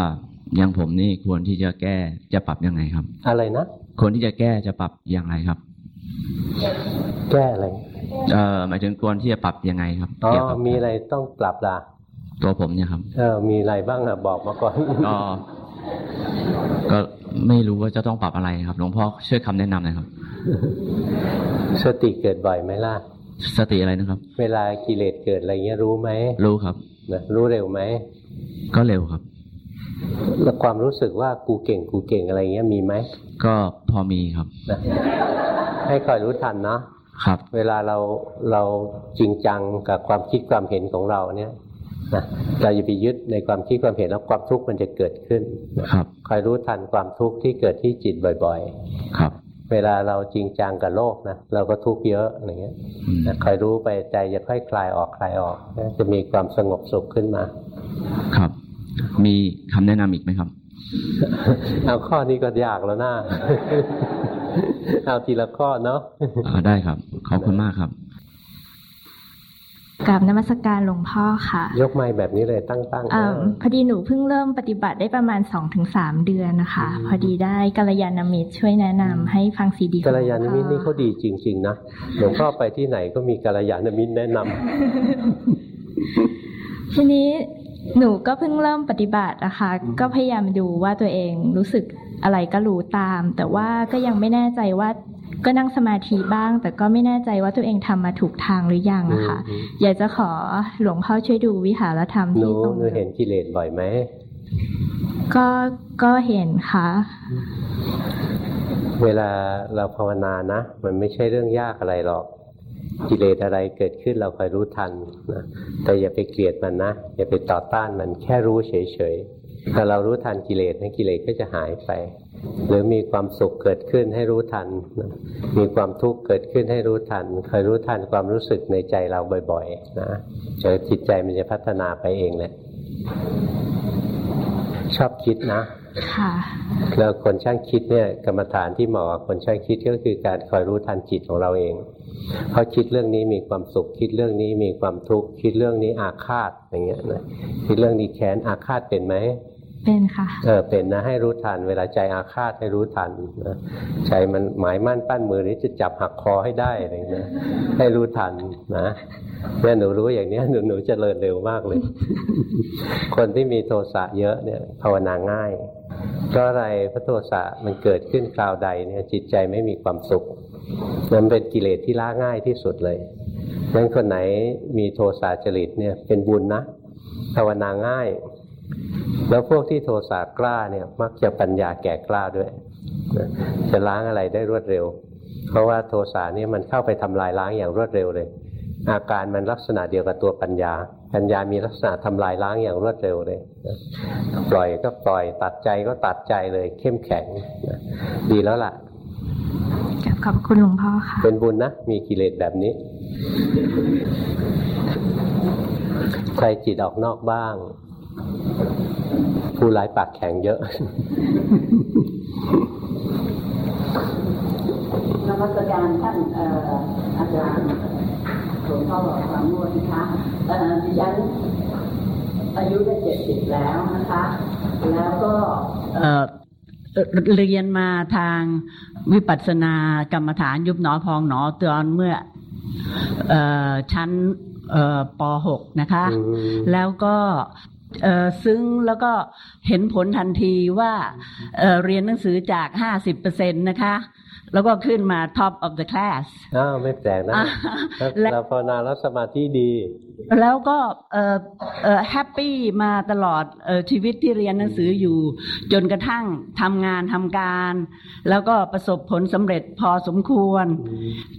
อย่างผมนี่ควรที่จะแก้จะปรับยังไงครับ อะไรนะ ควรที่จะแก้จะปรับยังไงครับ แก้อะไรเออหมายถึงควรที่จะปรับยังไงครับอ๋อมีอะไรต้องปรับล่ะ ตัวผมเนี่ยครับ เออ มีอะไรบ้างอะบอกมาก่อนก็ก็ไม่รู้ว่าจะต้องปรับอะไรครับ หลวงพ่อช่วยคำแนะนำหน่อยครับ สติเกิดบ่อยไหมล่ะ สติอะไรนะครับ เวลากิเลสเกิดอะไรเงี้ยรู้ไหมรู้ครับนะรู้เร็วไหมก็เร็วครับ แล้วความรู้สึกว่ากูเก่งกูเก่งอะไรเงี้ยมีไหม ก็พอมีครับนะให้คอยรู้ทันนะครับ เวลาเราเราจริงจังกับความคิดความเห็นของเราเนี่ยนะเราอย่าไปยึดในความคิดความเห็นแล้วความทุกข์มันจะเกิดขึ้นครับคอยรู้ทันความทุกข์ที่เกิดที่จิตบ่อย ๆ ครับ เวลาเราจริงจังกับโลกนะเราก็ทุกข์เยอะอะไรเงี้ยคอยรู้ไปใจจะค่อยคลายออกคลายออกจะมีความสงบสุขขึ้นมา ครับ มีคำแนะนำอีกไหมครับ เอาข้อนี้ก็ยากแล้วนะเอาทีละข้อเนาะได้ครับ ขอบคุณมากครับกับนมัสการหลวงพ่อค่ะ ยกไม้แบบนี้เลยตั้งตั้งพอดีหนูเพิ่งเริ่มปฏิบัติได้ประมาณสองถึงสามเดือนนะคะ พอดีได้กัลยาณมิตรช่วยแนะนำให้ฟังซีดีกัลยาณมิตรนี่เขาดีจริง ๆ นะหลวงพ่อไปที่ไหนก็มีกัลยาณมิตรแนะนำทีนี้ หนูก็เพิ่งเริ่มปฏิบัตินะคะ ก็พยายามดูว่าตัวเองรู้สึกอะไรก็รู้ตาม แต่ว่าก็ยังไม่แน่ใจว่าก็นั่งสมาธิบ้าง แต่ก็ไม่แน่ใจว่าตัวเองทำมาถูกทางหรือยังอะค่ะอยากจะขอหลวงพ่อช่วยดูวิหารธรรมที่ตรงหนูเห็นกิเลสบ่อยไหมก็ก็เห็นค่ะ เวลาเราภาวนานะ มันไม่ใช่เรื่องยากอะไรหรอก กิเลสอะไรเกิดขึ้นเราคอยรู้ทันนะแต่อย่าไปเกลียดมันนะอย่าไปต่อต้านมันแค่รู้เฉยๆถ้าเรารู้ทันกิเลสนั้นกิเลสก็จะหายไป หรือมีความสุขเกิดขึ้นให้รู้ทันมีความทุกข์เกิดขึ้นให้รู้ทันคอยรู้ทันความรู้สึกในใจเราบ่อยๆนะจะจิตใจมันจะพัฒนาไปเองแหละชอบคิดนะค่ะแล้วคนช่างคิดเนี่ยกรรมฐานที่เหมาะกับคนช่างคิดก็คือการคอยรู้ทันจิตของเราเอง เพราะคิดเรื่องนี้มีความสุข คิดเรื่องนี้มีความทุกข์คิดเรื่องนี้อาฆาตอย่างเงี้ยนะคิดเรื่องนี้แค้นอาฆาตเป็นไหมเป็นค่ะเออเป็นนะให้รู้ทัน เวลาใจอาฆาตให้รู้ทันนะใจมันหมายมั่นปั้นมือนี้จะจับหักคอให้ได้อะไรนะให้รู้ทันนะเมื่อหนูรู้อย่างนี้หนูหนูจะเริญเร็วมากเลย คนที่มีโทสะเยอะเนี่ยภาวนาง่าย เพราะอะไรพระโทสะมันเกิดขึ้นคราวใดเนี่ยจิตใจไม่มีความสุขมันเป็นกิเลสที่ละง่ายที่สุดเลยงั้นคนไหนมีโทสะจริตเนี่ยเป็นบุญนะภาวนาง่าย แล้วพวกที่โทสะกล้าเนี่ยมักจะปัญญาแก่กล้าด้วย จะล้างอะไรได้รวดเร็ว เพราะว่าโทสะนี่มันเข้าไปทำลายล้างอย่างรวดเร็วเลย อาการมันลักษณะเดียวกับตัวปัญญาปัญญามีลักษณะทำลายล้างอย่างรวดเร็วเลยปล่อยก็ปล่อยตัดใจก็ตัดใจเลยเข้มแข็งดีแล้วล่ะขอบคุณหลวงพ่อค่ะ เป็นบุญนะ มีกิเลสแบบนี้ ใครจิตออกนอกบ้าง ผู้ร้ายปากแข็งเยอะนมัสการท่านอาจารย์ หลวงพ่อบอกความนวดนะคะดิฉันอายุได้เจ็ดสิบแล้วนะคะ แล้วก็เรียนมาทางวิปัสสนากรรมฐานยุบหนอพองหนอตอนเมื่อชั้นป .6 นะคะ แล้วก็ซึ้งแล้วก็เห็นผลทันทีว่าเเรียนหนังสือจากห้าสิบเปอร์เซ็นต์นะคะ แล้วก็ขึ้นมา top of the class อ้าวไม่แปลกนะเราภาวนาแล้วสมาธิดี แล้วก็ happy มาตลอดออชีวิตที่เรียนหนังสืออยู่ จนกระทั่งทำงานทำการ แล้วก็ประสบผลสำเร็จพอสมควร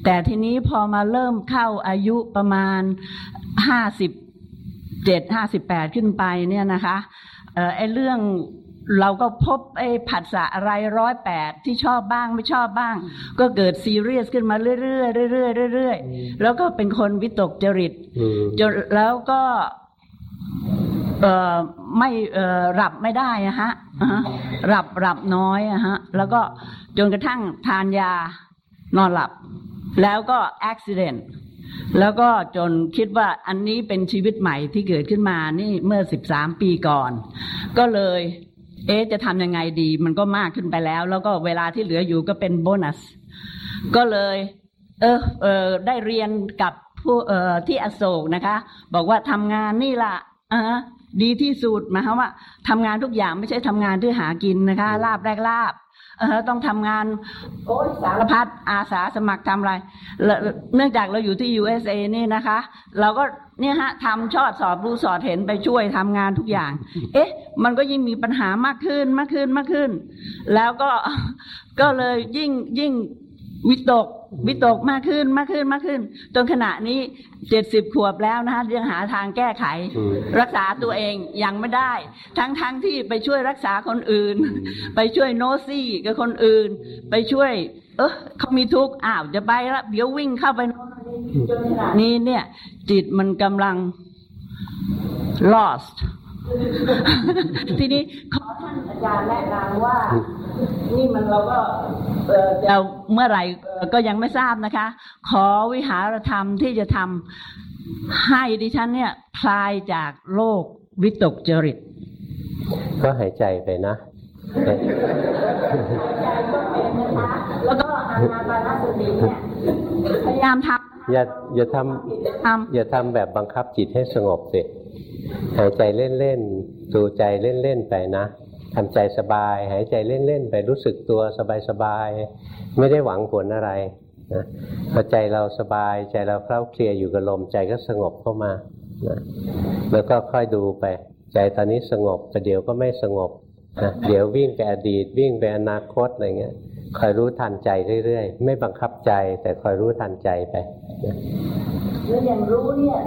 แต่ทีนี้พอมาเริ่มเข้าอายุประมาณห้าสิบเจ็ดห้าสิบแปดขึ้นไปเนี่ยนะคะเออไอเรื่อง เราก็พบไอ้ผัสสะอะไรร้อยแปดที่ชอบบ้างไม่ชอบบ้าง ก็เกิดซีเรียสขึ้นมาเรื่อยๆเรื่อยๆเรื่อยๆแล้วก็เป็นคนวิตกจริตจนแล้วก็เออไม่เออหลับไม่ได้อะฮะหลับหลับน้อยอะฮะ แล้วก็จนกระทั่งทานยานอนหลับ แล้วก็อุบิเหตุแล้วก็จนคิดว่าอันนี้เป็นชีวิตใหม่ที่เกิดขึ้นมานี่เมื่อสิบสามปีก่อน ก็เลย เอ๊จะทำยังไงดี มันก็มากขึ้นไปแล้ว แล้วก็เวลาที่เหลืออยู่ก็เป็นโบนัส ก็เลย เออเออได้เรียนกับผู้เอ่อที่อโศกนะคะ บอกว่าทำงานนี่ละอะดีที่สุดหมายความว่าทำงานทุกอย่างไม่ใช่ทำงานที่หากินนะคะลาบแรกลาบ เออต้องทำงานโอ้สารพัดอาสาสมัครทำอะไร เนื่องจากเราอยู่ที่ USA นี่นะคะ เราก็เนี่ยฮะทำชอดสอบรู้สอดเห็นไปช่วยทำงานทุกอย่าง เอ๊ะ มันก็ยิ่งมีปัญหามากขึ้นมากขึ้นมากขึ้น แล้วก็ก็เลยยิ่งยิ่ง วิตกวิตกมากขึ้นมากขึ้นมากขึ้นจนขณะนี้เจ็ดสิบขวบแล้วนะคะยังหาทางแก้ไข รักษาตัวเองยังไม่ได้ ทั้งทั้งที่ไปช่วยรักษาคนอื่น ไปช่วยโนซี่กับคนอื่น ไปช่วย เออเขามีทุกข์อ้าวจะไปแล้วเดี๋ยววิ่งเข้าไปจนขณะนี้เนี่ย จิตมันกำลัง lost ทีนี้ขอท่านอาจารย์แนะนำว่า นี่มันเราก็จะเมื่อไหร่ก็ยังไม่ทราบนะคะ ขอวิหารธรรมที่จะทให้ดิฉันเนี่ยคลายจากโรควิตกจริต ก็หายใจไปนะแล้วก็อานาปานสติเนี่ยพยายามทำอย่าอย่าทำอย่าทำแบบบังคับจิตให้สงบสิ หายใจเล่นๆดูใจเล่นๆไปนะทำใจสบาย หายใจเล่นๆไปรู้สึกตัวสบายๆไม่ได้หวังผลอะไรนะพอใจเราสบายใจเราเคล้าเคลียอยู่กับลมใจก็สงบเข้ามานะแล้วก็ค่อยดูไป ใจตอนนี้สงบแต่เดี๋ยวก็ไม่สงบนะเดี๋ยววิ่งไปอดีต วิ่งไปอนาคตอะไรเงี้ยคอยรู้ทันใจเรื่อยๆ ไม่บังคับใจแต่คอยรู้ทันใจไป แล้วอย่างรู้เนี่ย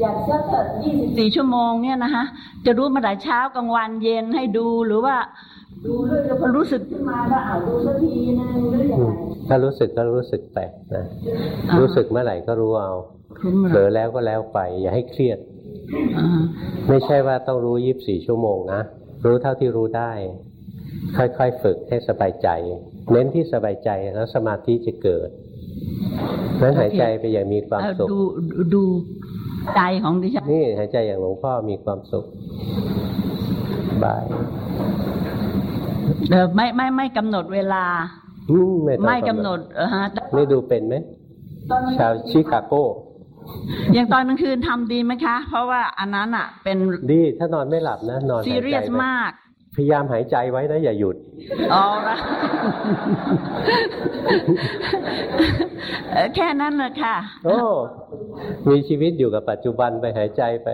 อยากสักยี่สิบสี่ชั่วโมงเนี่ยนะคะจะรู้มาแต่เช้ากลางวันเย็นให้ดูหรือว่า ดูเรื่อยๆพอรู้สึกขึ้นมาก็อ่าดูสักทีนึงหรืออย่างไรถ้ารู้สึกก็รู้สึกไปนะรู้สึกเมื่อไหร่ก็รู้เอาเผลอแล้วก็แล้วไป อย่าให้เครียดไม่ใช่ว่าต้องรู้ยีิบสี่ชั่วโมงนะรู้เท่าที่รู้ได้ ค่อยๆฝึกให้สบายใจ เน้นที่สบายใจแล้วสมาธิจะเกิด นั้นหายใจไปอย่างมีความสุขดูดูใจของดิฉันนี่หายใจอย่างหลวงพ่อมีความสุขบายเดี๋ยวไม่ไม่ไม่กำหนดเวลา ไม่ไม่กำหนดเออฮะไม่ดูเป็นไหมชาวชิคาโกอย่างตอนกลางคืนทำดีไหมคะ เพราะว่าอันนั้นอะ เป็นดีถ้านอนไม่หลับนะนอนซีเรียสมาก พยายามหายใจไว้นะอย่าหยุดอ๋อแค่นั้นเลยค่ะ โอ้ มีชีวิตอยู่กับปัจจุบันไปหายใจไป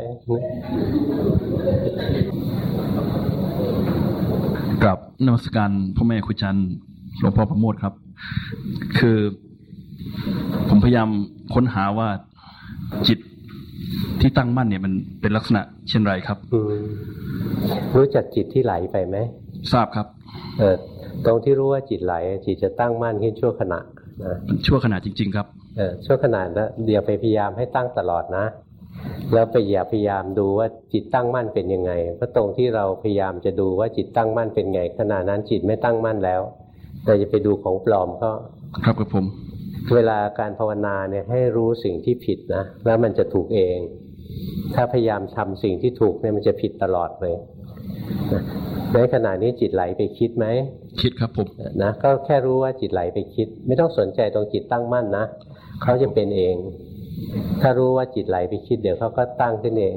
กับนมัสการพ่อแม่ครูจันหลวงพ่อประโมทครับ คือ ผมพยายามค้นหาว่าจิต ที่ตั้งมั่นเนี่ยมันเป็นลักษณะเช่นไรครับรู้จักจิตที่ไหลไปไหมทราบครับเออตรงที่รู้ว่าจิตไหล จิตจะตั้งมั่นขึ้นชั่วขณะนะชั่วขณะจริง ๆ ครับเออชั่วขณะแล้วเดี๋ยวไปพยายามให้ตั้งตลอดนะ แล้วไปอย่าพยายามดูว่าจิตตั้งมั่นเป็นยังไงเพราะตรงที่เราพยายามจะดูว่าจิตตั้งมั่นเป็นไงขณะนั้นจิตไม่ตั้งมั่นแล้วเราจะไปดูของปลอมก็ครับกับผม เวลาการภาวนาเนี่ยให้รู้สิ่งที่ผิดนะแล้วมันจะถูกเอง ถ้าพยายามทำสิ่งที่ถูกเนี่ยมันจะผิดตลอดเลยในขณะนี้จิตไหลไปคิดไหมคิดครับผมนะก็แค่รู้ว่าจิตไหลไปคิด ไม่ต้องสนใจตรงจิตตั้งมั่นนะเขาจะเป็นเอง ถ้ารู้ว่าจิตไหลไปคิดเดี๋ยวเขาก็ตั้งขึ้นเอง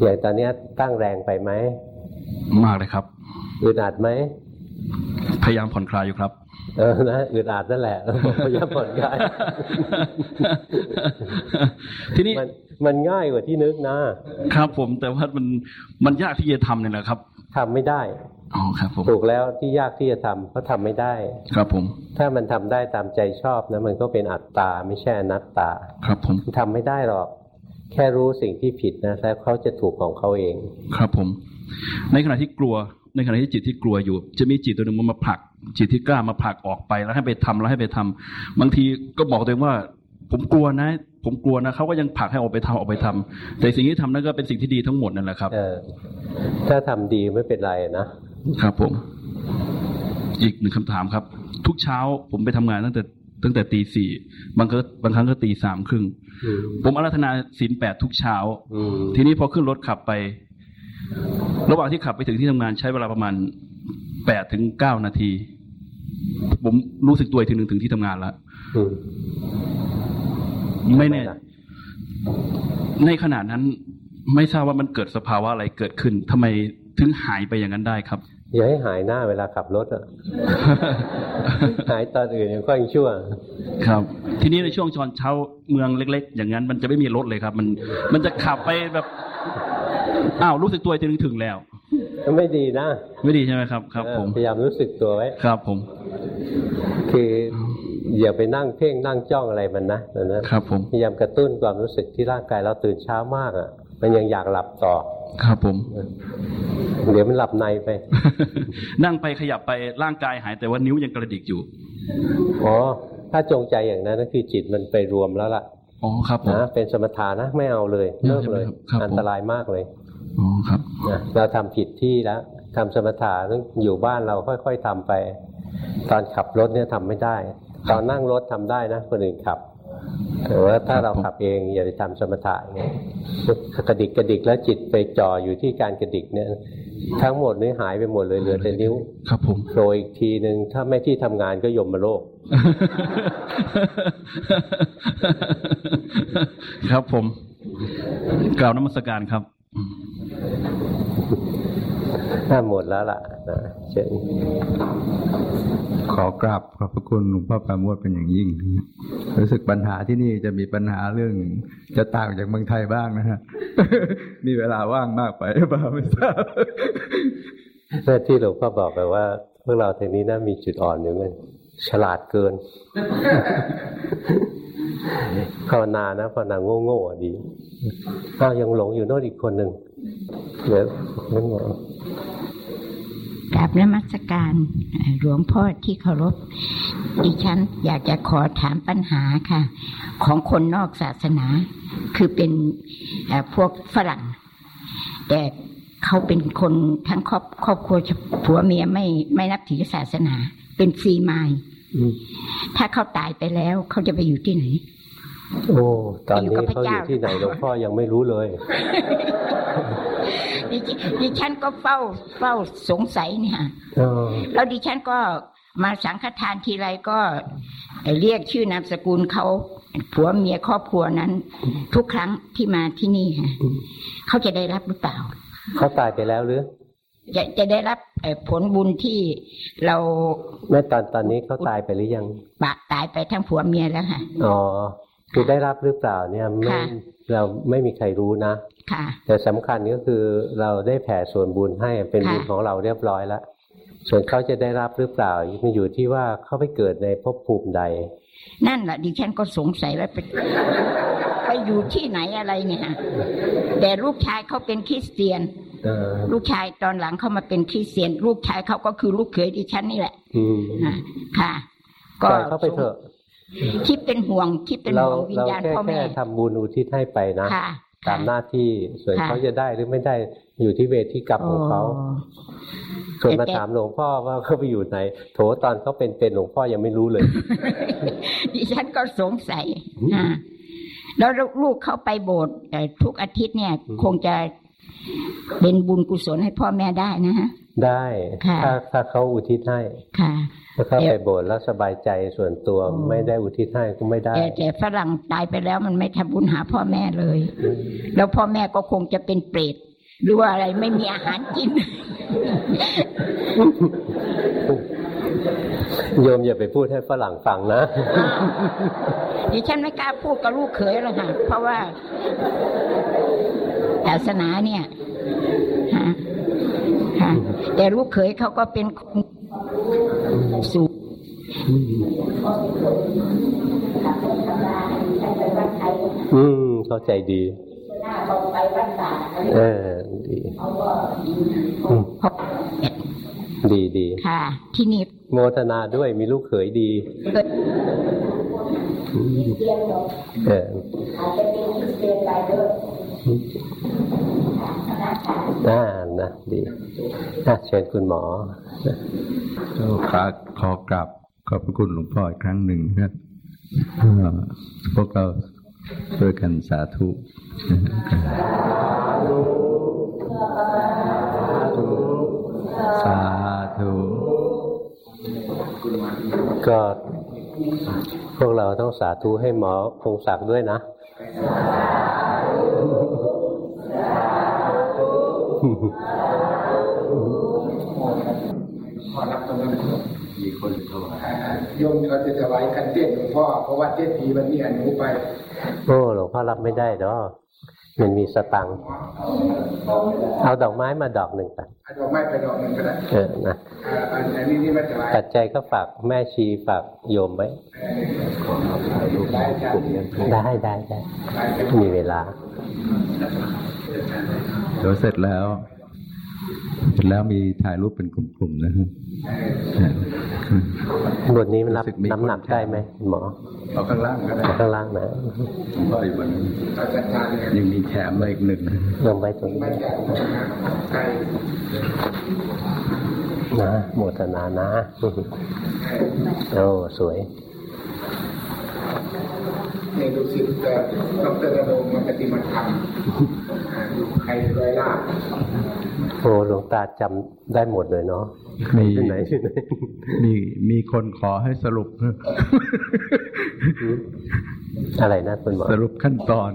อย่างตอนนี้ตั้งแรงไปไหมมากเลยครับอึดอัดไหมพยายามผ่อนคลายอยู่ครับเออนะอึดอัดนั่นแหละพยายามผ่อนคลายทีนี้ มันง่ายกว่าที่นึกนะ ครับผมแต่ว่ามันมันยากที่จะทำเนี่ยแหละครับทำไม่ได้อ๋อครับผมถูกแล้วที่ยากที่จะทำเพราะทำไม่ได้ ครับผม ถ้ามันทำได้ตามใจชอบนะมันก็เป็นอัตตาไม่ใช่อนัตตา ครับผมทำไม่ได้หรอก แค่รู้สิ่งที่ผิดนะแล้วเขาจะถูกของเขาเอง ครับผม ในขณะที่กลัวในขณะที่จิตที่กลัวอยู่ จะมีจิตตัวหนึ่งมันมาผลัก จิตที่กล้ามาผลักออกไปแล้วให้ไปทำแล้วให้ไปทำบางทีก็บอกตัวเองว่า ผมกลัวนะ ผมกลัวนะเขาก็ยังผลักให้ออกไปทำออกไปทำแต่สิ่งที่ทำนั่นก็เป็นสิ่งที่ดีทั้งหมดนั่นแหละครับถ้าทำดีไม่เป็นไรนะครับผม อีกหนึ่งคำถามครับ ทุกเช้าผมไปทำงานตั้งแต่ตั้งแต่ตีสี่บางครั้งบางครั้งก็ตีสามครึ่งผมอาราธนาศีลแปดทุกเช้าทีนี้พอขึ้นรถขับไป ระหว่างที่ขับไปถึงที่ทำงานใช้เวลาประมาณแปดถึงเก้านาที ผมรู้สึกตัวถึงหนึ่งถึงที่ทำงานแล้ว ไม่แน่ในขณะนั้นไม่ทราบว่ามันเกิดสภาวะอะไรเกิดขึ้นทำไมถึงหายไปอย่างนั้นได้ครับ อย่าให้หายหน้าเวลาขับรถอะหายตอนอื่นยังค่อยชั่ว ครับ ทีนี้ในช่วงชอนเช้าเมืองเล็ก ๆ อย่างนั้น มันจะไม่มีรถเลยครับ มันมันจะขับไปแบบ อ้าวรู้สึกตัวจะนึงถึงแล้ว ไม่ดีนะ ไม่ดีใช่ไหมครับ ครับ ผมพยายามรู้สึกตัวไว้ ครับ ผม คืออย่าไปนั่งเพ่งนั่งจ้องอะไรมันนะนะครับ ผมพยายามกระตุ้นความรู้สึกที่ร่างกายเราตื่นเช้ามากอะ มันยังอยากหลับต่อ ครับผม เดี๋ยวมันหลับในไป นั่งไปขยับไปร่างกายหายแต่ว่านิ้วยังกระดิกอยู่อ๋อถ้าจงใจอย่างนั้นก็คือจิตมันไปรวมแล้วล่ะ อ๋อครับนะเป็นสมถานะไม่เอาเลยเลิกเลย อันตรายมากเลยอ๋อครับนะเราทำผิดที่แล้วทำสมถะต้องอยู่บ้านเราค่อย ๆทำไป ตอนขับรถเนี่ยทำไม่ได้ ตอนนั่งรถทำได้นะคนอื่นขับแต่ว่าถ้าเราขับเองอย่าไปทำสมถะเนี่ยกระดิกกระดิกแล้วจิตไปจ่ออยู่ที่การกระดิกเนี่ย ทั้งหมดนี้หายไปหมดเลยเหลือแต่นิ้ว ครับผมโผล่อีกทีหนึ่งถ้าไม่ที่ทำงานก็ยมมาโลก ครับผมกล่าวนมัสการครับถ้าหมดแล้วล่ะนะเชิญขอกราบขอบพระคุณหลวงพ่อปราโมทเป็นอย่างยิ่ง รู้สึกปัญหาที่นี่จะมีปัญหาเรื่องจะต่างจากเมืองไทยบ้างนะฮะ มีเวลาว่างมากไปบ้าไม่ทราบที่หลวงพ่อบอกไปว่าพวกเราทีนี้นะมีจุดอ่อนอยู่เงิน ฉลาดเกินภาวนานะภาวนาโง่ๆดีอ้าวยังหลงอยู่โน่นอีกคนหนึ่งเดี๋ยวนั่นหมกราบนมัสการหลวงพ่อที่เคารพ ดิฉันอยากจะขอถามปัญหาค่ะ ของคนนอกศาสนา คือเป็นพวกฝรั่ง แต่เขาเป็นคนทั้งครอบครอบครัวผัวเมียไม่ไม่นับถือศาสนา เป็นฟรีไมล์ถ้าเขาตายไปแล้วเขาจะไปอยู่ที่ไหน โอ้ตอนนี้เขาอยู่ที่ไหนหลวงพ่อยังไม่รู้เลยดิฉันก็เฝ้าเฝ้าสงสัยเนี่ยแล้วดิฉันก็มาสังฆทานทีไรก็เรียกชื่อนามสกุลเขาผัวเมียครอบครัวนั้น ทุกครั้งที่มาที่นี่ฮะเขาจะได้รับหรือเปล่า เขาตายไปแล้วหรือ จะจะได้รับผลบุญที่เราแม่ตอนตอนนี้เขาตายไปหรือยังปะตายไปทั้งผัวเมียแล้วค่ะอ๋อคือได้รับหรือเปล่าเนี่ยไม่เราไม่มีใครรู้นะแต่สำคัญก็คือเราได้แผ่ส่วนบุญให้เป็นบุญของเราเรียบร้อยแล้วส่วนเขาจะได้รับหรือเปล่ามันอยู่ที่ว่าเขาไปเกิดในภพภูมิใด นั่นแหละดิฉันก็สงสัยว่าไปไปอยู่ที่ไหนอะไรเนี่ยฮะแต่ลูกชายเขาเป็นคริสเตียน ลูกชายตอนหลังเขามาเป็นคริสเตียน ลูกชายเขาก็คือลูกเขยดิฉันนี่แหละค่ะ ก็เขาไปเถอะคิดเป็นห่วงคิดเป็นห่วงวิญญาณพ่อแม่ทำบุญอุทิศให้ไปนะตามหน้าที่ส่วนเขาจะได้หรือไม่ได้อยู่ที่เวทีกรรมของเขาส่วนมาถามหลวงพ่อว่าเขาไปอยู่ไหน โถตอนเขาเป็นเป็นหลวงพ่อยังไม่รู้เลย ดิฉันก็สงสัยแล้วลูกเข้าไปโบสถ์ทุกอาทิตย์เนี่ย คงจะ เป็นบุญกุศลให้พ่อแม่ได้นะฮะ ได้ถ้าถ้าเขาอุทิศให้ค่ะถ้าเข้าไปโบสถ์แล้วสบายใจส่วนตัวไม่ได้อุทิศให้ก็ไม่ได้แต่ฝรั่งตายไปแล้วมันไม่ทำบุญหาพ่อแม่เลย แล้วพ่อแม่ก็คงจะเป็นเปรตหรือว่าอะไรไม่มีอาหารกินโยมอย่าไปพูดให้ฝรั่งฟังนะดิฉันไม่กล้าพูดกับลูกเขยหรอกค่ะเพราะว่า ศาสนาเนี่ยฮะแต่ลูกเขยเขาก็เป็นสูงอืม เข้าใจดีเออดีดีดีค่ะ ที่นี่โมทนาด้วยมีลูกเขยดีเออ น่านะดีนะเชิญคุณหมอขอขอกลับขอบพระคุณหลวงพ่ออีกครั้งหนึ่งครับพวกเราช่วยกันสาธุสาธุก็พวกเราต้องสาธุให้หมอคงศักดิ์ด้วยนะ พ่อรับตรงนั้นมีคนถวายโยมเขาจะถวายกันเต้นหลวงพ่อเพราะว่าเจ็ดปีวันนี้หนูไป โอ้หลวงพ่อรับไม่ได้ดอก มันมีสตังค์เอาดอกไม้มาดอกหนึ่งไปเอาดอกไม้ไปดอกหนึ่งก็ได้เออนะอันนี้นี่ไม่ถวายปัจจัยก็ฝากแม่ชีฝากโยมไว้ได้ได้ได้มีเวลาเดี๋ยวเสร็จแล้ว เสร็จแล้วมีถ่ายรูปเป็นกลุ่มๆนะครับบทนี้มันรับน้ำหนักได้ไหมหมอเอาข้างล่างก็ได้ข้างล่างนะก็อีกวันยังมีแถมมาอีกหนึ่งลงไปตรงนี้นะโมทนานะโอ้สวยในลูกศิษย์ดรกระโดงมาปฏิบัติธรรมใครร้อยล่า โอ้หลวงตาจำได้หมดเลยเนาะมีที่ไหนที่ไหนมีมีคนขอให้สรุป อะไรนะคุณหมอสรุปขั้นตอน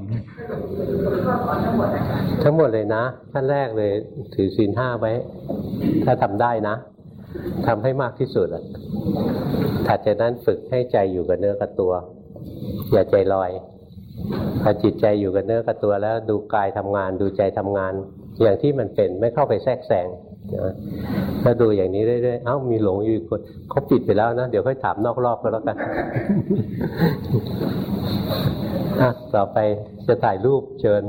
ทั้งหมดเลยนะขั้นแรกเลยถือศีลห้าไว้ ถ้าทำได้นะทำให้มากที่สุดอะถัดจากนั้นฝึกให้ใจอยู่กับเนื้อกับตัว อย่าใจลอยพอจิตใจอยู่กับเนื้อกับตัวแล้วดูกายทำงาน ดูใจทำงาน อย่างที่มันเป็นไม่เข้าไปแทรกแซงนะถ้าดูอย่างนี้เรื่อยๆเอ้ามีหลงอยู่คนเขาปิดไปแล้วนะ เดี๋ยวค่อยถามนอกรอบก็แล้วกันอะต่อไปจะถ่ายรูปเชิญ